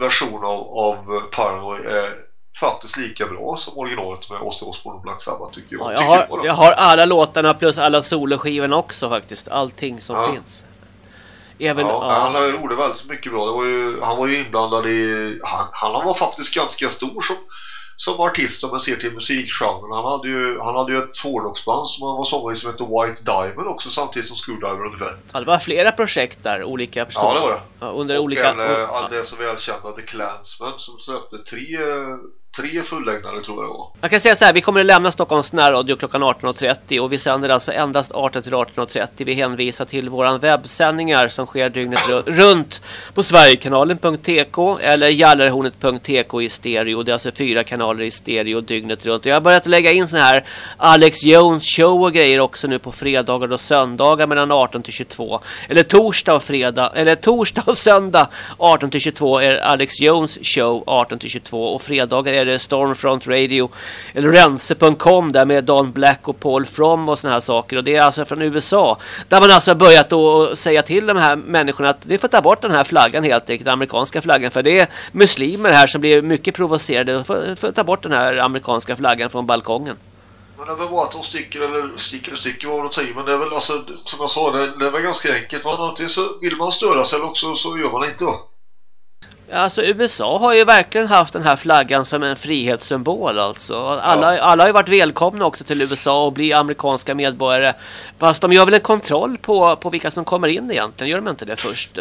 version av, av Paranoid är faktiskt lika bra som originalet med Ozzy Osbourne och Black Sabbath tycker jag. Ja, jag, tycker har, jag har alla låtarna plus alla soloskivorna också faktiskt. Allting som Ja. finns. Även, Ja, ja, han gjorde väldigt mycket bra. Var ju, han var ju inblandad i... Han, han var faktiskt ganska stor som, som artist om man ser till musikgenren. Han hade ju, han hade ju ett hårdrocksband som han var sångare i som hette White Diamond också samtidigt som Screwdriver ungefär. Ja, det var flera projekt där, olika personer. Ja, det var det. Ja, under och olika... en, eh, all det så välkända The Clansmen som släppte tre, eh, tre fullängdare tror jag det var. Jag kan säga så här, vi kommer att lämna Stockholms närradio klockan 18.30 och vi sänder alltså endast 18 till 18.30. Vi hänvisar till våra webbsändningar som sker dygnet runt på sverigekanalen.tk eller jallarhornet.tk i stereo. Det är alltså fyra kanaler i stereo dygnet runt. Och jag har börjat lägga in så här Alex Jones show och grejer också nu på fredagar och söndagar mellan 18 till 22. Eller torsdag och fredag, eller torsdag och söndag 18 till 22 är Alex Jones show 18 till 22 och fredagar är det Stormfront Radio eller rense.com där med Don Black och Paul From och såna här saker och det är alltså från USA där man alltså har börjat då säga till de här människorna att det får ta bort den här flaggan helt enkelt, den amerikanska flaggan för det är muslimer här som blir mycket provocerade för, får, att ta bort den här amerikanska flaggan från balkongen. Men det är väl bara att de sticker eller sticker och sticker vad de säger men det är väl alltså som jag sa det, det är väl ganska enkelt. Man, antingen så vill man störa sig eller också så gör man det inte va? Alltså USA har ju verkligen haft den här flaggan som en frihetssymbol alltså. Alla, alla har ju varit välkomna också till USA och bli amerikanska medborgare. Fast de gör väl en kontroll på, på vilka som kommer in egentligen, gör de inte det först?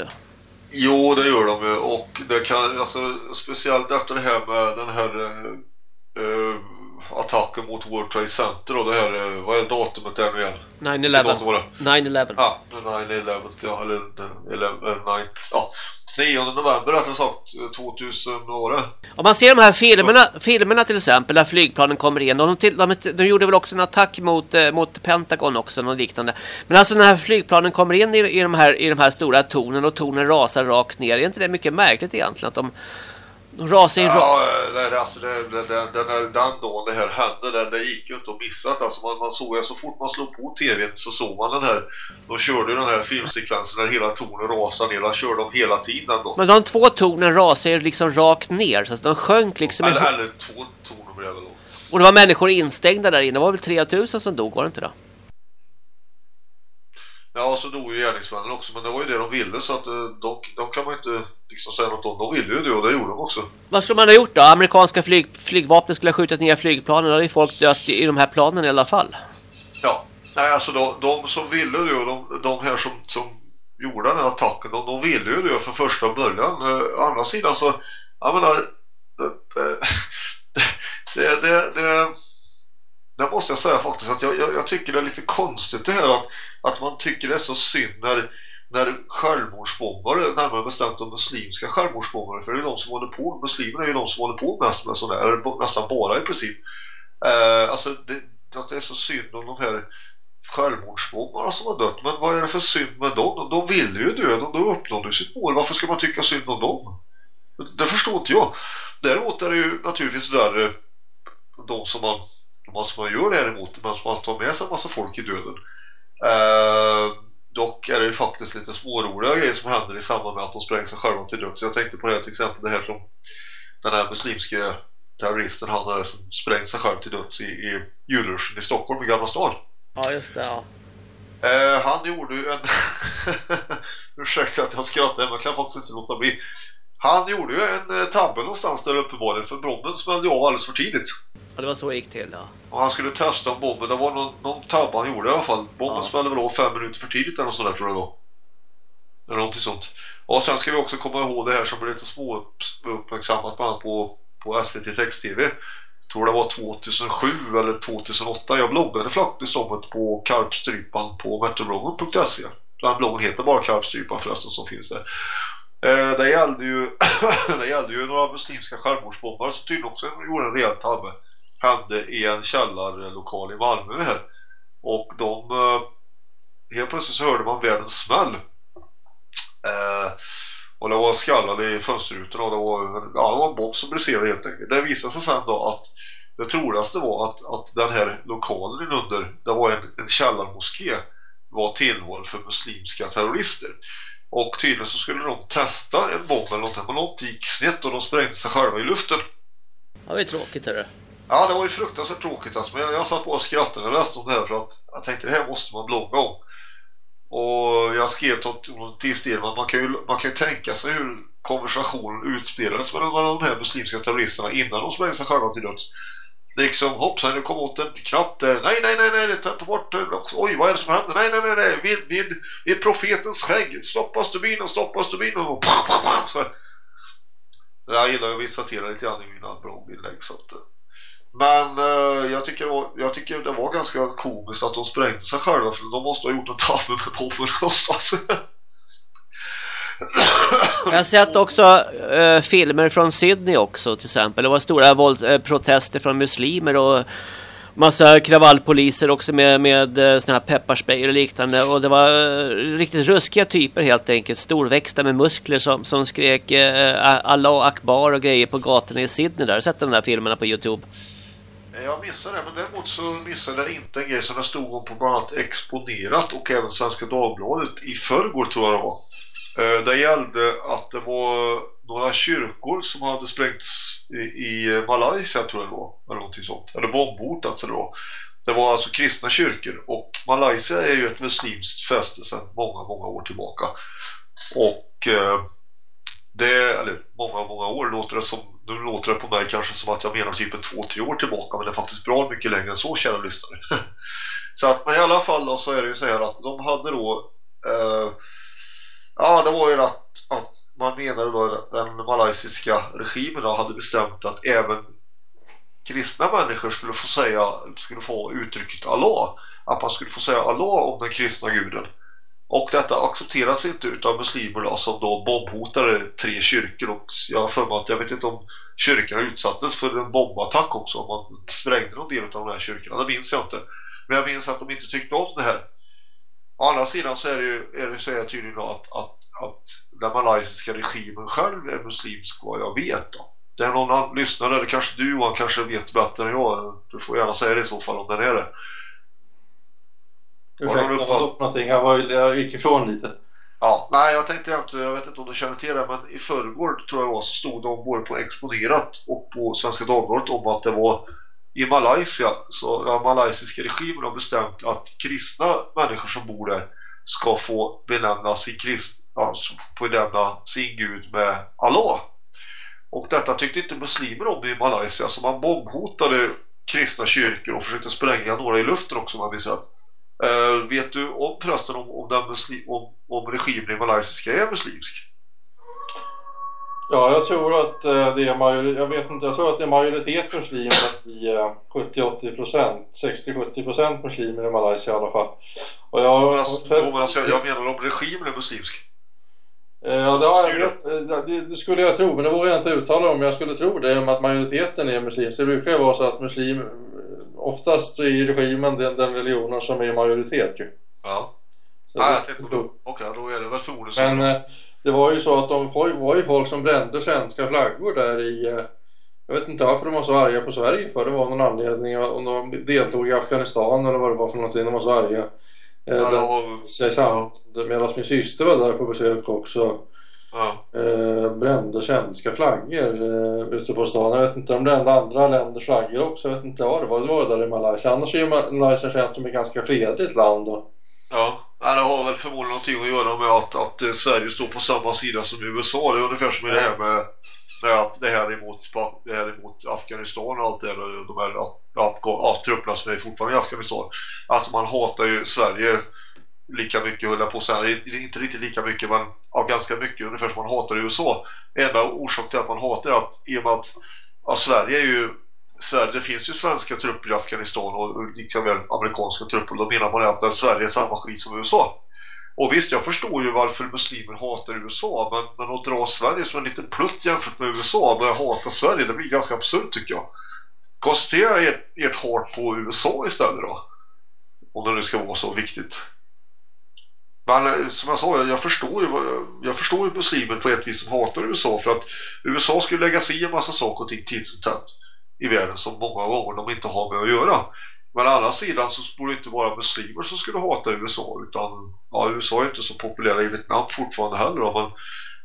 Jo, det gör de ju och det kan alltså speciellt efter det här med den här eh, eh, attacken mot World Trade Center och det här, eh, vad är datumet där nu igen? Vilket datum var 9-11. det? 9-11. Ja, 9-11, ja, eller den 11, 9, ja, 9 november rättare sagt, eh, 2000 var det. Om man ser de här filmerna, filmerna till exempel, där flygplanen kommer in. Och de, till, de, de gjorde väl också en attack mot, eh, mot Pentagon också, något liknande. Men alltså när här flygplanen kommer in i, i, de här, i de här stora tornen och tornen rasar rakt ner. Är inte det mycket märkligt egentligen att de, de rasar in? Ja, det, alltså det, det, den, den, den dagen det här hände, det, det gick ju inte att missa. Alltså man, man såg, så fort man slog på tvn så såg man den här, de körde den här filmsekvensen där hela tornen rasade ner, de körde de hela tiden då. Men de två tornen rasar ju liksom rakt ner, så de sjönk liksom Eller, eller två torn blev det då. Och det var människor instängda där inne. Det var väl 3000 som dog, var det inte det? Ja, och så dog ju gärningsmännen också, men det var ju det de ville så att eh, de, de kan man inte liksom säga något om. De ville ju det och det gjorde de också. Vad skulle man ha gjort då? Amerikanska flyg, flygvapnet skulle ha skjutit ner flygplanen. Då hade ju folk dött i, i de här planen i alla fall. Ja, nej alltså de, de som ville det och de, de här som, som gjorde den här attacken, de, de ville ju det från första början. Eh, å andra sidan så, jag menar, det, det, det, det, det, det måste jag säga faktiskt att jag, jag, jag tycker det är lite konstigt det här att, att man tycker det är så synd när, när självmordsbombare, närmare bestämt de muslimska självmordsbombare, för det är de som håller på, muslimerna är ju de som håller på mest med sådana här, eller nästan bara i princip. Eh, alltså det, att det är så synd om de här självmordsbombarna som har dött. Men vad är det för synd med dem? De vill ju dö, de, de uppnådde sitt mål. Varför ska man tycka synd om dem? Det förstår inte jag. Däremot är det ju naturligtvis värre de som man, de som man gör det här emot, men som man tar med sig en massa folk i döden. Eh, dock är det ju faktiskt lite småroliga grejer som händer i samband med att de spränger sig själva till döds. Jag tänkte på det här till exempel, det här som den här muslimske terroristen han är som sprängt sig själv till döds i, i Djurgården i Stockholm i Gamla stan. Ja, just det. Ja. Eh, han gjorde ju en ursäkta att jag skrattar men jag kan faktiskt inte låta bli. Han gjorde ju en eh, tabbe någonstans där uppenbarligen för bomben smällde av alldeles för tidigt. ja, det var så det gick till. Ja. Och han skulle testa om bomben, det var någon, någon tabbe han gjorde i alla fall. Bomben Ja. smällde väl av fem minuter för tidigt eller något sånt där tror jag det var. Eller någonting sånt. Och sen ska vi också komma ihåg det här som blev lite små uppmärksammat bland annat på, på SVT Text-TV. Jag tror det var 2007 eller 2008. Jag bloggade faktiskt om det på karpstrypan på metrobloggen.se. Den bloggen heter bara karpstrypan förresten som finns där. Eh, det gällde ju det gällde ju några muslimska självmordsbombare som tydligen också gjorde en rejäl tabbe. Hände i en källarlokal i Malmö här. Och de eh, helt plötsligt så hörde man världens smäll. Eh, och det var skallade i fönsterrutorna och det var, ja, det var en bomb som briserade helt enkelt. Det visade sig sen då att det troligaste var att, att den här lokalen under, det var en, en källarmoské var tillhåll för muslimska terrorister. Och tydligen så skulle de testa en bomb eller någonting, men något gick snett och de sprängde sig själva i luften. Det var ju tråkigt. Hörru. Ja, det var ju fruktansvärt tråkigt alltså, men jag, jag satt på och skrattade när jag läste om det här för att jag tänkte det här måste man blogga om. Och jag skrev till- till Stedman, man kan ju, man kan ju tänka sig hur konversationen utspelades mellan de här muslimska terroristerna innan de sprängde sig själva till döds. Liksom hoppsan, nu kom åt en knapp där. Eh, nej, nej, nej, nej, ta inte bort eh, den. Oj, vad är det som händer? Nej, nej, nej, nej. Vid, vid, vid profetens skägg. Stoppa stubinen, stoppa stubinen. Och så. Jag gillar att visatera lite grann i mina blogginlägg så att. Eh. Men eh, jag, tycker det var, jag tycker det var ganska komiskt att de sprängde sig själva för de måste ha gjort en tabbe med bomben någonstans. Alltså. Jag har sett också eh, filmer från Sydney också till exempel. Det var stora våld, eh, protester från muslimer och massa kravallpoliser också med, med eh, såna här pepparspray och liknande. Och det var eh, riktigt ruskiga typer helt enkelt. Storväxta med muskler som, som skrek eh, Allah Akbar och grejer på gatorna i Sydney där. Har sett de där filmerna på Youtube? Jag missade det, men däremot så missade jag inte en grej som det stod om på bland annat Exponerat och även Svenska Dagbladet i förrgår tror jag det var. Eh, det gällde att det var några kyrkor som hade sprängts i, i Malaysia tror jag det var, eller någonting sånt. Eller bombotats eller vad. Det var alltså kristna kyrkor och Malaysia är ju ett muslimskt fäste sedan många, många år tillbaka. Och eh, det, eller många, många år låter det som, nu låter det på mig kanske som att jag menar typ en två, tre år tillbaka men det är faktiskt bra mycket längre än så kära lyssnare. så att, men i alla fall då så är det ju så här att de hade då eh, ja det var ju att, att man menade då att den malaysiska regimen då hade bestämt att även kristna människor skulle få säga, skulle få uttrycket Allah. Att man skulle få säga Allah om den kristna guden. Och detta accepteras inte utav muslimer då, som då bombhotade tre kyrkor. Och jag har för mig att jag vet inte om kyrkorna utsattes för en bombattack också om man sprängde någon del av de här kyrkorna, det minns jag inte. Men jag minns att de inte tyckte om det här å andra sidan så är det ju är det så är tydligen att, att, att den malaysiska regimen själv är muslimsk vad jag vet då det är någon annan lyssnare, eller kanske du och han kanske vet bättre än jag du får gärna säga det i så fall om den är det Ursäkta, Har du vad för någonting? Jag, var, jag gick ifrån lite. Ja, nej jag tänkte inte, jag vet inte om du känner till det men i förrgår tror jag det var så stod de både på Exponerat och på Svenska Dagbladet om att det var i Malaysia så den malaysiska regimen har bestämt att kristna människor som bor där ska få benämna sin krist, alltså benämna sin gud med Allah. Och detta tyckte inte muslimer om i Malaysia så man bombhotade kristna kyrkor och försökte spränga några i luften också man visat. Uh, vet du om förresten om, om, den muslim, om, om regimen i Malaysia är muslimsk? Ja, jag tror att eh, det är jag vet inte, jag tror att det är majoritet muslimer i eh, 70-80 procent, 60-70 procent muslimer i Malaysia i alla fall. Och jag, Ja, men alltså, jo, men alltså, jag, menar om regimen är muslimsk. Eh, Ja, det, har jag eh, det, det skulle jag tro, men det vågar jag inte uttala om. Jag skulle tro det om att majoriteten är muslimsk. Det brukar ju vara så att muslim, oftast i regimen den, den religionen som är i majoritet ju. Ja. Så det- jag tänkte okej, då är det väl förmodligen. Men det var ju så att de var ju folk som brände svenska flaggor där i eh, jag vet inte varför de var så arga på Sverige för det var någon anledning om de deltog i Afghanistan eller vad det var för någonting de var så arga. Eh, Ja, det- det sam- Medan min syster var där på besök också ja. eh, brände svenska flaggor eh, ute på stan. Jag vet inte om det brände andra länders flaggor också. Jag vet inte vad det var. Det var där i Malaysia. Annars är ju Malaysia känt som ett ganska fredligt land. Och, Ja, det har väl förmodligen någonting att göra med att, att eh, Sverige står på samma sida som USA. Det är ungefär som det här med, med att det här emot, det här emot Afghanistan och allt det där. De här ja, trupperna som är fortfarande i Afghanistan. Att man hatar ju Sverige lika mycket höll jag på att säga. Inte riktigt lika mycket men ja, ganska mycket ungefär som man hatar USA. Enda orsak till att man hatar är att i och med att ja, Sverige är ju Sverige, det finns ju svenska trupper i Afghanistan och lika liksom väl amerikanska trupper och då menar man att Sverige är samma skit som USA. Och visst, jag förstår ju varför muslimer hatar USA men, men att dra Sverige som en liten plutt jämfört med USA och börja hata Sverige, det blir ganska absurt tycker jag. Koncentrera ert, ert hat på USA istället då. Om det nu ska vara så viktigt. Men eh, som jag sa, jag, förstår ju jag förstår ju muslimer på ett vis som hatar USA för att USA skulle lägga sig i en massa saker och ting tidsomtätt. tätt i världen som många gånger de inte har med att göra. Men å andra sidan så borde det inte vara muslimer som skulle hata USA utan ja, USA är inte så populära i Vietnam fortfarande heller då, men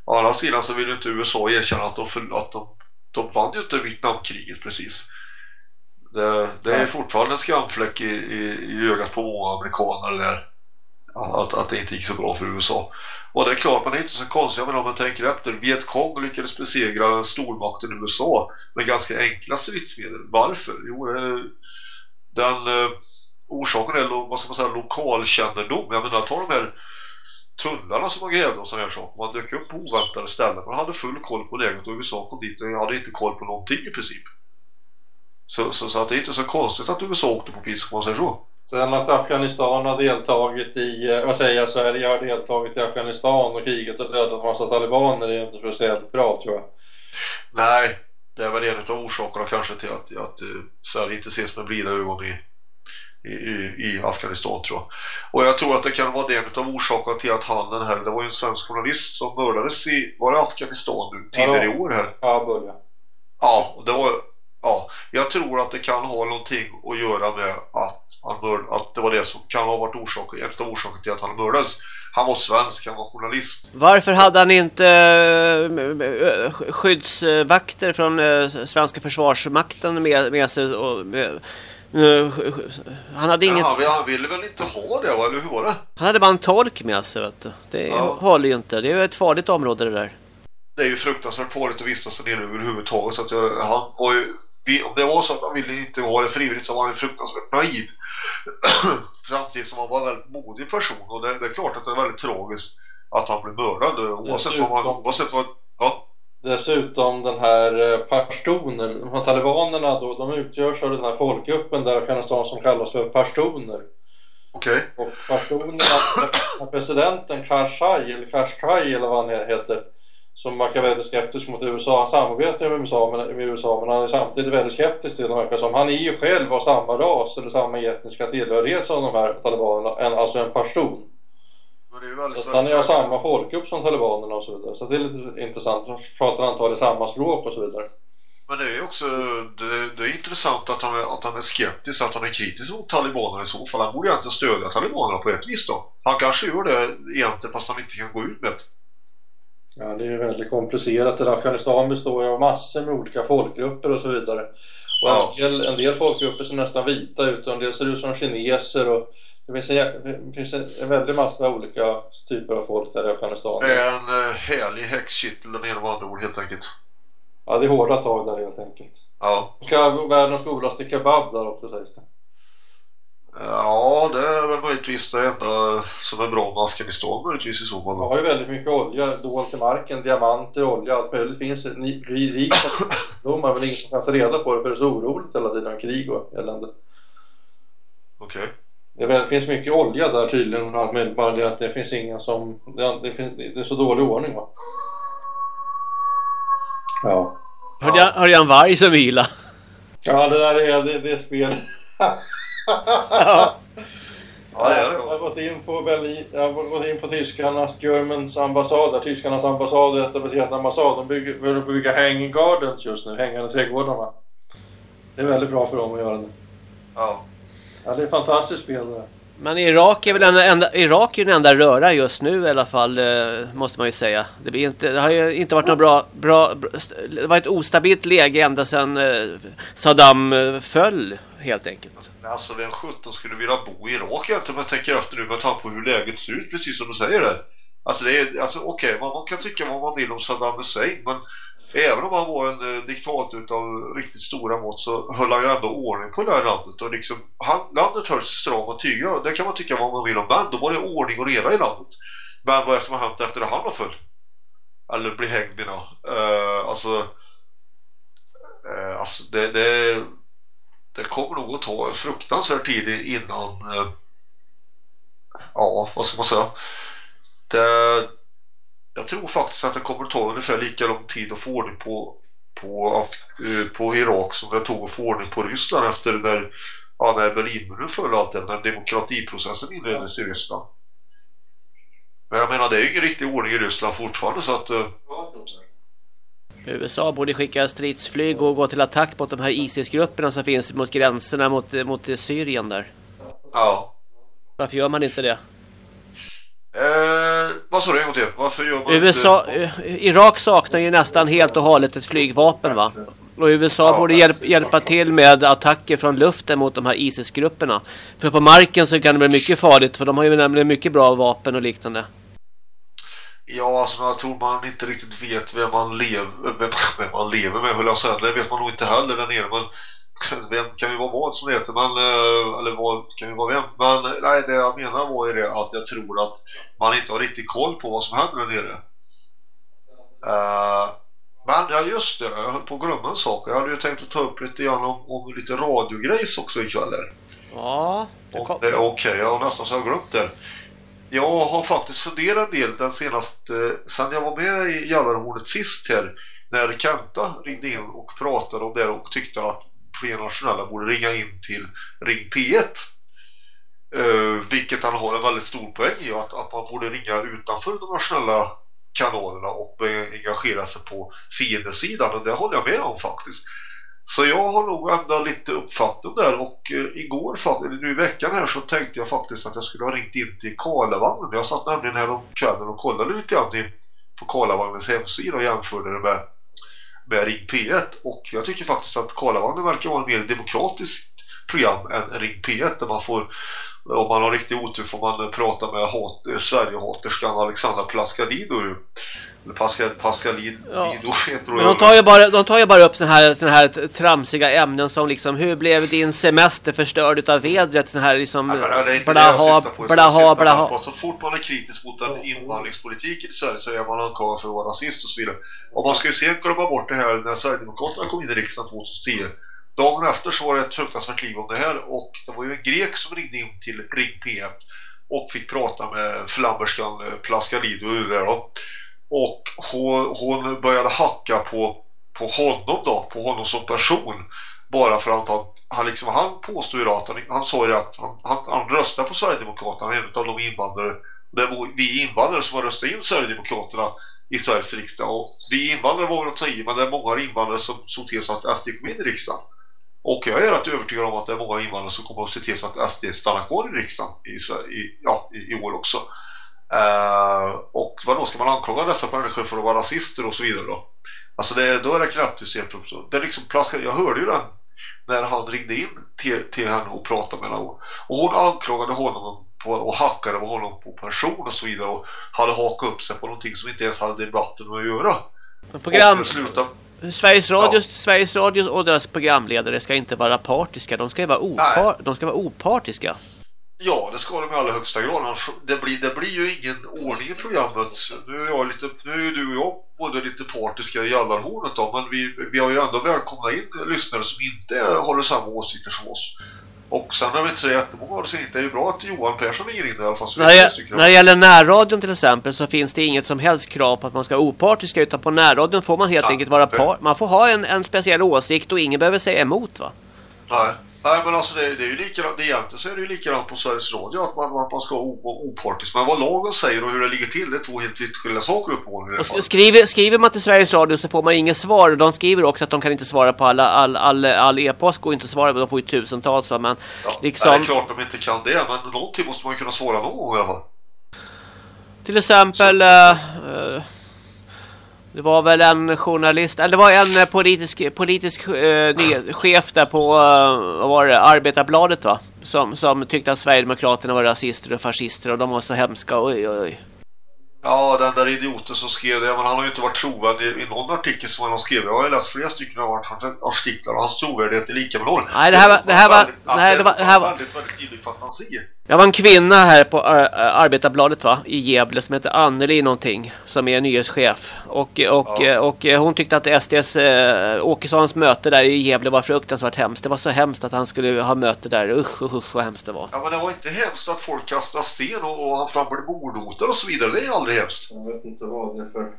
å andra sidan så vill inte USA erkänna att de, för, att de, de vann ju inte Vietnamkriget precis. Det, det är fortfarande en skamfläck i, i, i ögat på många amerikaner där Att, att det inte gick så bra för USA. Och det är klart, man är inte så konstig. Men om man tänker efter. Vietcong lyckades besegra stormakten USA med ganska enkla stridsmedel. Varför? Jo, eh, den eh, orsaken är vad ska man säga, lokalkännedom. Jag menar, ta de här tunnlarna som man grävde och sådana här saker. Man dök upp på oväntade ställen. Man hade full koll på läget och USA kom dit och hade inte koll på någonting i princip. Så, så, så att det är inte så konstigt att USA åkte på pisk om man säger så. Sen att Afghanistan har deltagit i, eh, vad säger jag, Sverige har deltagit i Afghanistan och kriget och dödat massa talibaner det är inte speciellt bra tror jag. Nej, det är väl en av orsakerna kanske till att, att eh, Sverige inte ses med blida ögon i, i, i, Afghanistan tror jag. Och jag tror att det kan vara en av orsakerna till att han den här, det var ju en svensk journalist som mördades i, var det Afghanistan nu, tidigare i år här? Ja, börja. Ja, och det var Ja, jag tror att det kan ha någonting att göra med att, han att det var det som kan ha varit orsaken, en av orsakerna till att han mördades. Han var svensk, han var journalist. Varför hade han inte eh, skyddsvakter från eh, svenska försvarsmakten med, med sig? Och, med, eh, han hade inget... han, han ville väl inte ha det, eller hur var det? Han hade bara en tolk med sig. Vet du. Det Ja. håller ju inte. Det är ju ett farligt område det där. det är ju fruktansvärt farligt att vistas där nere överhuvudtaget så att jag, han var ju vi, om det var så att han ville inte ha det frivilligt så var han fruktansvärt naiv. Samtidigt som han var en väldigt modig person. Och det, det är klart att det är väldigt tragiskt att han blev mördad. Oavsett vad man, oavsett vad ja, Dessutom den här eh, pashtuner, de här talibanerna då, de utgörs av den här folkgruppen där Afghanistan som kallas för pashtuner. okej. Och pashtunerna, den presidenten Karzai, eller Karzai eller vad han heter, som verkar väldigt skeptisk mot USA. Han samarbetar med USA, men, med USA men han är samtidigt väldigt skeptisk till dem som. Han är ju själv av samma ras eller samma etniska tillhörighet som de här talibanerna, en, alltså en ju Så han är av samma folkgrupp som talibanerna och så vidare. Så det är lite intressant. De pratar antagligen samma språk och så vidare. Men det är ju också det, det är intressant att han, är, att han är skeptisk, att han är kritisk mot talibanerna i så fall. Han borde egentligen stödja talibanerna på ett vis då. Han kanske gör det egentligen fast han inte kan gå ut med det. Ja, det är väldigt komplicerat. Det Afghanistan består ju av massor med olika folkgrupper och så vidare. Och Ja. en, del, en del folkgrupper ser nästan vita ut och en del ser ut som kineser och det finns en, det finns en, en väldig massa olika typer av folk där i Afghanistan. Det är en uh, härlig häxkittel med andra ord helt enkelt. Ja, det är hårda tag där helt enkelt. Ja. Ska världens godaste kebab där också sägs det. Ja, det är väl möjligtvis det enda som är bra med Afghanistan möjligtvis i så fall. Man har ju väldigt mycket olja dolt i marken, diamanter, olja, allt möjligt finns. Ni- ri- Rikt de är väl ingen som kan ta reda på det för det är så oroligt hela tiden, krig och elände. Okej. Det väl- det finns mycket olja där tydligen, och allt möjligt, bara det att det finns ingen som... Det, det, finns, det är så dålig ordning va? Ja. Hörde jag, hörde jag en varg som ylade? Ja, det där är det, det är spel. Ja. Ja, det är det. Jag har gått in på Berlin, jag har gått in på tyskarnas Germans ambassad där. Tyskarnas ambassad etablerat ambassad. De bygger, att bygga hanging gardens just nu, hängande trädgårdarna. Det är väldigt bra för dem att göra det. Ja. Ja, det är ett fantastiskt spel det där. Men Irak är väl den enda, Irak är den enda röra just nu i alla fall, eh, måste man ju säga. Det, blir inte, det har ju inte varit något bra, bra, bra... Det var ett ostabilt läge ända sedan eh, Saddam eh, föll, helt enkelt. Alltså vem sjutton skulle vilja bo i Irak egentligen om jag tänker efter nu med tanke på hur läget ser ut precis som du säger där. Alltså det är, alltså okej, man, man kan tycka vad man vill om Saddam Hussein men även om han var en eh, diktator utav riktigt stora mått så höll han ju ändå ordning på det här landet och liksom, han, landet höll sig stram och tygga och det kan man tycka vad man vill om men då var det ordning och reda i landet. Men vad är det som har hänt efter det han har föll? Eller blir hängd mina. Uh, eh, alltså uh, alltså det, det det kommer nog att ta en fruktansvärd tid innan uh, ja, vad ska man säga det, jag tror faktiskt att det kommer att ta ungefär lika lång tid att få ordning på på, eh, på Irak som det tog att få ordning på Ryssland efter när, ja, när Berlinmuren föll allt det, när demokratiprocessen inleddes i Ryssland men jag menar det är ju ingen riktig ordning i Ryssland fortfarande så att eh, USA borde skicka stridsflyg och gå till attack mot de här ISIS-grupperna som finns mot gränserna mot, mot Syrien där. ja Varför gör man inte det? Eh, vad sa du en gång till? Varför man USA, inte eh, Irak saknar ju nästan helt och hållet ett flygvapen va? Och USA Ja, borde hjälp, hjälpa till med attacker från luften mot de här ISIS-grupperna. För på marken så kan det bli mycket farligt för de har ju nämligen mycket bra vapen och liknande. Ja, alltså jag tror man inte riktigt vet vem man, lev, vem, vem man lever med, höll jag säga. Det vet man nog inte heller där nere, men vem kan ju vara vad som det heter, men, eh, eller vad kan ju vara vem. Men nej, det jag menar var ju det att jag tror att man inte har riktigt koll på vad som händer där nere. Eh, men ja, just det, jag höll på att glömma en sak. Jag hade ju tänkt att ta upp lite grann om, om lite radiogrejs också ikväll här. Ja, Om kom... det är okej, jag har nästan så jag glömt det. Jag har faktiskt funderat en del den senaste, sen jag var med i Jallarhornet sist här, när Kenta ringde in och pratade om det och tyckte att fler nationella borde ringa in till Ring P1. Uh, eh, vilket han har en väldigt stor poäng i, att, att man borde ringa utanför de nationella kanalerna och engagera sig på fiendesidan och det håller jag med om faktiskt. Så jag har nog ändå lite uppfattning där och eh, igår eller nu i veckan här så tänkte jag faktiskt att jag skulle ha ringt in till Karlavagnen. Jag satt nämligen här om kvällen och kollade lite grann på Karlavagnens hemsida och jämförde det med, med Ring P1 och jag tycker faktiskt att Karlavagnen verkar vara ett mer demokratiskt program än Ring P1 där man får om man har riktig otur får man prata med hat, Sverigehaterskan Alexandra Plaskalido eller Pascal, Pascalido Ja. hon. Men de tar ju bara, de tar ju bara upp såna här, såna här tramsiga ämnen som liksom hur blev din semester förstörd utav vädret? Sån här liksom jag blaha. Jag blaha, blaha. Så fort man är kritisk mot en invandringspolitik i Sverige så är man anklagad för att vara rasist och så vidare. Och man ska ju sen glömma bort det här när Sverigedemokraterna kom in i riksdagen 2010. Dagen efter så var det ett fruktansvärt liv om det här och det var ju en grek som ringde in till Ring P1 och fick prata med flammerskan eh, Plaskalido där då. Och hon, hon började hacka på, på honom då, på honom som person. Bara för att han, han, liksom, han påstod ju att han, han sa ju att han, han, han röstade på Sverigedemokraterna, han är en av de invandrare. Det var vi invandrare som har röstat in Sverigedemokraterna i Sveriges riksdag. Och vi invandrare var väl att ta i men det är många invandrare som såg till så att SD kom in i riksdagen. Och jag är rätt övertygad om att det är många invandrare som kommer att se till så att SD stannar kvar i riksdagen i, Sverige, i, ja, i, i år också. Eh, och vad då ska man anklaga dessa människor för att vara rasister och så vidare då? Alltså det, då är det knappt helt upp. Det är liksom plaskade, jag hörde ju den när han ringde in till, till henne och pratade med henne och, hon anklagade honom på, och hackade med honom på person och så vidare och hade hakat upp sig på någonting som inte ens hade debatten med att göra. Program, det slutade, Sveriges Radio, Ja. Sveriges Radio och deras programledare ska inte vara partiska. De ska vara, opar, de ska vara opartiska. Ja, det ska de i allra högsta grad. Det blir, det blir ju ingen ordning i programmet. Nu är, jag lite, nu är du och jag både lite partiska i Jallarhornet då, men vi, vi har ju ändå välkomnat in lyssnare som inte håller samma åsikter som oss. Och sen har vi tre jättemånga av oss inte. Det är ju bra att Johan Persson ringer in i alla fall. så När stycken. när det gäller närradion till exempel så finns det inget som helst krav på att man ska vara opartiska utan på närradion får man helt Ja, enkelt vara par. Man får ha en, en speciell åsikt och ingen behöver säga emot va? Nej. Nej, men alltså det, det är ju likadant. Egentligen så är det ju likadant på Sveriges Radio att man, att man ska vara opartisk. Men vad lagen säger och hur det ligger till, det är två helt vitt skilda saker i det Och skriver, skriver man till Sveriges Radio så får man inget svar. Och De skriver också att de kan inte svara på alla all, all, all e-post går inte att svara på. De får ju tusentals va? men Ja, nej, liksom det är klart de inte kan det, men någonting måste man kunna svara någon gång i alla fall. till exempel eh, eh, det var väl en journalist, eller det var en eh, politisk, politisk eh, chef där på eh, vad var det, Arbetarbladet va? Som, som tyckte att Sverigedemokraterna var rasister och fascister och de var så hemska. Oj, oj, oj. Ja, den där idioten som skrev det, men han har ju inte varit trovärdig i någon artikel som han har skrivit. Jag har läst flera stycken av hans artiklar och hans trovärdighet är lika med noll. Nej, det här var- det här var- Väldigt- ja, nej, det var- det här var- Väldigt, väldigt livlig fantasi. Jag var en kvinna här på Ar- Arbetarbladet va? i Gävle som heter Anneli någonting som är nyhetschef. Och, och, Ja. och, hon tyckte att SDs äh, Åkessons möte där i Gävle var fruktansvärt hemskt. Det var så hemskt att han skulle ha möte där. Usch, usch, usch vad hemskt det var. Ja, men det var inte hemskt att folk kastade sten och, och han framförde mordhotar och så vidare. Det är aldrig hemskt. Jag vet inte vad det är för...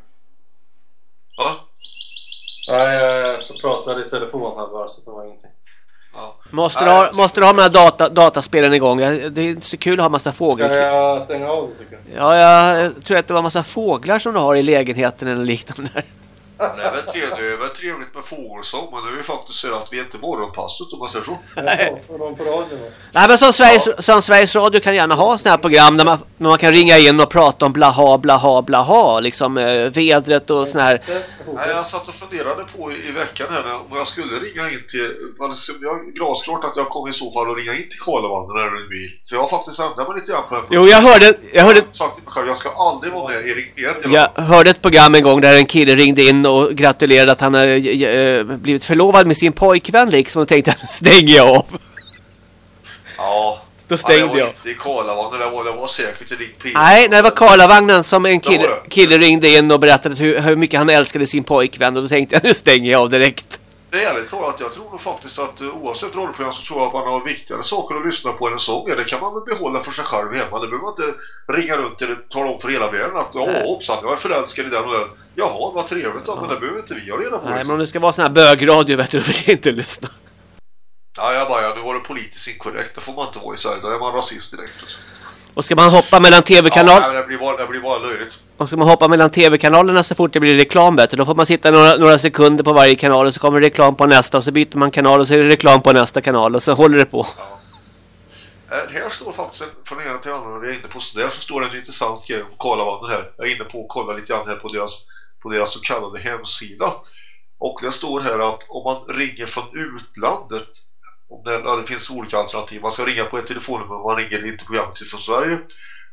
Ja. Nej, jag så pratade i telefon här bara så det var ingenting. Ja. Måste du ha, jag måste du ha de här data, dataspelen igång? Jag- Det är inte så kul att ha massa fåglar. Ska jag stänga av det tycker du? Ja, jag tror att det var massa fåglar som du har i lägenheten eller liknande Det är väl trevligt, det är väl trevligt med fågelsång, men det är ju faktiskt så att vi är inte morgonpasset om man säger så. Nej men som Sveriges, som Sveriges Radio kan gärna ha sådana här program där man, där man kan ringa in och prata om blaha blaha blaha liksom eh, vädret och såna här Nej, jag satt och funderade på i, i veckan här om jag skulle ringa in till... alltså, Jag är glasklart att jag kommer i så fall att ringa in till Karlavagnen eller en bil. För jag har faktiskt ändrat mig lite grann på det här. Jo, jag hörde, jag hörde, Jag sagt till mig själv, jag ska aldrig vara med i Ring P1. jag hörde ett program en gång där en kille ringde in och gratulerade att han hade eh, blivit förlovad med sin pojkvän liksom och tänkte nu stänger jag av. Ja. Då ja, stängde var jag. inte i Karlavagnen, det var, det var säkert i Ring P1. Nej, det var Karlavagnen som en var kille, kille ringde in och berättade hur, hur mycket han älskade sin pojkvän och då tänkte jag nu stänger jag av direkt. Det är ärligt talat, jag tror nog faktiskt att uh, oavsett radioprogram så tror jag att man har viktigare saker att lyssna på än en sång. Det kan man väl behålla för sig själv hemma. Det behöver man inte ringa runt eller tala om för hela världen att ja, hoppsan, jag är förälskad i den och den. Jaha, vad trevligt då, men det behöver inte vi ha reda på. Nej, liksom. men om det ska vara sån här bögradio vet du, då vill jag inte lyssna. Ja, jag bara, ja, nu var det politiskt inkorrekt. Det får man inte vara i Sverige. Då är man rasist direkt. Alltså. Och ska man hoppa mellan Ja, tv-kanal nej, men det, blir bara, det blir bara löjligt och ska man hoppa mellan tv-kanalerna så fort det blir reklam vet du, då får man sitta några, några sekunder på varje kanal och så kommer reklam på nästa och så byter man kanal och så är det reklam på nästa kanal och så håller det på. Eh, Här står faktiskt från ena till andra, vi är inne på så där så står det en intressant grej om Karlavagnen här. Jag är inne på att kolla lite grann här på deras, på deras så kallade hemsida. Och det står här att om man ringer från utlandet, om det, ja, det finns olika alternativ. Man ska ringa på ett telefonnummer man ringer inte programmet till från Sverige.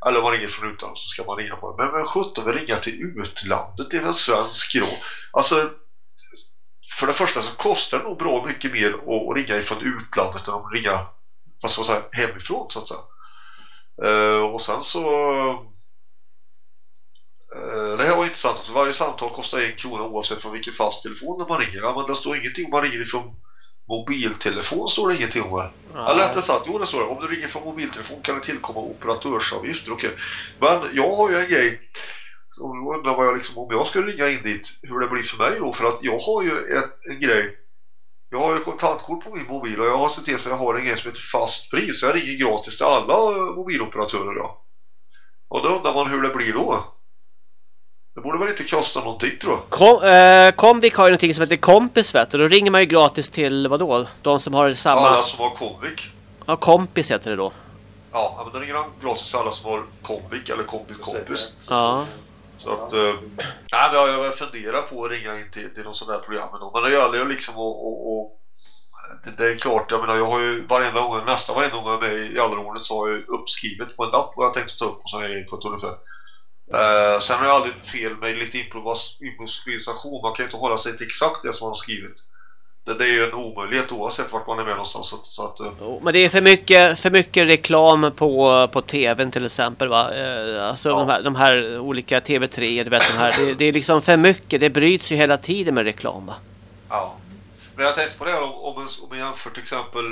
Eller om man ringer från utlandet så ska man ringa på det. Men men 17 vill ringa till utlandet, det är väl svensk då? Alltså, för det första så kostar det nog bra mycket mer att, ringa ifrån utlandet än att ringa vad ska man säga, hemifrån så att säga. Uh, och sen så uh, det här var intressant. Alltså, varje samtal kostar en krona oavsett från vilken fast telefon man ringer. Ja, men det står ingenting om man ringer ifrån mobiltelefon står det ingenting om det. Eller rättare sagt, jo det står det. Om du ringer från mobiltelefon kan det tillkomma operatörsavgifter. Okej. Men jag har ju en grej och då undrar vad jag liksom, om jag skulle ringa in dit hur det blir för mig då. För att jag har ju ett, en grej jag har ju kontantkort på min mobil och jag har sett till så jag har en grej som heter fast pris. Så jag ringer gratis till alla mobiloperatörer då. Och då undrar man hur det blir då. Det borde väl inte kosta någonting tror jag. Kom, eh, Comvik har ju någonting som heter kompis vet du. Då ringer man ju gratis till vad då? De som har samma... Alla som har Comvik. Ja, kompis heter det då. Ja, men då ringer han gratis till alla som har Comvik eller kompis kompis. Ja. Så att, eh, nej, jag, jag funderar på att ringa in till, till någon sån där program då. Men det gäller ju liksom att, det, det är klart, jag menar jag har ju varenda gång, nästan varenda gång jag är med i allrådet så har jag uppskrivet på en lapp vad jag tänkte ta upp och sån här på ett ungefär. Uh, sen har jag aldrig fel med lite improvisation, man kan ju inte hålla sig till exakt det som man har skrivit. Det, det är ju en omöjlighet oavsett vart man är med någonstans. Så, så att, eh, Jo, Men det är för mycket, för mycket reklam på, på tvn till exempel va? Eh, Alltså Ja. de, här, de här olika TV3, du vet de här. Det, det är liksom för mycket, det bryts ju hela tiden med reklam va? Ja. Men jag tänkte på det om, om, en, om man jämför till exempel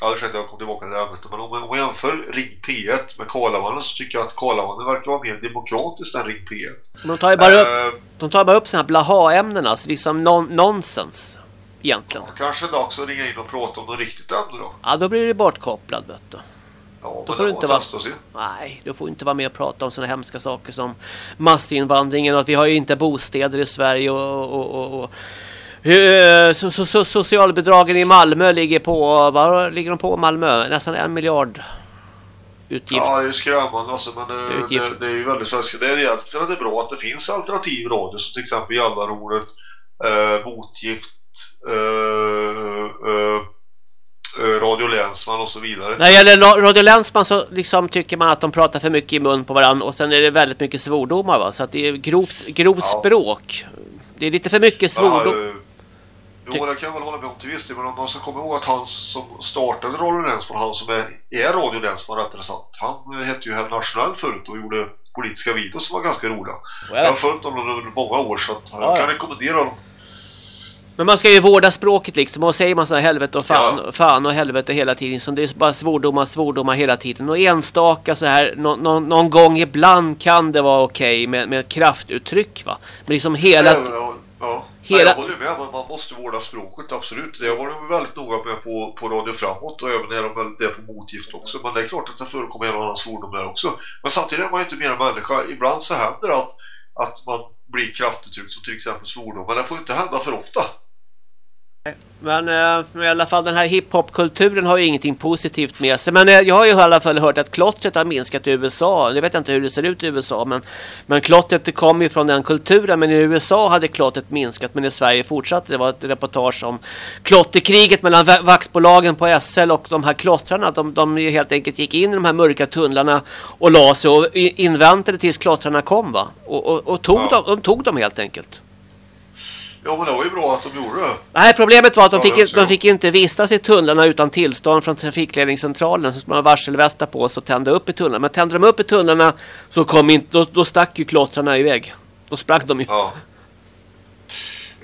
Ja, ursäkta jag kom tillbaka till det här ämnet Men om man, om man jämför Ring P1 med Karlavannen så tycker jag att Karlavannen verkar vara mer demokratiskt än Ring P1 De tar ju bara upp, Eh, de tar bara upp sådana här blaha-ämnen, alltså liksom non, nonsens. Egentligen. ja, Kanske dags att ringa in och prata om något riktigt ämne då Ja, då blir du bortkopplad vet du. Ja, Då får du inte vara-. Nej, du får inte vara med och prata om sådana hemska saker som massinvandringen och att vi har ju inte bostäder i Sverige och, och, och, och so, so, so, socialbidragen i Malmö ligger på, vad ligger de på Malmö? Nästan en miljard utgift. Ja, det är skrämmande alltså, men det, Utgift. det, det är ju väldigt svenska. Det är egentligen det är bra att det finns alternativ radio som till exempel Jallarordet, eh, Motgift, eh, eh, eh, Radio Länsman och så vidare. När det gäller Ra- Radio Länsman så liksom tycker man att de pratar för mycket i mun på varandra och sen är det väldigt mycket svordomar va? Så att det är grovt, grovt Ja. språk. Det är lite för mycket svordom. Ja, eh, jo, det kan jag väl hålla med om till viss del, men om man ska komma ihåg att han som startade Radio Länsman, han som är, är Radio Länsman rättare sagt, han eh, hette ju Herr Nationell förut och gjorde politiska videos som var ganska roliga. Jag har följt honom under många år så att jag Ja, ja. kan rekommendera dem. Men man ska ju vårda språket liksom och säger man så här helvete och fan, Ja. fan och helvete hela tiden så det är bara svordomar, svordomar hela tiden och enstaka så här nå, nå, någon gång ibland kan det vara okej med, med kraftuttryck va. Men liksom hela... Ja, ja, ja. Hela- Nej, jag håller med, men man måste vårda språket, absolut. Det var de väldigt noga med på, på Radio Framåt och även är de väl det på Motgift också. Men det är klart att det förekommer en och annan svordom där också. Men samtidigt är man inte mer än människa. Ibland så händer det att, att man blir kraftuttryckt som till exempel svordom. Men det får inte hända för ofta. Men, eh, men i alla fall den här hiphopkulturen har ju ingenting positivt med sig. Men eh, jag har ju i alla fall hört att klottret har minskat i USA. Jag vet inte hur det ser ut i USA. Men, men klottret det kommer ju från den kulturen. Men i USA hade klottret minskat. Men i Sverige fortsatte. Det var ett reportage om klotterkriget mellan va- vaktbolagen på SL och de här klottrarna. De, de helt enkelt gick in i de här mörka tunnlarna och la sig och inväntade tills klottrarna kom va. Och, och, och tog, Ja. dem, de tog dem helt enkelt. Ja, men det var ju bra att de gjorde det. Nej, problemet var att de fick, de fick inte vistas i tunnlarna utan tillstånd från trafikledningscentralen. Så skulle man ha varselvästar på sig och tända upp i tunnlarna. Men tände de upp i tunnlarna så kom inte, då, då stack ju klottrarna iväg. Då sprack de ju. Ja.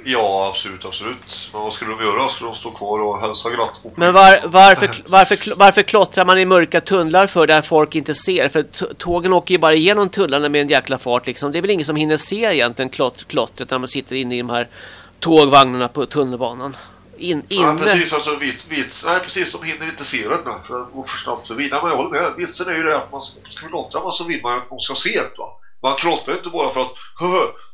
Ja, absolut, absolut. Men vad skulle de göra? Skulle de stå kvar och hälsa glatt på Men var, varför, varför, varför klottrar man i mörka tunnlar för där folk inte ser? För tågen åker ju bara igenom tunnlarna med en jäkla fart liksom. Det är väl ingen som hinner se egentligen klott, klottret när man sitter inne i de här tågvagnarna på tunnelbanan. In, Ja, inne. precis. Alltså, vits, vits, nej, precis. De hinner inte se det för att gå för snabbt så vidare. Men jag håller med. Vitsen är ju det att man ska, man så vill man att de ska se det. Va? Man klottrar inte bara för att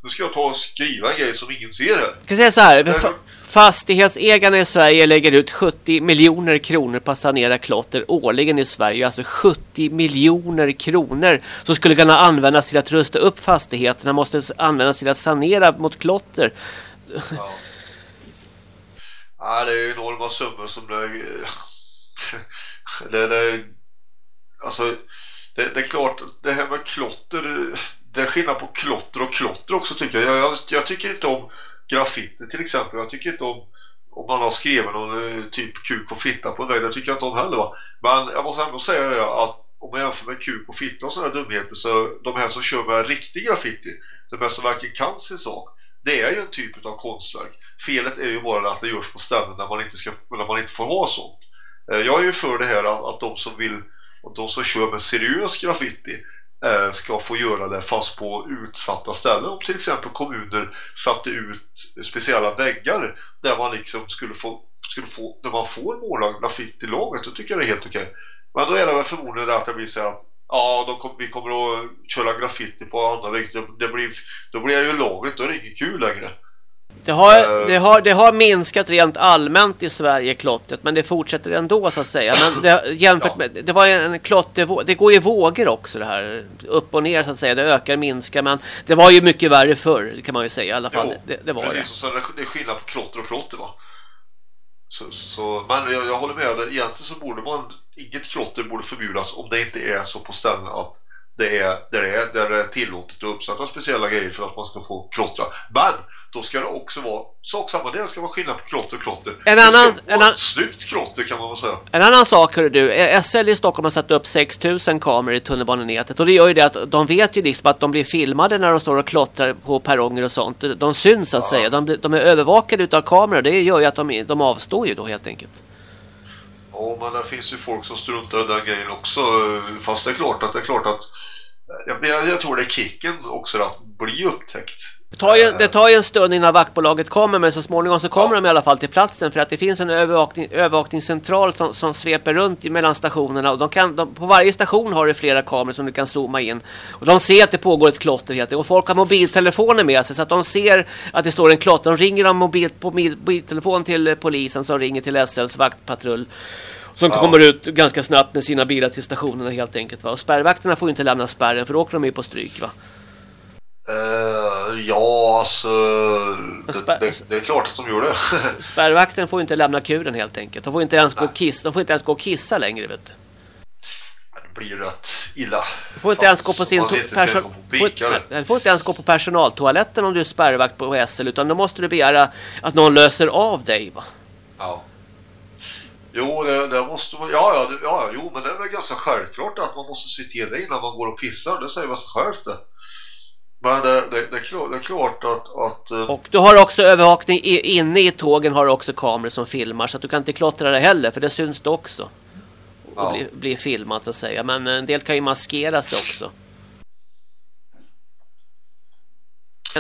nu ska jag ta och skriva en grej som ingen ser här. Jag ska säga så här. fa- Fastighetsägarna i Sverige lägger ut 70 miljoner kronor på att sanera klotter årligen i Sverige. Alltså 70 miljoner kronor som skulle kunna användas till att rusta upp fastigheterna måste användas till att sanera mot klotter. Ja. ja, det är enorma summor som det... det, det alltså, det, det är klart, det här med klotter, det är skillnad på klotter och klotter också tycker jag. Jag, jag, jag tycker inte om graffiti till exempel. Jag tycker inte om om man har skrivit någon eh, typ kuk och fitta på en vägg. Det tycker jag inte om heller va. Men jag måste ändå säga det att om man jämför med kuk och fitta och sådana dumheter så de här som kör med riktig graffiti, de här som verkligen kan sin sak, det är ju en typ av konstverk. Felet är ju bara att det görs på ställen där man inte, ska, där man inte får ha sånt. Eh, jag är ju för det här att de som vill, att de som kör med seriös graffiti Eh, ska få göra det fast på utsatta ställen. Om till exempel kommuner satte ut speciella väggar där man liksom skulle få, skulle få när man får måla graffiti laget, då tycker jag det är helt okej. Men då är det väl förmodligen att det blir så att ja, då kom, vi kommer att köra graffiti på andra väggar. Det, det blir, då blir det ju laget, då är det inget kul längre. Det har, Eh. det, har, det har minskat rent allmänt i Sverige klottret men det fortsätter ändå så att säga. Men det, jämfört med, det var en klottervåg, det går i vågor också det här. Upp och ner så att säga, det ökar, minskar men det var ju mycket värre förr kan man ju säga i alla fall. Jo, det, det var precis, och det, det är skillnad på klotter och klotter va. Så, så, men jag, jag håller med egentligen så borde man inget klotter borde förbjudas om det inte är så på ställen att det är där det är, där det är tillåtet att uppsätta speciella grejer för att man ska få klottra. Men då ska det också vara sak samma det ska vara skillnad på klotter och klotter. En det annan- ska en an- snyggt klotter kan man väl säga. En annan sak hörru du, eh, SL i Stockholm har satt upp 6000 kameror i tunnelbanenätet och det gör ju det att de vet ju liksom att de blir filmade när de står och klottrar på perronger och sånt. De syns så att säga, de, de är övervakade utav kameror. Det gör ju att de, de avstår ju då helt enkelt. Ja, men det finns ju folk som struntar i den grejen också. Fast det är klart att det är klart att jag, jag tror det är kicken också att bli upptäckt. Det tar, ju, det tar ju en stund innan vaktbolaget kommer men så småningom så kommer Ja. de i alla fall till platsen för att det finns en övervakning, övervakningscentral som, som sveper runt mellan stationerna och de kan, de, på varje station har du flera kameror som du kan zooma in och de ser att det pågår ett klotter enkelt. och folk har mobiltelefoner med sig så att de ser att det står en klotter. De ringer om mobil, på mobil- mobiltelefon till eh, polisen som ringer till SLs vaktpatrull som kommer ut ganska snabbt med sina bilar till stationerna helt enkelt. Va? Och spärrvakterna får inte lämna spärren för då åker de ju på stryk. Va? Eh, ja, alltså... Det, det, det är klart att de gör det. Spärrvakten får inte lämna kuren helt enkelt. De får inte ens gå och kissa, de får inte ens gå och kissa längre vet du. det blir rätt illa. Du får inte ens gå på sin perso- får, inte ens gå på personaltoaletten om du är spärrvakt på SL utan då måste du begära att någon löser av dig va. Ja. Jo, det, det måste man... Ja, ja, ja, jo, men det är väl ganska självklart att man måste se till det innan man går och pissar. Det säger väl sig självt det. Men det, det, det, är klart, det är klart att... att eh, Och du har också övervakning inne i tågen har du också kameror som filmar så att du kan inte klottra det heller för det syns det också. Och Ja. bli, bli filmat att säga. Men en del kan ju maskera sig också.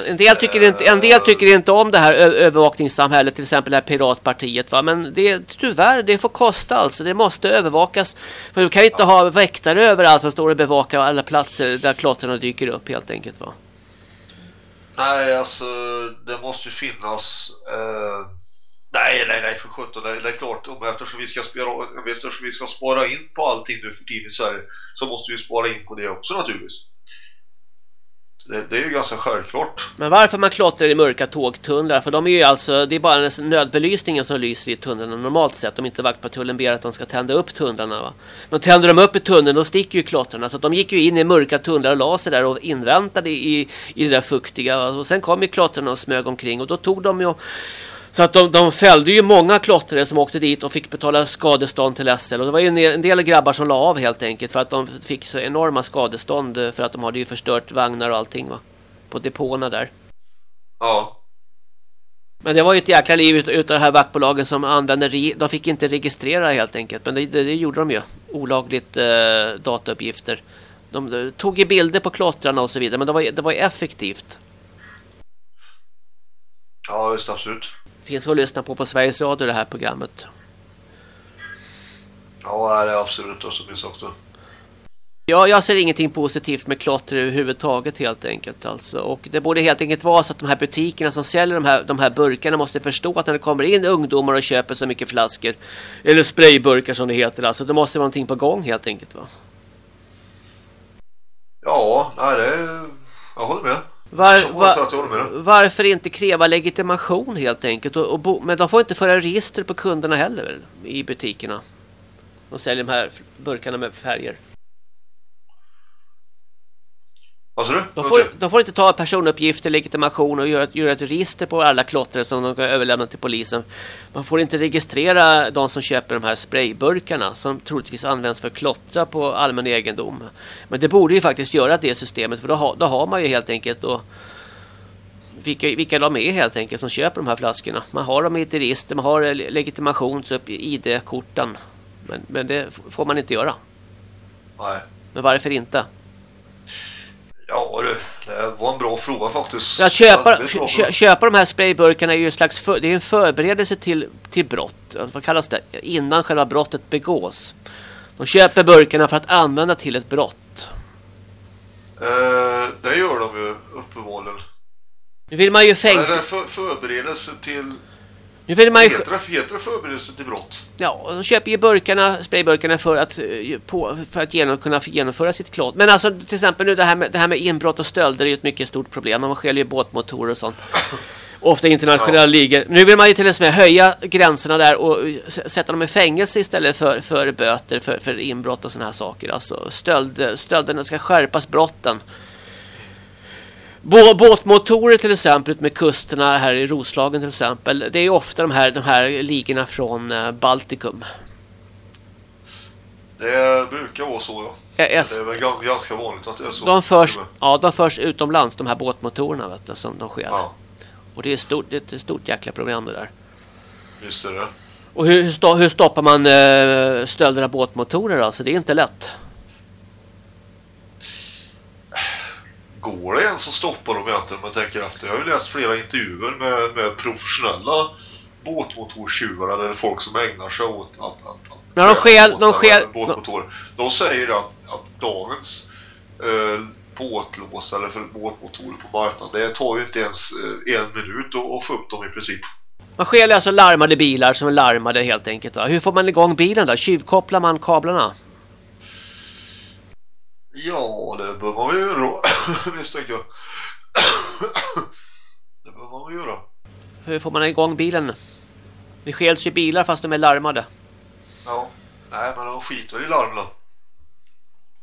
En- del, tycker inte, en del tycker inte om det här övervakningssamhället, till exempel det här piratpartiet. Va? Men det, tyvärr, det får kosta alltså. Det måste övervakas. För du kan inte ha väktare överallt som står och bevakar alla platser där klottrarna dyker upp helt enkelt. Va? Nej, alltså det måste ju finnas... Eh, Nej, nej, nej för sjutton, det, det är klart om, eftersom, vi ska spara, eftersom vi ska spara in på allting nu för tiden i Sverige så måste vi spara in på det också naturligtvis. Det, det är ju ganska självklart. Men varför man klottrar i mörka tågtunnlar? För de är ju alltså, det är bara nödbelysningen som lyser i tunnlarna normalt sett. Om inte vaktpatrullen ber att de ska tända upp tunnlarna. Va? Men tänder de upp i tunneln då sticker ju klottrarna. Så de gick ju in i mörka tunnlar och la sig där och inväntade i, i det där fuktiga. va? Och sen kom ju klottrarna och smög omkring och då tog de ju så att de, de fällde ju många klottrare som åkte dit och fick betala skadestånd till SL. Och det var ju en del- grabbar som la av helt enkelt för att de fick så enorma skadestånd för att de hade ju förstört vagnar och allting va. På depåerna där. Ja. Men det var ju ett jäkla liv ut- utav de här vaktbolagen som använde, de fick inte registrera helt enkelt. Men det, det, det gjorde de ju. Olagligt eh, datauppgifter. De, de tog ju bilder på klottrarna och så vidare. Men det var, det var effektivt. Ja, visst absolut. Finns att lyssna på på Sveriges Radio det här programmet. Ja, det är absolut och sagt då. Ja, jag ser ingenting positivt med klotter överhuvudtaget helt enkelt. Alltså. Och det borde helt enkelt vara så att de här butikerna som säljer de här, de här burkarna måste förstå att när det kommer in ungdomar och köper så mycket flaskor eller sprayburkar som det heter. Alltså, det måste vara någonting på gång helt enkelt. Va? Ja, nej det är... Jag håller med. Var, var, varför inte kräva legitimation helt enkelt? Och, och bo, men de får inte föra register på kunderna heller i butikerna. De säljer de här burkarna med färger. Vad sa du? De får, de får inte ta personuppgifter, legitimation och göra, ett- göra ett register på alla klottrare som de kan överlämna till polisen. Man får inte registrera de som köper de här sprayburkarna som troligtvis används för att klottra på allmän egendom. Men det borde ju faktiskt göra det systemet för då, har- då har man ju helt enkelt då vilka, vilka de är helt enkelt som köper de här flaskorna. Man har dem i ett register, man har legitimations och ID-korten. Men, men det får man inte göra. Nej. Men varför inte? Ja du, det var en bra fråga faktiskt. Att köpa, fråga. köpa de här sprayburkarna är ju en slags för, det är en förberedelse till, till brott. Alltså, Vad kallas det? Innan själva brottet begås. De köper burkarna för att använda till ett brott. Eh, det gör de ju uppenbarligen. Nu vill man ju fängsla... för, förberedelse till... Nu vill man ju... Det förberedelse till brott? Ja, de köper ju burkarna, sprayburkarna för att, eh, på, för att genom, kunna genomföra sitt klot. Men alltså till exempel nu det här med, det här med inbrott och stölder är ju ett mycket stort problem. Man stjäl ju båtmotorer och sånt. Ofta internationella ligor. Nu vill man ju till och med höja gränserna där och eh, sätta dem i fängelse istället för, för böter för, för inbrott och sådana här saker. Alltså stöld, stölderna ska skärpas brotten. Bå, båtmotorer till exempel med kusterna här i Roslagen till exempel. Det är ofta de här, de här ligorna från eh, Baltikum. Det brukar vara så ja. Det är väl gan- ganska vanligt att det är så. De förs, ja, de förs utomlands, de här båtmotorerna vet du, som de sker. Ja, Och det är, stort, det är ett stort jäkla problem det där. just det. det. Och hur, hur stoppar man eh, stölder av båtmotorer alltså? Det är inte lätt. Går det ens att stoppa dem egentligen? Man tänker efter. Jag har ju läst flera intervjuer med, med professionella båtmotorstjuvar eller folk som ägnar sig åt att... att, att När de båtar de med båtmotorer. De säger att, att dagens eh, båtlås eller för båtmotorer på marknaden det tar ju inte ens eh, en minut att, få upp dem i princip. Man stjäl alltså larmade bilar som är larmade helt enkelt. Va? Hur får man igång bilen då? Tjuvkopplar man kablarna? Ja, det bör man väl göra misstänker jag. det bör man väl göra. Hur får man igång bilen? Det stjäls ju bilar fast de är larmade. Ja. Nej, men de skiter i larmen.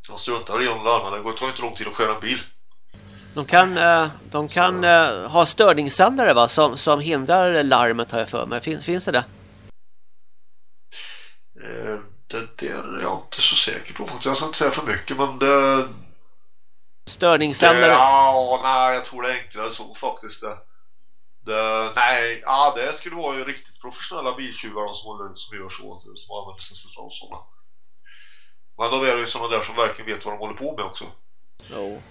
De struntar i de larmen. Det går tar ju inte lång tid att skära en bil. De kan, eh, de kan eh, ha störningssändare va? Som, som hindrar larmet har jag för mig. Finns, finns det det? Eh, det, det är jag inte så säker på faktiskt. Jag ska inte säga för mycket, men det... Störningssändare? ja, nej, jag tror det är enklare så faktiskt. Det, det, nej, ja, det skulle vara ju riktigt professionella biltjuvar som, håller, som gör så. Som använder sig av sådana. Men då är det ju sådana där som verkligen vet vad de håller på med också. Jo.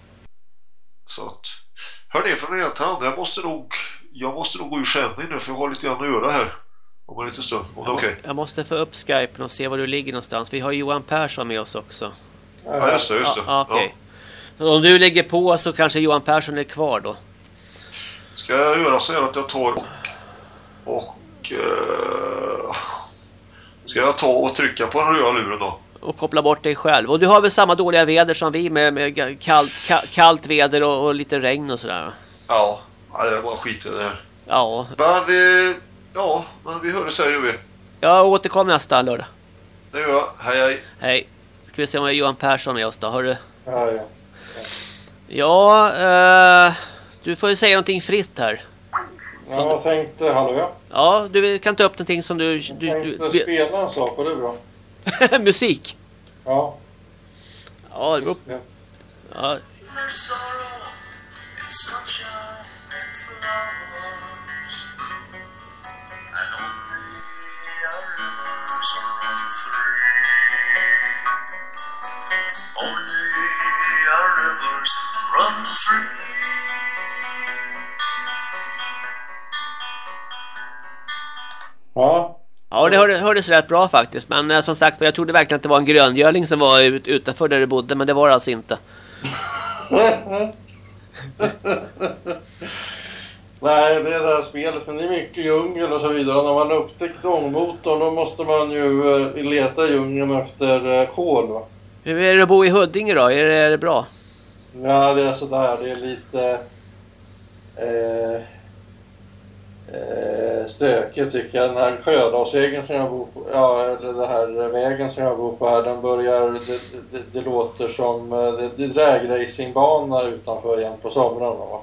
Så att, hörni, från andra, jag måste nog, jag måste nog gå ur sändning nu för jag har lite grann att göra här. Om om det är okej. Jag måste få upp Skype och se var du ligger någonstans. Vi har Johan Persson med oss också. Ja, just det, just det. Ja, Okej. Så Om du lägger på så kanske Johan Persson är kvar då. Ska jag göra så här att jag tar och och... Uh, ska jag ta och trycka på den röda luren då? Och koppla bort dig själv. Och du har väl samma dåliga väder som vi med, med kallt, ka- kallt väder och, och lite regn och sådär? Ja, ja det var skit i det här. Ja. Men vi... Ja, men vi hörs här gör vi. Jag återkom nästa lördag. Det gör jag. Hej hej. Hej. Ska vi se om vi har Johan Persson med oss då. Hörru. Ja, ja. Ja, eh, du får ju säga någonting fritt här. Ja, jag tänkte, hallå Ja, du kan ta upp någonting som du... Jag du, tänkte du, spela en sak, var det bra? du musik. Ja. Ja, det beror, ja. Ja. Ja. Ja, det hörde, hördes rätt bra faktiskt. Men eh, som sagt jag trodde verkligen att det var en gröngöling som var ut, utanför där du bodde. Men det var det alltså inte. Nej, det är det här spelet, men det är mycket djungel och så vidare. När man upptäckt ångmotorn då måste man ju eh, leta i djungeln efter eh, kol. Va? Hur är det att bo i Huddinge då? Är det, är det bra? Ja, det är sådär. Det är lite eh, eh, stökigt tycker jag. Den här Sjödalsvägen som jag bor på, ja, eller den här vägen som jag bor på här, den börjar, det, det, det låter som, eh, det, det är dragracingbana utanför igen på somrarna. Va?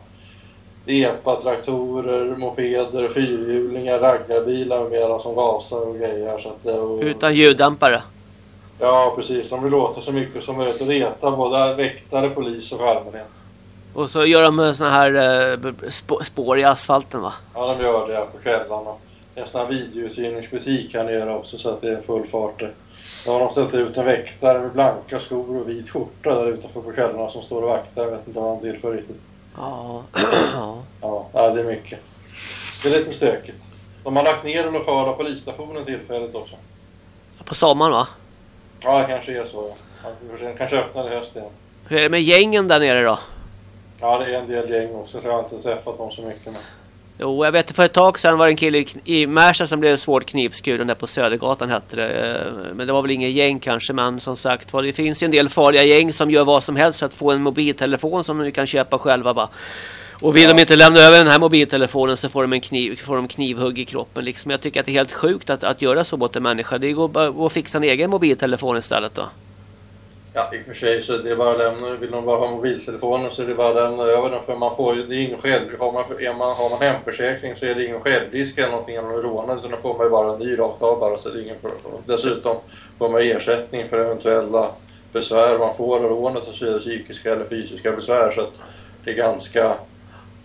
Det är epatraktorer, mopeder, fyrhjulingar, raggarbilar med mera som gasar och grejer. Så att och, Utan ljuddämpare? Ja, precis. De vill låta så mycket som möjligt och reta både väktare, polis och allmänhet. Och så gör de såna här eh, sp- spår i asfalten va? Ja, de gör det på kvällarna. Det är en sån här videouthyrningsbutik här nere också så att det är full fart där. Då har de ställt ut en väktare med blanka skor och vit skjorta där utanför på kvällarna som står och vaktar. Jag vet inte vad han till för riktigt. Ja. Ja, ja, det är mycket. Det är lite stökigt. De har lagt ner den lokala polisstationen tillfälligt också. På sommaren va? Ja, det kanske är så. Ja. Den kanske öppnar i höst igen. Hur är det med gängen där nere då? Ja, det är en del gäng också. Så jag har inte träffat dem så mycket. Men... Jo, jag vet för ett tag sedan var det en kille i, Märsta som blev svårt knivskuren där på Södergatan hette det. Eh, Men det var väl ingen gäng kanske, men som sagt var, det finns ju en del farliga gäng som gör vad som helst för att få en mobiltelefon som de kan köpa själva bara. Och vill Ja. de inte lämna över den här mobiltelefonen så får de en kniv, får de knivhugg i kroppen. Liksom. Jag tycker att det är helt sjukt att, att göra så mot en människa. Det går bara att fixa en egen mobiltelefon istället då. Ja, i och för sig så är bara lämna, vill de bara ha mobiltelefonen så är det bara att lämna över den för man får ju, det är ingen själv, har man, är man, har man hemförsäkring så är det ingen självrisk eller någonting om de rånar. utan då får man ju bara en ny rakt av bara så det är ingen för, Dessutom får man ersättning för eventuella besvär man får av rånet och så vidare, psykiska eller fysiska besvär så att det är ganska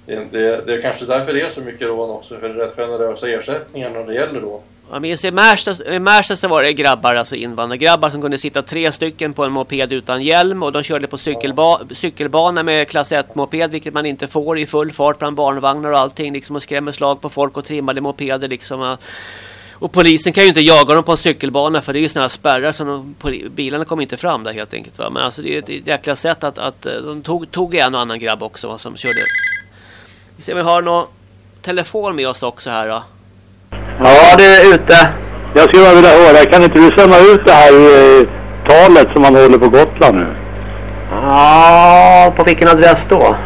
det, det, det är kanske därför det är så mycket rån också, för det är rätt generösa ersättningar när det gäller rån. Jag minns i Märsta, i Märsta så var det grabbar, alltså invandrargrabbar som kunde sitta tre stycken på en moped utan hjälm och de körde på cykelba cykelbana med klass 1 moped vilket man inte får i full fart bland barnvagnar och allting liksom och skrämmer slag på folk och trimmade mopeder liksom. Och polisen kan ju inte jaga dem på en cykelbana för det är ju såna här spärrar som de, bilarna kommer inte fram där helt enkelt va. Men alltså det är ett ett jäkla sätt att, att eh, de tog, tog en och annan grabb också va, som körde. Vi ser om vi har någon telefon med oss också här då. Ja, det är ute. Jag skulle bara vilja höra, kan inte du sända ut det här eh, talet som man håller på Gotland nu? Ja, på vilken adress då?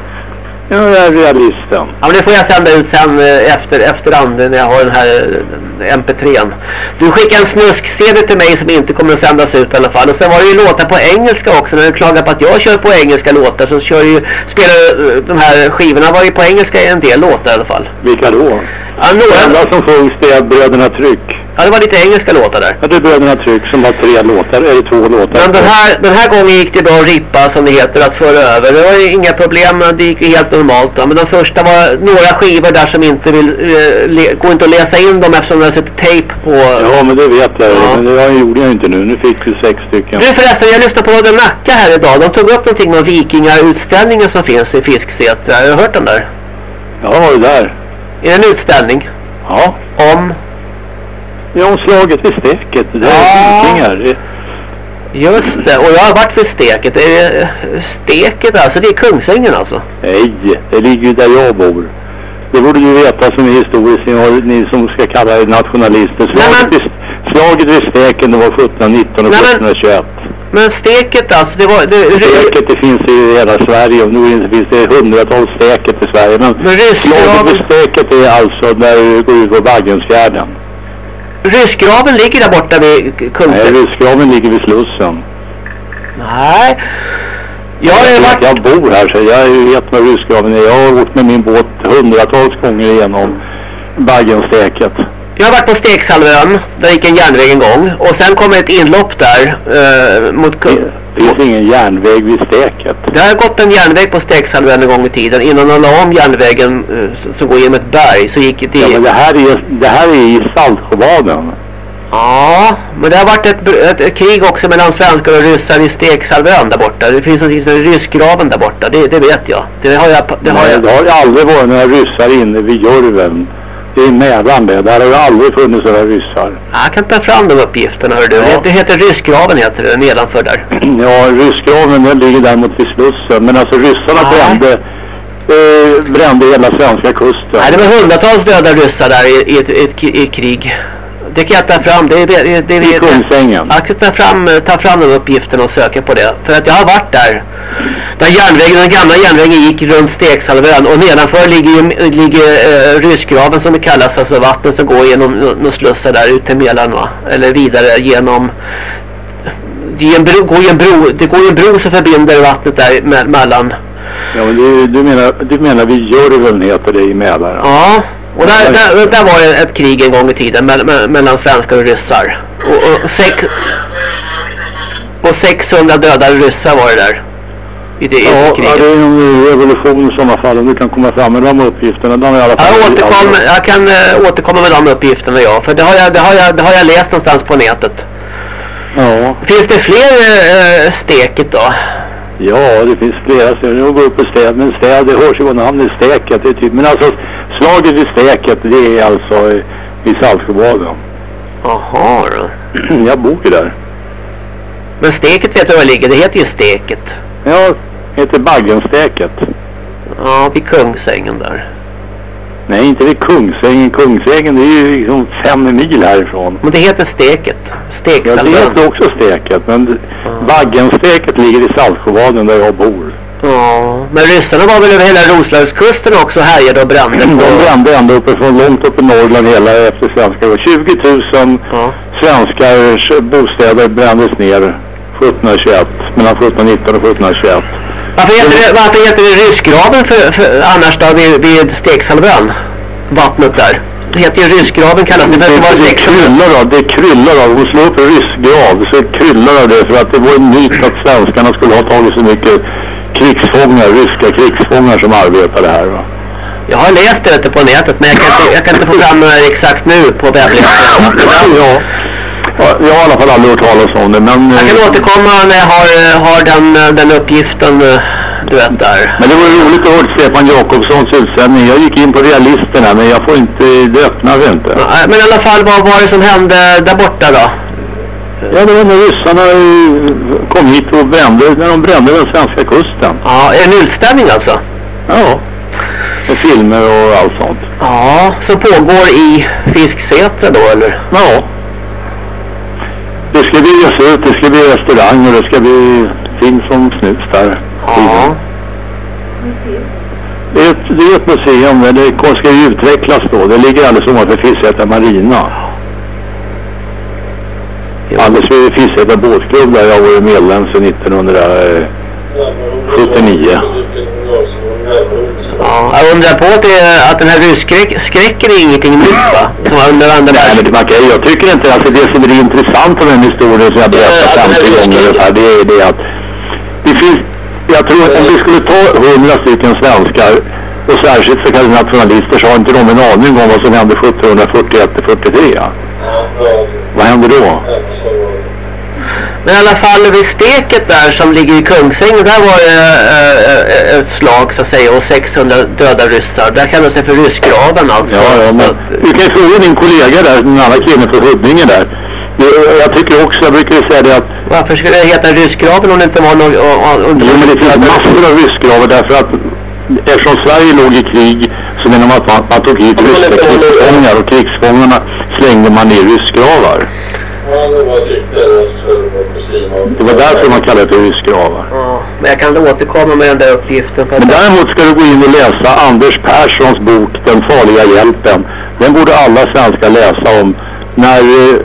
Ja, det är realisten. Ja, men det får jag sända ut sen eh, efter, efterhand när jag har den här eh, MP3. Du skickar en snusk-CD till mig som inte kommer att sändas ut i alla fall. Och sen var det ju låtar på engelska också. När du klagar på att jag kör på engelska låtar så kör ju, spelar eh, de här skivorna var ju på engelska i en del låtar i alla fall. Vilka då? Ja, Det enda som sjungs det är Bröderna Tryck. ja, det var lite engelska låtar där. Ja, det är Bröderna Tryck som har tre låtar, eller två låtar. Men den här, den här gången gick det bra att rippa som det heter att föra över. Det var ju inga problem, det gick helt normalt. Då. Men de första var några skivor där som inte vill, eh, går inte att läsa in dem eftersom det har suttit tejp på. Ja, men det vet jag. Ja. Men det gjorde jag inte nu. Nu fick vi sex stycken. Du förresten, jag lyssnade på Radio Nacka här idag. De tog upp någonting om vikingautställningen som finns i Fisksätra. Har du hört den där? Ja, det där. Är det en utställning? Ja. Om? Ja, om slaget vid steket. Det är vikingar. Just det, och jag har varit vid steket. Är, steket alltså, det är Kungsängen alltså. Nej, det ligger ju där jag bor. Det borde du veta som är historiskt, ni, som ska kalla er nationalister. Slaget, vid, slaget vid Steken det var 1719 och Nej, men- 1721. Men steket alltså, det var... Det, Steket det finns i hela Sverige och nu finns det hundratals steket i Sverige. Men, Men Steket är alltså när du går ut på Baggensfjärden. ryssgraven ligger där borta vid Nej, Kungsängen. ryssgraven ligger vid Slussen. Nej. Jag ju varit... Jag bor här så jag vet vad ryssgraven är. Jag har åkt med min båt hundratals gånger igenom Baggensteket. Jag har varit på Stekshalvön. Där gick en järnväg en gång. Och sen kommer ett inlopp där eh, mot... Kung- Det finns ingen järnväg vid Steket. Det har gått en järnväg på Stekshalvön en gång i tiden. Innan de la om järnvägen eh, som går genom ett berg så gick det... Ja, men det här är, det här är i Saltsjöbaden. Ja, men det har varit ett, ett, ett krig också mellan svenskar och ryssar i Stekshalvön där borta. Det finns något som heter ryssgraven där borta. Det, det vet jag. Det har jag... Det har Nej, jag. det har ju aldrig varit några ryssar inne vid Jörven. Det är Mälaren det. Där har det aldrig funnits några ryssar. Jag kan ta fram de uppgifterna hör du. Ja. Det, heter ryssgraven heter det nedanför där. Ja, ryssgraven den ligger däremot vid Slussen. Men alltså ryssarna Nej. brände, eh, brände hela svenska kusten. Nej, det var hundratals döda ryssar där i, i, i, i krig. Det kan jag ta fram. Det, det, det, det, I Kungsängen. Jag ta fram, ta fram de uppgifterna och söka på det. För att jag har varit där. Där järnvägen, den gamla järnvägen gick runt Stekshalvön och nedanför ligger, ligger eh, ryssgraven som det kallas. Alltså vattnet som går genom några slussar där ut till Mälaren va? Eller vidare genom det, går ju en bro, det går en bro som förbinder vattnet där me- mellan Ja, men du, du, menar, du menar vid Jörven heter det i Mälaren? Ja, och där, där, där var det ett krig en gång i tiden me- me- mellan svenskar och ryssar. Och, och, sex, och 600 döda ryssar var det där. I det, i Ja, ja, kriget. det är en revolution i sådana fall. Om du kan komma fram med de uppgifterna. De i alla fall Jag, återkom, jag kan eh, återkomma med de uppgifterna ja, för det har, jag, det, har jag, det har jag läst någonstans på nätet. Ja, Finns det fler eh, steket då? Ja, det finns flera ställen. Jag går upp på städ, men städ, det hörs ju vad namnet Steket. Det är typ, men alltså slaget vid Steket, det är alltså i, i Saltsjöbaden. Jaha då. Jag bor ju där. Men steket vet du var det ligger? Det heter ju steket. Ja, heter Baggensteket. Ja, vid Kungsängen där. Nej, inte vid Kungsängen. Kungsängen det är ju liksom fem mil härifrån. Men det heter steket. Ja, det heter också Steket, men Baggensteket ligger i Saltsjöbaden där jag bor. Ja, men ryssarna var väl över hela Roslagskusten också härjade och brände De på... brände ända uppifrån långt upp i Norrland hela efter svenska. Det var 20 000 Ja. svenskars bostäder brändes ner 1721, mellan 1719 och 1721. Varför heter det, varför heter det ryssgraven för, för, annars då vid, vid Stekshalvön? Vattnet där. Det heter ju ryssgraven kallas det det Det, det kryllar av, det kryllar av, du slår upp en ryssgrav så kryllar av det för att det var en myt att svenskarna skulle ha tagit så mycket krigsfångar, ryska krigsfångar som arbetade här va. Jag har läst det på nätet men jag kan inte, jag kan inte få fram det exakt nu på webbläsaren. Ja. Ja, jag har i alla fall aldrig hört talas om det men... Jag kan eh, återkomma när jag har, eh, har den, eh, den uppgiften, du vet där. Men det var roligt att höra Stefan Jakobssons utsändning. Jag gick in på realisterna men jag får inte, det öppnade inte. Men i alla fall, vad var det som hände där borta då? Ja, det var när ryssarna kom hit och brände, när de brände den svenska kusten. Ja, en utställning alltså? Ja. Med filmer och allt sånt. Ja, som pågår i Fisksätra då eller? Ja. Ska byggas ut, det ska bli restauranger, det ska bli ting som snus där. Ja. Det är, ett, det är ett museum, men det ska ju utvecklas då. Det ligger alldeles ovanför Fisksätra marina. Alldeles vid Fisksätra båtklubb där jag varit medlem sedan 1979. Ja, jag undrar på att, det, att den här rysskräcken är ingenting nytt va? Som under andra Nej, men det, man jag tycker inte, alltså det som är det intressanta med den historien som jag berättat Ja, den här 50 gånger ryska- ungefär, det är det att det finns, jag tror att om vi skulle ta 100 stycken svenskar och särskilt så kallade nationalister så har inte de en aning om vad som hände 1741 till 43. Vad hände då? Men i alla fall vid steket där som ligger i Kungsängen, där var det äh, ett slag så att säga och 600 döda ryssar. Där kallas det för ryssgraven alltså. Ja, ja, men att- du kan ju fråga din kollega där, den andra killen från Huddinge där. Jag, jag tycker också, jag brukar säga det att Varför skulle det heta ryssgraven om det inte var någon... Jo, men det finns massor av ryssgravar därför att eftersom Sverige låg i krig Så menar man att man, man tog hit ryska krigsfångar och krigsfångarna slängde man i ryssgravar. Ja, det var tyckte för muslimer. Det var därför man kallade det för ryssgravar. Ja, men jag kan återkomma med den där uppgiften. För Men däremot ska du gå in och läsa Anders Perssons bok Den farliga hjälpen. Den borde alla svenskar läsa om. När, eh,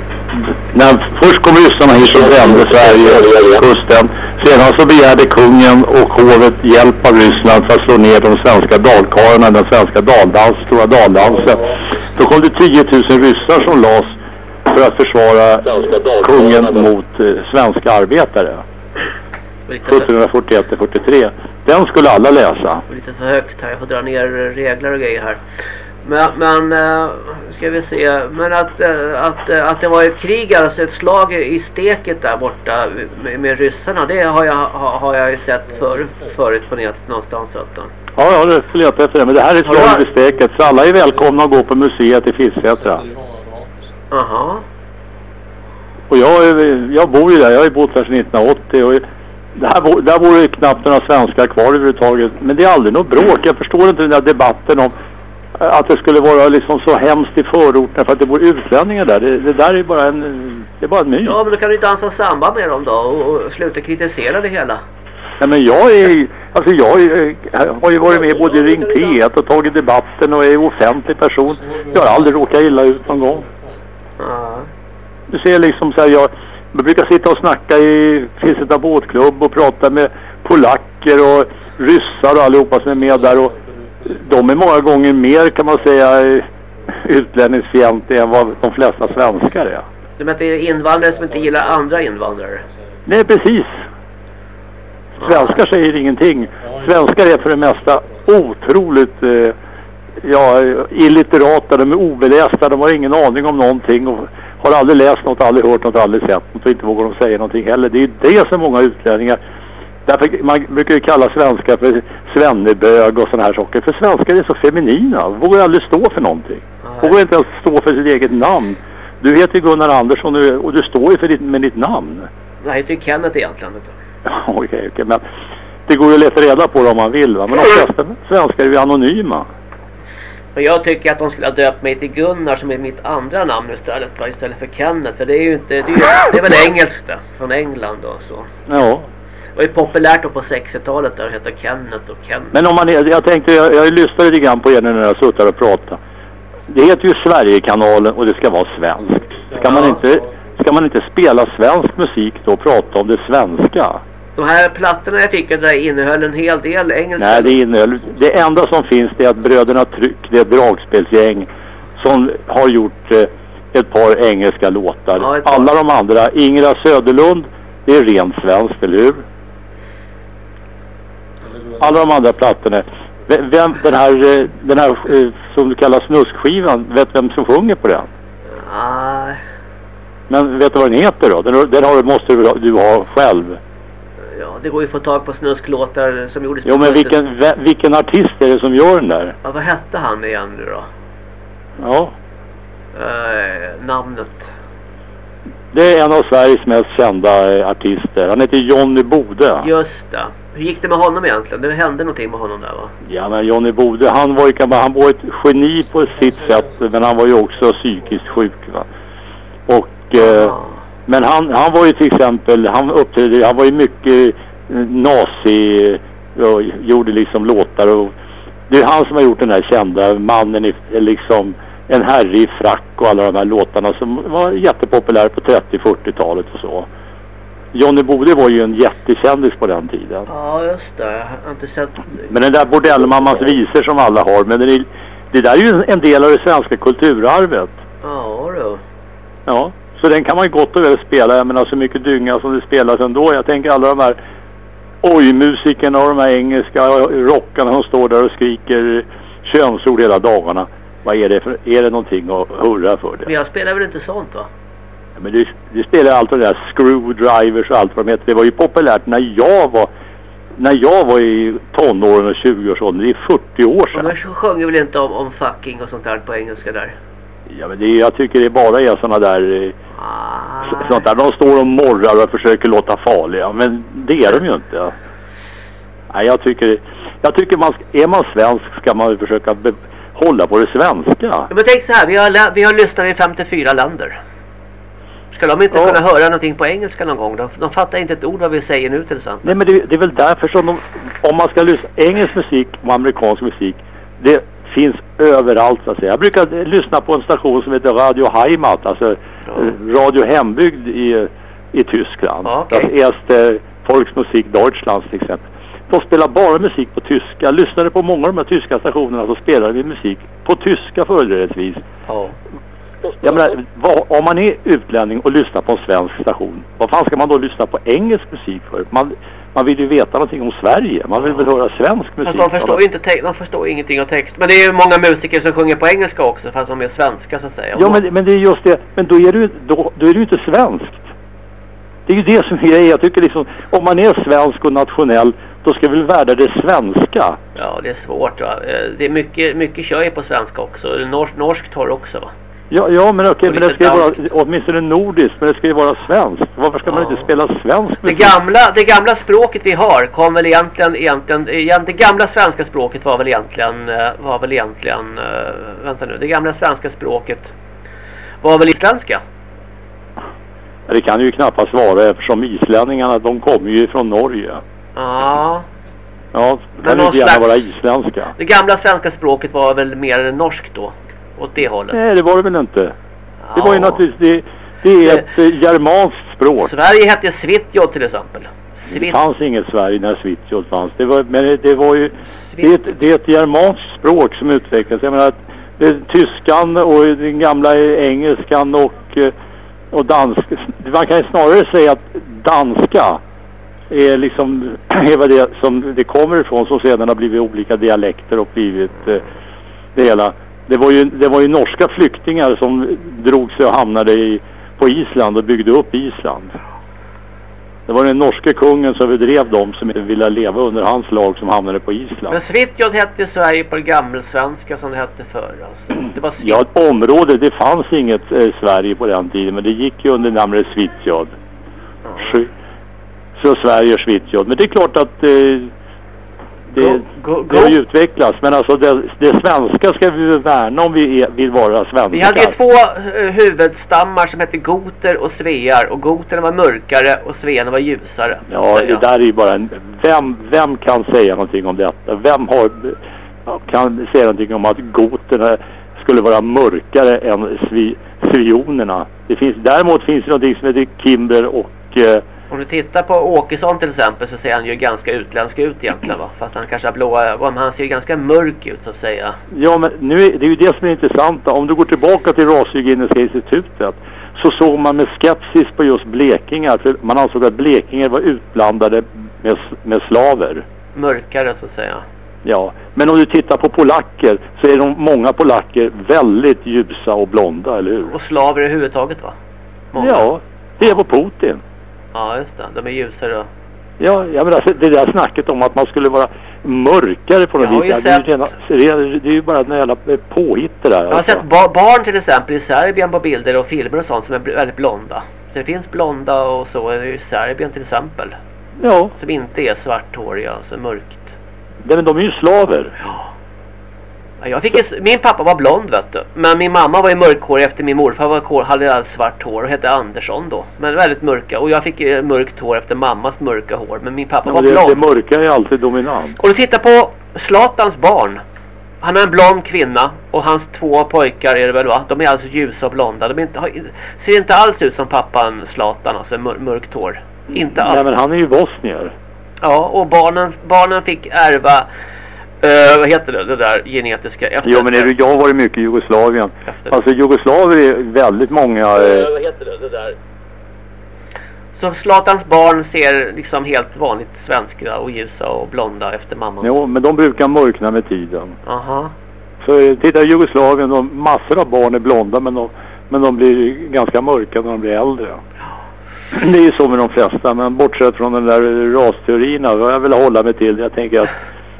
när först kom ryssarna hit och brände Sverige, kusten. Sedan så begärde kungen och hovet hjälp av Ryssland för att slå ner de svenska dalkarlarna, den svenska daldans, stora daldansen. Då kom det 10 000 ryssar som las för att försvara kungen mot eh, svenska arbetare. lite, för, 1741-43. Den skulle alla läsa. lite för högt här. Jag får dra ner regler och grejer här. Men, men eh, ska vi se. Men att, eh, att, att det var ett krig, alltså ett slag i steket där borta med, med ryssarna. Det har jag, har, har jag ju sett förut, förut på nätet någonstans. Ja, ja, det får leta efter det. Men det här är slaget i steket. Så alla är välkomna att gå på museet i Fisksätra. Jaha. Och jag, jag bor ju där. Jag har ju bott där sedan 1980. Och bo- där bor det knappt några svenskar kvar överhuvudtaget. Men det är aldrig något bråk. Jag förstår inte den där debatten om eh, att det skulle vara liksom så hemskt i förorterna för att det bor utlänningar där. Det, det där är bara en, det är bara en myt. Ja, men då kan du inte ansa samband med dem då och, och sluta kritisera det hela. Nej, men jag är, alltså jag är, har ju varit med både i Ring P1 och tagit debatten och är offentlig person. Jag har aldrig råkat illa ut någon gång. Ja. Du ser liksom så här, jag, jag brukar sitta och snacka i Fisksätra båtklubb och prata med polacker och ryssar och allihopa som är med där och de är många gånger mer kan man säga utlänningsfientliga än vad de flesta svenskar är. Du menar att det är invandrare som inte gillar andra invandrare? Nej, precis. Svenskar säger ingenting. Svenskar är för det mesta otroligt eh, ja, illiterata, de är obelästa, de har ingen aning om någonting och har aldrig läst något, aldrig hört något, aldrig sett något och inte vågar de säga någonting heller. Det är ju det som många utlänningar Därför man brukar ju kalla svenskar för svennebög och sådana här saker. För svenskar är så feminina, vågar aldrig stå för någonting. Vågar inte ens stå för sitt eget namn. Du heter Gunnar Andersson och du- och du står ju för ditt, med ditt namn. Jag heter ju Kenneth egentligen. Okej, okej, men det går ju att leta reda på det om man vill va. Men de flesta svenskar är ju anonyma. Och jag tycker att de skulle ha döpt mig till Gunnar som är mitt andra namn istället, va? istället för Kenneth. För det är ju inte, det är, ju, det är väl engelskt det, från England och så. Ja. Det var ju populärt då på 60-talet där att heta Kenneth och Kenneth. Men om man jag tänkte, jag, jag lyssnade lite grann på er nu när jag suttit och pratat. Det heter ju Sverigekanalen och det ska vara svenskt. Ska man inte, ska man inte spela svensk musik då och prata om det svenska? De här plattorna jag fick där innehöll en hel del engelska. Nej, det innehöll, det enda som finns det är att Bröderna Tryck, det är ett dragspelsgäng som har gjort eh, ett par engelska låtar. Ja, par. Alla de andra, Ingela Söderlund, det är rent svenskt, eller hur? Alla de andra plattorna. Vem, den här, eh, den här eh, som du kallar snuskskivan, vet vem som sjunger på den? Nej, Men vet du vad den heter då? Den, den har, måste du, du ha själv. Ja, det går ju att få tag på snusklåtar som gjordes Jo men 70 vilken, vilken artist är det som gör den där? Ja, vad hette han igen nu då? Ja. Eh, namnet. Det är en av Sveriges mest kända eh, artister. Han heter Johnny Bode. Just det. Hur gick det med honom egentligen? Det hände någonting med honom där va? Ja men Johnny Bode, han var ju han var ett geni på sitt sätt men han var ju också psykiskt sjuk va. Och eh. Men han, han var ju till exempel, han uppträdde, han var ju mycket eh, nazi och gjorde liksom låtar och det är han som har gjort den här kända mannen i liksom en herre i frack och alla de här låtarna som var jättepopulär på 30-40-talet och så. Johnny Bode var ju en jättekändis på den tiden. Ja, just det. Jag har inte sett... Men den där bordellmammans visor som alla har, men är, det där är ju en del av det svenska kulturarvet. Ja, du. Ja, så den kan man ju gott och väl spela. Jag menar så mycket dynga som det spelas ändå. Jag tänker alla de här oj-musikerna och de här engelska rockarna som står där och skriker könsord hela dagarna. Vad är det för, är det någonting att hurra för det? Men jag spelar väl inte sånt va? Ja, men det, det spelar allt det där screwdrivers och allt vad de heter. Det var ju populärt när jag var när jag var i tonåren och 20-årsåldern. Det är 40 år sedan. de sjunger väl inte om, om fucking och sånt där på engelska där? Ja, men det, jag tycker det bara är sådana där, eh, sånt där. De står och morrar och försöker låta farliga. Men det är de ju inte. Nej, jag tycker, jag tycker man, är man svensk ska man försöka hålla på det svenska. Men tänk så här, vi har, vi har lyssnare i 54 länder. Ska de inte Ja. kunna höra någonting på engelska någon gång? De, de fattar inte ett ord vad vi säger nu till exempel. Nej men det, det är väl därför som de, om man ska lyssna, engelsk musik och amerikansk musik, det finns överallt så att säga. Jag brukar lyssna på en station som heter Radio Heimat, alltså eh, Radio Hembygd i, i Tyskland. Ja, okej. Das erste Volksmusik Deutschlands till exempel. De spelar bara musik på tyska. Jag lyssnade på många av de här tyska stationerna så spelade vi musik på tyska företrädesvis. Ja. Jag menar, vad, om man är utlänning och lyssnar på en svensk station, vad fan ska man då lyssna på engelsk musik för? Man, man vill ju veta någonting om Sverige. Man vill väl höra svensk musik. Fast de förstår ju inte te- de förstår ingenting av text. Men det är ju många musiker som sjunger på engelska också fast de är svenska så att säga. Ja, men, men det är just det. Men då är du, då, då är du inte svenskt. Det är ju det som är grejen. Jag tycker liksom, om man är svensk och nationell, då ska vi värda det svenska. Ja, det är svårt va. Eh, Det är mycket, mycket kör ju på svenska också. Nors, norskt har också va. Ja, ja men okej, men det ska ju vara åtminstone nordiskt, men det ska ju vara svenskt. Varför ska man Ja. inte spela svensk Det gamla, det gamla språket vi har kom väl egentligen, egentligen, egentligen det gamla svenska språket var väl egentligen, eh, var väl egentligen, eh, vänta nu, det gamla svenska språket var väl isländska? Det kan ju knappast vara eftersom islänningarna, de kommer ju från Norge. Ja, Ja, det kan ju inte gärna slags- vara isländska. det gamla svenska språket var väl mer norskt då? Åt det hållet? Nej, det var det väl inte. Det var ju Ja. naturligtvis, det, det är ett eh, germanskt språk. Sverige hette Svitjod till exempel. Det Svit, fanns inget Sverige när Svitjod fanns. Det var, men det, det var ju, det är, ett, det är ett germanskt språk som utvecklades. Jag menar, att det, tyskan och den gamla engelskan och, eh, och danska. Man kan ju snarare säga att danska är liksom, är väl det som det kommer ifrån som sedan har blivit olika dialekter och blivit eh, det hela. Det var, ju, det var ju norska flyktingar som drog sig och hamnade i, på Island och byggde upp Island. Det var den norske kungen som bedrev dem som inte ville leva under hans lag som hamnade på Island. men Svitjod hette Sverige på gammelsvenska som det hette förr. Alltså. Det var Ja, ett område. Det fanns inget eh, Sverige på den tiden men det gick ju under namnet Svitjod. Sju- Så Sverige och Svitjod. Men det är klart att eh, det, Go- go- det utvecklats. Men alltså det, det svenska ska vi värna om vi är, vill vara svenskar. Vi hade ju två eh, huvudstammar som hette goter och svear och goterna var mörkare och svearna var ljusare. Ja, det där är ju bara en... Vem, vem kan säga någonting om detta? Vem har, kan säga någonting om att goterna skulle vara mörkare än svi, svionerna? Det finns, däremot finns det någonting som heter kimber och... Eh, Om du tittar på Åkesson till exempel så ser han ju ganska utländsk ut egentligen va. Fast han kanske har blåa ögon men han ser ju ganska mörk ut så att säga. ja, men nu är, det är ju det som är intressant. Om du går tillbaka till Rashygieniska institutet så såg man med skepsis på just blekingar. För man ansåg att blekingar var utblandade med, med slaver. Mörkare så att säga. Ja, men om du tittar på polacker så är de många polacker väldigt ljusa och blonda, eller hur? Och slaver överhuvudtaget va? Många. Ja, det är på Putin. Ja just det, de är ljusare. och- Ja, jag menar, det där snacket om att man skulle vara mörkare på något vis. ju Det är, ju det är ju bara en jävla påhitt det där. Jag har alltså. sett ba barn till exempel i Serbien på bilder och filmer och sånt som är väldigt blonda. Så det finns blonda och så i Serbien till exempel. Ja, Som inte är svarthåriga, alltså mörkt. det, men de är ju slaver. Ja, Jag fick ju, min pappa var blond vet du. Men min mamma var ju mörkhårig efter min morfar var kår, hade alldeles svart hår och hette Andersson då. Men väldigt mörka. Och jag fick mörkt hår efter mammas mörka hår. Men min pappa Ja, var men det, det blond. mörka är alltid dominant. Och du tittar på Zlatans barn. Han är en blond kvinna och hans två pojkar är det väl va? De är alltså ljusa och blonda. De inte, ser inte alls ut som pappan Zlatan, alltså mör, mörkt hår. Inte alls. Nej, men han är ju bosnier. Ja, och barnen, barnen fick ärva, eh, vad heter det, det där genetiska efter... Jo, men är du, jag har varit mycket i Jugoslavien. Efter- Alltså jugoslaver är väldigt många... Eh, vad heter det, det där? Så Zlatans barn ser liksom helt vanligt svenska och ljusa och blonda efter mamman. jo, men de brukar mörkna med tiden. Aha. Så eh, titta i Jugoslavien, de, massor av barn är blonda men de, men de blir ganska mörka när de blir äldre. Det är ju så med de flesta, men bortsett från den där rasteorin, vad jag vill hålla mig till, jag tänker att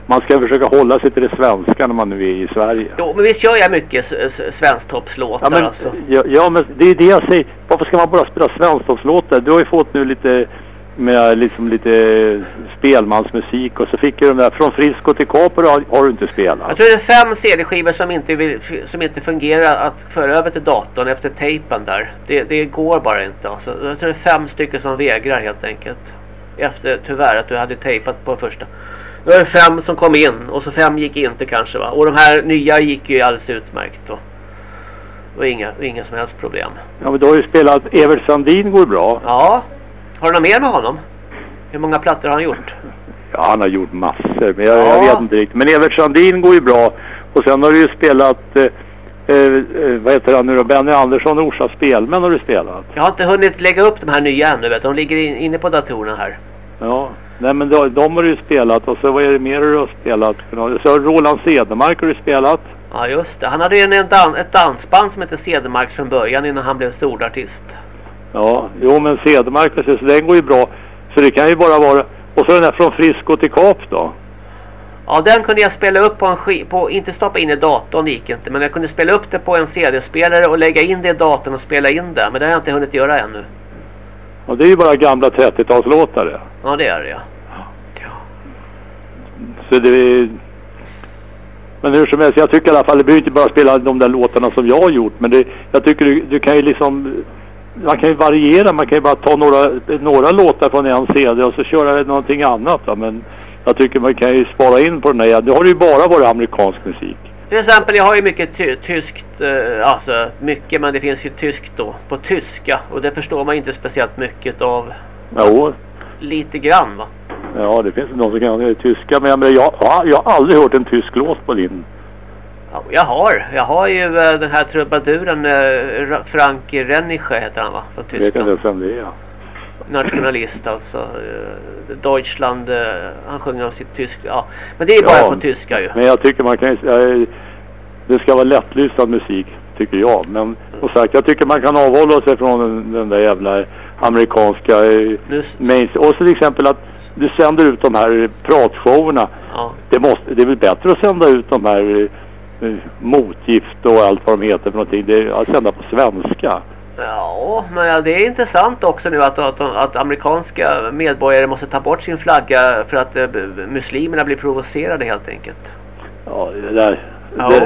man ska försöka hålla sig till det svenska när man nu är i Sverige. Jo, men visst gör jag mycket svensktoppslåtar Ja men, alltså. ja, ja men det är det jag säger. Varför ska man bara spela svensktoppslåtar? Du har ju fått nu lite med liksom lite spelmansmusik och så fick jag de där från Frisco till Capri har, har du inte spelat. Jag tror det är fem CD-skivor som inte, vill, som inte fungerar att föra över till datorn efter tejpen där. Det, det går bara inte. Alltså. Jag tror det är fem stycken som vägrar helt enkelt. Efter tyvärr att du hade tejpat på första. Då är det fem som kom in och så fem gick inte kanske va. Och de här nya gick ju alldeles utmärkt då. Och inga, inga som helst problem. Ja men du har ju spelat Evert Sandin går bra. Ja. Har du något mer med honom? Hur många plattor har han gjort? Ja han har gjort massor men jag, Ja. jag vet inte riktigt. Men Evert Sandin går ju bra. Och sen har du ju spelat, eh, eh, eh, vad heter han nu då? Benny Andersson och Orsa Spelmän har du spelat. Jag har inte hunnit lägga upp de här nya ännu vet du. De ligger in, inne på datorerna här. Ja, nej men de, de har du ju spelat och så vad är det mer du har spelat? Så Roland Cedermark har du spelat. Ja just det. Han hade ju en dan ett dansband som hette Cedermarks från början innan han blev storartist. Ja, jo men Cedermark precis, den går ju bra. Så det kan ju bara vara, och så den där från Frisco till Kap då. Ja den kunde jag spela upp på en sk- på inte stoppa in i datorn det gick inte. Men jag kunde spela upp det på en CD-spelare och lägga in det i datorn och spela in det. Men det har jag inte hunnit göra ännu. Och det är ju bara gamla 30-talslåtar det. Ja det är det ja. Så det är... Men hur som helst, jag tycker i alla fall, det behöver inte bara spela de där låtarna som jag har gjort. Men det, jag tycker du, du kan ju liksom... Man kan ju variera, man kan ju bara ta några, några låtar från en CD och så köra någonting annat. Va? Men jag tycker man kan ju spara in på den där. Nu har det ju bara varit amerikansk musik. Till exempel jag har ju mycket ty tyskt. Eh, alltså mycket men det finns ju tyskt då. På tyska. Och det förstår man inte speciellt mycket av. Jo, Lite grann va. ja det finns någon som kan tyska. Men jag, men jag, jag, har aldrig hört en tysk låt på din. Ja, jag har. Jag har ju eh, den här trubaduren. Eh, Ra- Frank Rennische heter han va. Från Jag vet inte Tyskland. ens vem det är. Nationalist alltså. Eh, Deutschland. Eh, han sjunger om sitt tysk. Ja. Men det är bara Ja. på tyska ju. Men jag tycker man kan. Det ska vara lättlyssnad musik, tycker jag. Men som sagt, jag tycker man kan avhålla sig från den, den där jävla amerikanska... eh, Nu, Main, och så till exempel att du sänder ut de här pratshowerna. ja. Det, måste, det är väl bättre att sända ut de här motgift och allt vad de heter för någonting. Det är att sända på svenska. Ja, men det är intressant också nu att, att, att amerikanska medborgare måste ta bort sin flagga för att eh, muslimerna blir provocerade helt enkelt. Ja, det där... Ja. Det,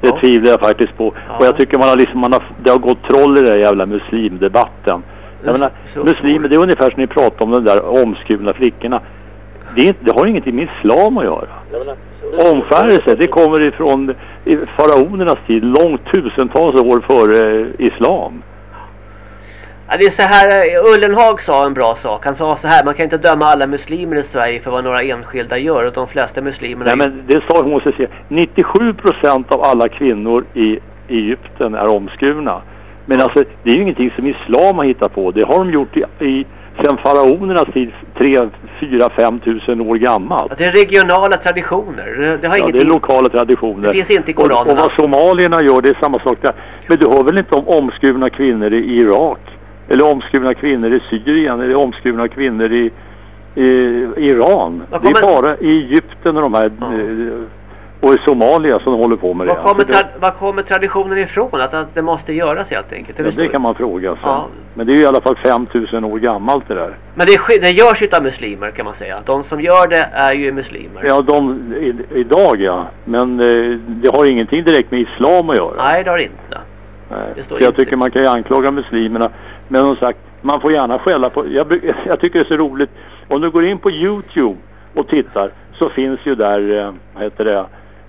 det Ja. tvivlar jag faktiskt på. Ja. Och jag tycker man har liksom, man har, det har gått troll i den jävla muslimdebatten. Jag menar, muslimer, det är ungefär som ni pratar om de där omskurna flickorna. Det, är inte, det har ingenting med islam att göra. Omskärelse, det kommer ifrån faraonernas tid, långt tusentals år före islam. Ja, det är så här, eh, Ullenhag sa en bra sak. Han sa så här, man kan inte döma alla muslimer i Sverige för vad några enskilda gör. Och de flesta muslimerna... Nej men det sa hon så säga. 97 procent av alla kvinnor i Egypten är omskurna. Men alltså det är ju ingenting som islam har hittat på. Det har de gjort i, i sedan faraonernas tid, 3, 4, 5 tusen år gammalt. Att det är regionala traditioner. Det, har Ja, det är lokala traditioner. Det finns inte i och, Koranen och vad alltså. somalierna gör, det är samma sak där. Men du hör väl inte om omskurna kvinnor i Irak? Eller omskurna kvinnor i Syrien? Eller omskurna kvinnor i, i Iran? Vad Det är kommer- bara i Egypten och de här... Eh, Och i Somalia som de håller på med det. Var kommer, Alltså, det- tra- var kommer traditionen ifrån? Att, att det måste göras helt enkelt? Ja, det kan man fråga sig. Ja. Men det är ju i alla fall 5000 år gammalt det där. Men det, det görs ju av muslimer kan man säga. De som gör det är ju muslimer. Ja, de, i, idag ja. Men eh, det har ingenting direkt med islam att göra. Nej, det har det inte. Nej. det jag inte. tycker man kan ju anklaga muslimerna. Men som sagt, man får gärna skälla på... Jag, jag tycker det är så roligt. Om du går in på Youtube och tittar så finns ju där, eh, vad heter det?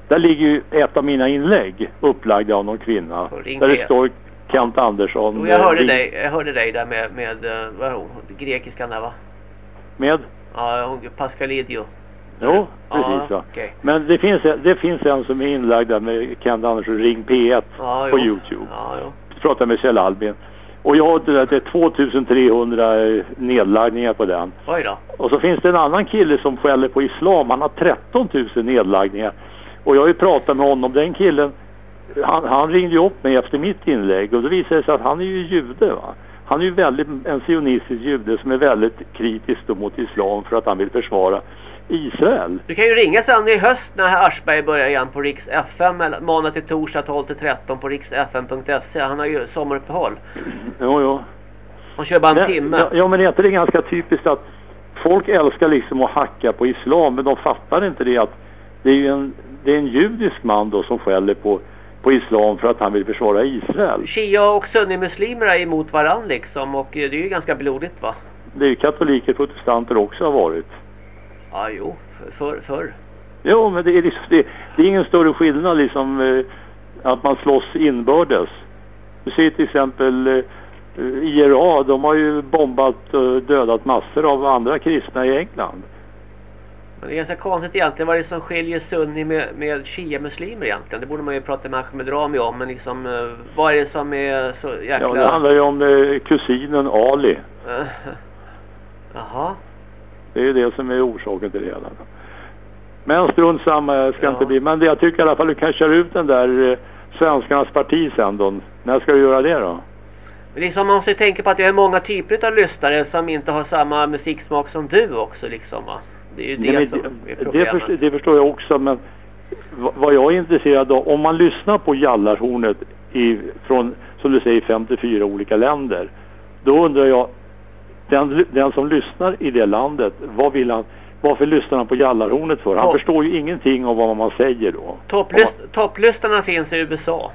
Där ligger ju ett av mina inlägg upplagda av någon kvinna. Där det står Kent Andersson. Jo, jag eh, hörde ring- dig, jag hörde dig där med, med eh, vad är hon? Grekiskan där va? Med? Ja, hon Pascalidio. Jo, precis ja. okej. Men det finns, det finns en som är inlagd där med Kent Andersson, Ring P1 Ja, på jo. Youtube. Ja, jo. Pratar med Kjell Albin. Och jag har det där, det är 2300 eh, nedladdningar på den. Oj då. Och så finns det en annan kille som skäller på islam. Han har 13 000 nedladdningar. Och jag har ju pratat med honom. Den killen, han, han ringde ju upp mig efter mitt inlägg. Och då visade det sig att han är ju jude va. Han är ju väldigt, en sionistisk jude som är väldigt kritisk mot islam för att han vill försvara Israel. Du kan ju ringa sen i höst när Aschberg börjar igen på Riks FM. eller Måndag till torsdag 12 till 13 på riksfm.se. Han har ju sommaruppehåll. Jo, jo. Han kör bara en Men- timme. Ja, ja, men är inte det ganska typiskt att folk älskar liksom att hacka på islam men de fattar inte det att det är ju en, det är en judisk man då som skäller på, på islam för att han vill försvara Israel. Shia och sunnimuslimer är emot varandra liksom och det är ju ganska blodigt va? Det är ju katoliker och protestanter också har varit. Ja, jo, för, för. Jo, men det är, liksom, det, det är ingen större skillnad liksom eh, att man slåss inbördes. Du ser till exempel eh, IRA, de har ju bombat och dödat massor av andra kristna i England. Men det är ganska konstigt egentligen vad det är som skiljer sunni med, med shia-muslimer egentligen. Det borde man ju prata med Ahmed Rami om. Men liksom, eh, vad är det som är så jäkla... Ja, det handlar ju om eh, kusinen Ali. Jaha. Det är ju det som är orsaken till det hela. Men strunt samma, jag ska Ja. inte bli. Men det, jag tycker i alla fall du kan köra ut den där eh, Svenskarnas parti sen då. När ska du göra det då? Men liksom man måste ju tänka på att jag har många typer av lyssnare som inte har samma musiksmak som du också liksom va. Det är ju det, Nej, som är det, problemet. det, förstår, det förstår jag också men vad jag är intresserad av, om man lyssnar på Jallarhornet i, från, som du säger, 54 olika länder. Då undrar jag, den, den som lyssnar i det landet, vad vill han, varför lyssnar han på Jallarhornet för? Han Ja. förstår ju ingenting av vad man säger då. Topplyst, topplyssnarna finns i USA.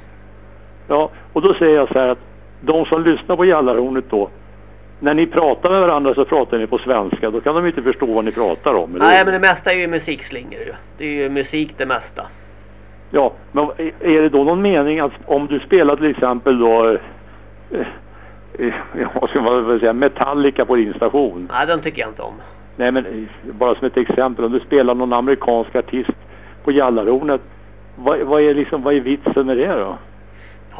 Ja, och då säger jag så här att de som lyssnar på Jallarhornet då, när ni pratar med varandra så pratar ni på svenska, då kan de inte förstå vad ni pratar om. eller Nej men det mesta är ju musikslingor. Det är ju musik det mesta. Ja, men är det då någon mening att om du spelar till exempel då, eh, vad ska man säga, Metallica på din station. Nej den tycker jag inte om. Nej men bara som ett exempel, om du spelar någon amerikansk artist på Jallarhornet, vad, vad, är liksom, vad är vitsen med det då?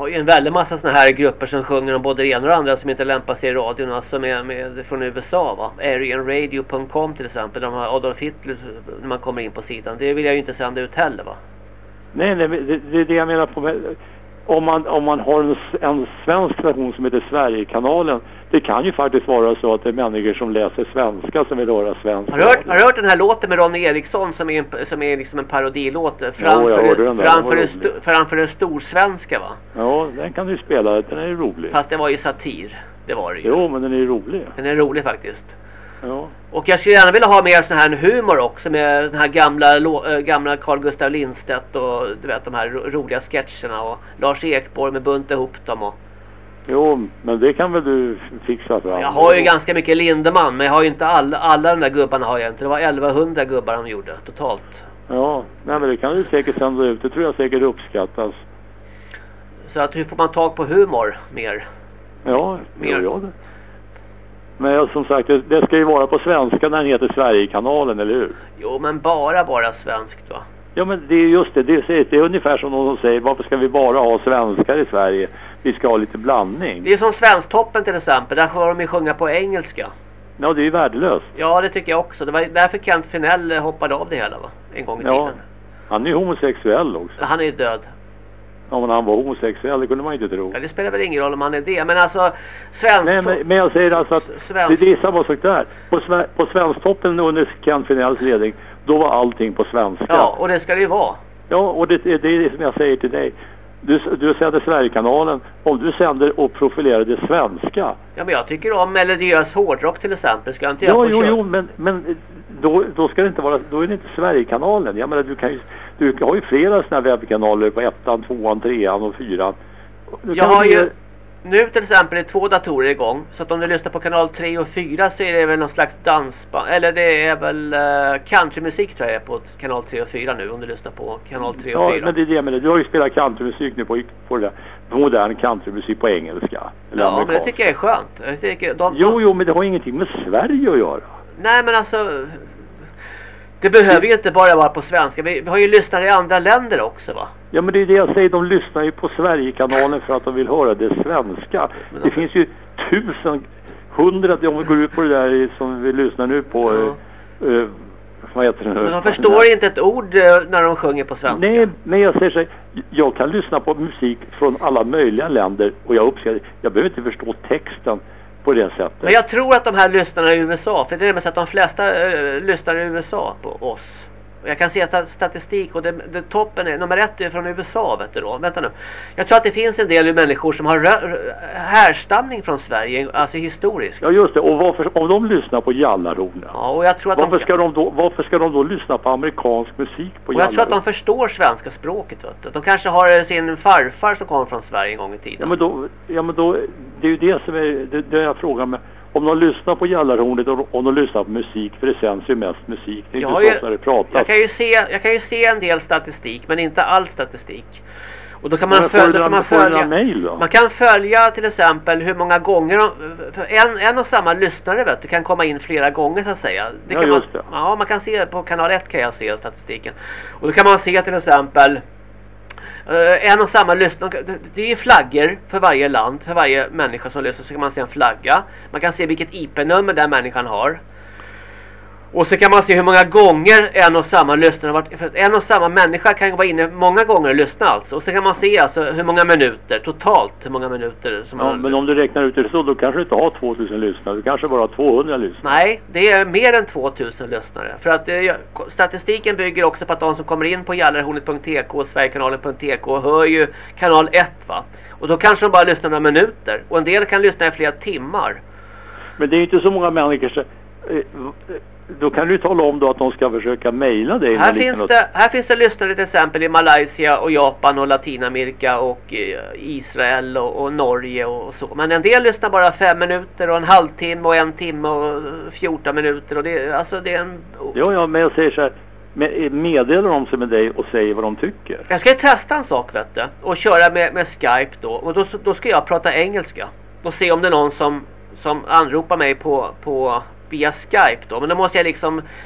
har ju en väldig massa såna här grupper som sjunger om både det ena och det andra som inte lämpar sig i radion. Alltså med, med, från USA va. Arianradio.com till exempel. De har Adolf Hitler när man kommer in på sidan. Det vill jag ju inte sända ut heller va. Nej, nej det, det är det jag menar på. Om man, om man har en, en svensk station som heter Sverigekanalen, det kan ju faktiskt vara så att det är människor som läser svenska som vill höra svensk Har du hört, har du hört den här låten med Ronny Eriksson som är, en, som är liksom en parodilåt? Framför, där. Den framför, rolig. sto, framför det storsvenska va. Ja, den kan du spela, den är ju rolig. Fast det var ju satir. Det var det ju. Jo, men den är ju rolig. Den är rolig faktiskt. Ja. Och jag skulle gärna vilja ha mer sån här humor också med den här gamla, äh, gamla Carl Gustaf Lindstedt och du vet de här ro- roliga sketcherna och Lars Ekborg med bunta ihop dem och Jo, men det kan väl du fixa fram? Jag har ju ganska mycket Lindeman men jag har ju inte alla, alla de där gubbarna har jag inte. Det var 1100 gubbar de gjorde totalt. Ja, nej men det kan du säkert sända ut. Det tror jag säkert uppskattas. Så att hur får man tag på humor mer? Ja, Mer. gör jag det. Men som sagt, det, det ska ju vara på svenska när den heter Sverigekanalen, eller hur? Jo men bara bara svenskt va? Ja men det är just det, det är, det är ungefär som någon som säger varför ska vi bara ha svenskar i Sverige? Vi ska ha lite blandning. Det är som Svensktoppen till exempel. Där får de ju sjunga på engelska. Ja det är ju värdelöst. Ja det tycker jag också. Det var därför Kent Finell eh, hoppade av det hela va? En gång i Ja. tiden. Han är ju homosexuell också. Han är ju död. Ja men han var homosexuell, det kunde man inte tro. Ja, det spelar väl ingen roll om han är det. Men alltså svensk... Nej men, men jag säger alltså att det, Svensk- det är samma sak där. På, Sve- på Svensktoppen under Kent Finells ledning, då var allting på svenska. Ja och det ska det ju vara. Ja, och det, det är det som jag säger till dig. Du, du sänder Sverigekanalen, om du sänder och profilerar det svenska. Ja men jag tycker om melodiös hårdrock till exempel. Ska inte jag Ja, få jo, köra? jo, men, men då, då ska det inte vara, då är det inte Sverigekanalen. Jag menar, du kan ju, du har ju flera sådana webbkanaler på ettan, tvåan, trean och fyran. Du Jag har ju nu till exempel är två datorer igång. Så att om du lyssnar på kanal 3 och 4 så är det väl någon slags dansband. Eller det är väl uh, countrymusik tror jag är på kanal 3 och 4 nu. Om du lyssnar på kanal 3 och Ja, 4. men det är det jag menar. Du har ju spelat countrymusik nu på, på det där, modern countrymusik på engelska. Eller ja men det amerikansk. tycker jag är skönt. Jag tycker, de, Jo, jo, men det har ingenting med Sverige att göra. Nej men alltså. Det behöver ju inte bara vara på svenska. Vi, har ju lyssnare i andra länder också va? Ja men det är det jag säger, de lyssnar ju på Sverigekanalen för att de vill höra det svenska. Det finns ju tusen, hundra, om vi går ut på det där som vi lyssnar nu på, Ja. eh, vad heter det nu? Men de förstår inte ett ord eh, när de sjunger på svenska. Nej, men jag säger så här, jag kan lyssna på musik från alla möjliga länder och jag uppskattar, jag behöver inte förstå texten på det sättet. Men jag tror att de här lyssnarna i USA, för det är nämligen så att de flesta äh, lyssnar i USA på oss. Jag kan se sta- statistik och det, det toppen är, nummer ett är från USA vet du då. Vänta nu. Jag tror att det finns en del människor som har härstamning från Sverige, alltså historiskt. Ja just det, och varför, om de lyssnar på Jallarhornen, Ja, och jag tror att varför, de... ska de då, varför ska de då lyssna på amerikansk musik på Och jag tror att de förstår svenska språket. Vet du. De kanske har sin farfar som kom från Sverige en gång i tiden. Ja men då, ja, men då det är ju det som är, det, det jag frågar mig. Om de lyssnar på Jallarhornet och om de lyssnar på musik, för det sänds ju mest musik. Det är Jag inte så när det pratas. Jag kan, ju se, jag kan ju se en del statistik, men inte all statistik. Och då kan man, följa, kan man följa... då? Man kan följa till exempel hur många gånger de, en, en och samma lyssnare vet du, kan komma in flera gånger så att säga. Det Ja, kan man, det. Ja, man kan se på kanal 1 kan jag se statistiken. Och då kan man se till exempel Eh, en och samma lyssnare. det- är flaggor för varje land, för varje människa som lyssnar så kan man se en flagga. Man kan se vilket IP-nummer den människan har. Och så kan man se hur många gånger en och samma lyssnare har varit. För en och samma människa kan vara inne många gånger och lyssna alltså. Och så kan man se alltså hur många minuter totalt. Hur många minuter som Ja, man men om du räknar ut det så, då kanske du inte har 2000 lyssnare. Du kanske bara har 200 lyssnare. Nej, det är mer än 2000 lyssnare. För att eh, statistiken bygger också på att de som kommer in på jallarhornet.tk och sverigekanalen.tk hör ju kanal 1 va. Och då kanske de bara lyssnar några minuter. Och en del kan lyssna i flera timmar. Men det är ju inte så många människor eh, eh, Då kan du tala om då att de ska försöka mejla dig. Här finns, något- det, här finns det lyssnare till exempel i Malaysia och Japan och Latinamerika och eh, Israel och, och Norge och så. Men en del lyssnar bara fem minuter och en halvtimme och en timme och eh, 14 minuter. Och det, alltså det är en... Ja, ja, men jag säger så här. eh, Meddelar de sig med dig och säger vad de tycker? Jag ska testa en sak vet du. Och köra med, med Skype då. Och då, då ska jag prata engelska. Och se om det är någon som, som anropar mig på, på via Skype då. Men då måste jag liksom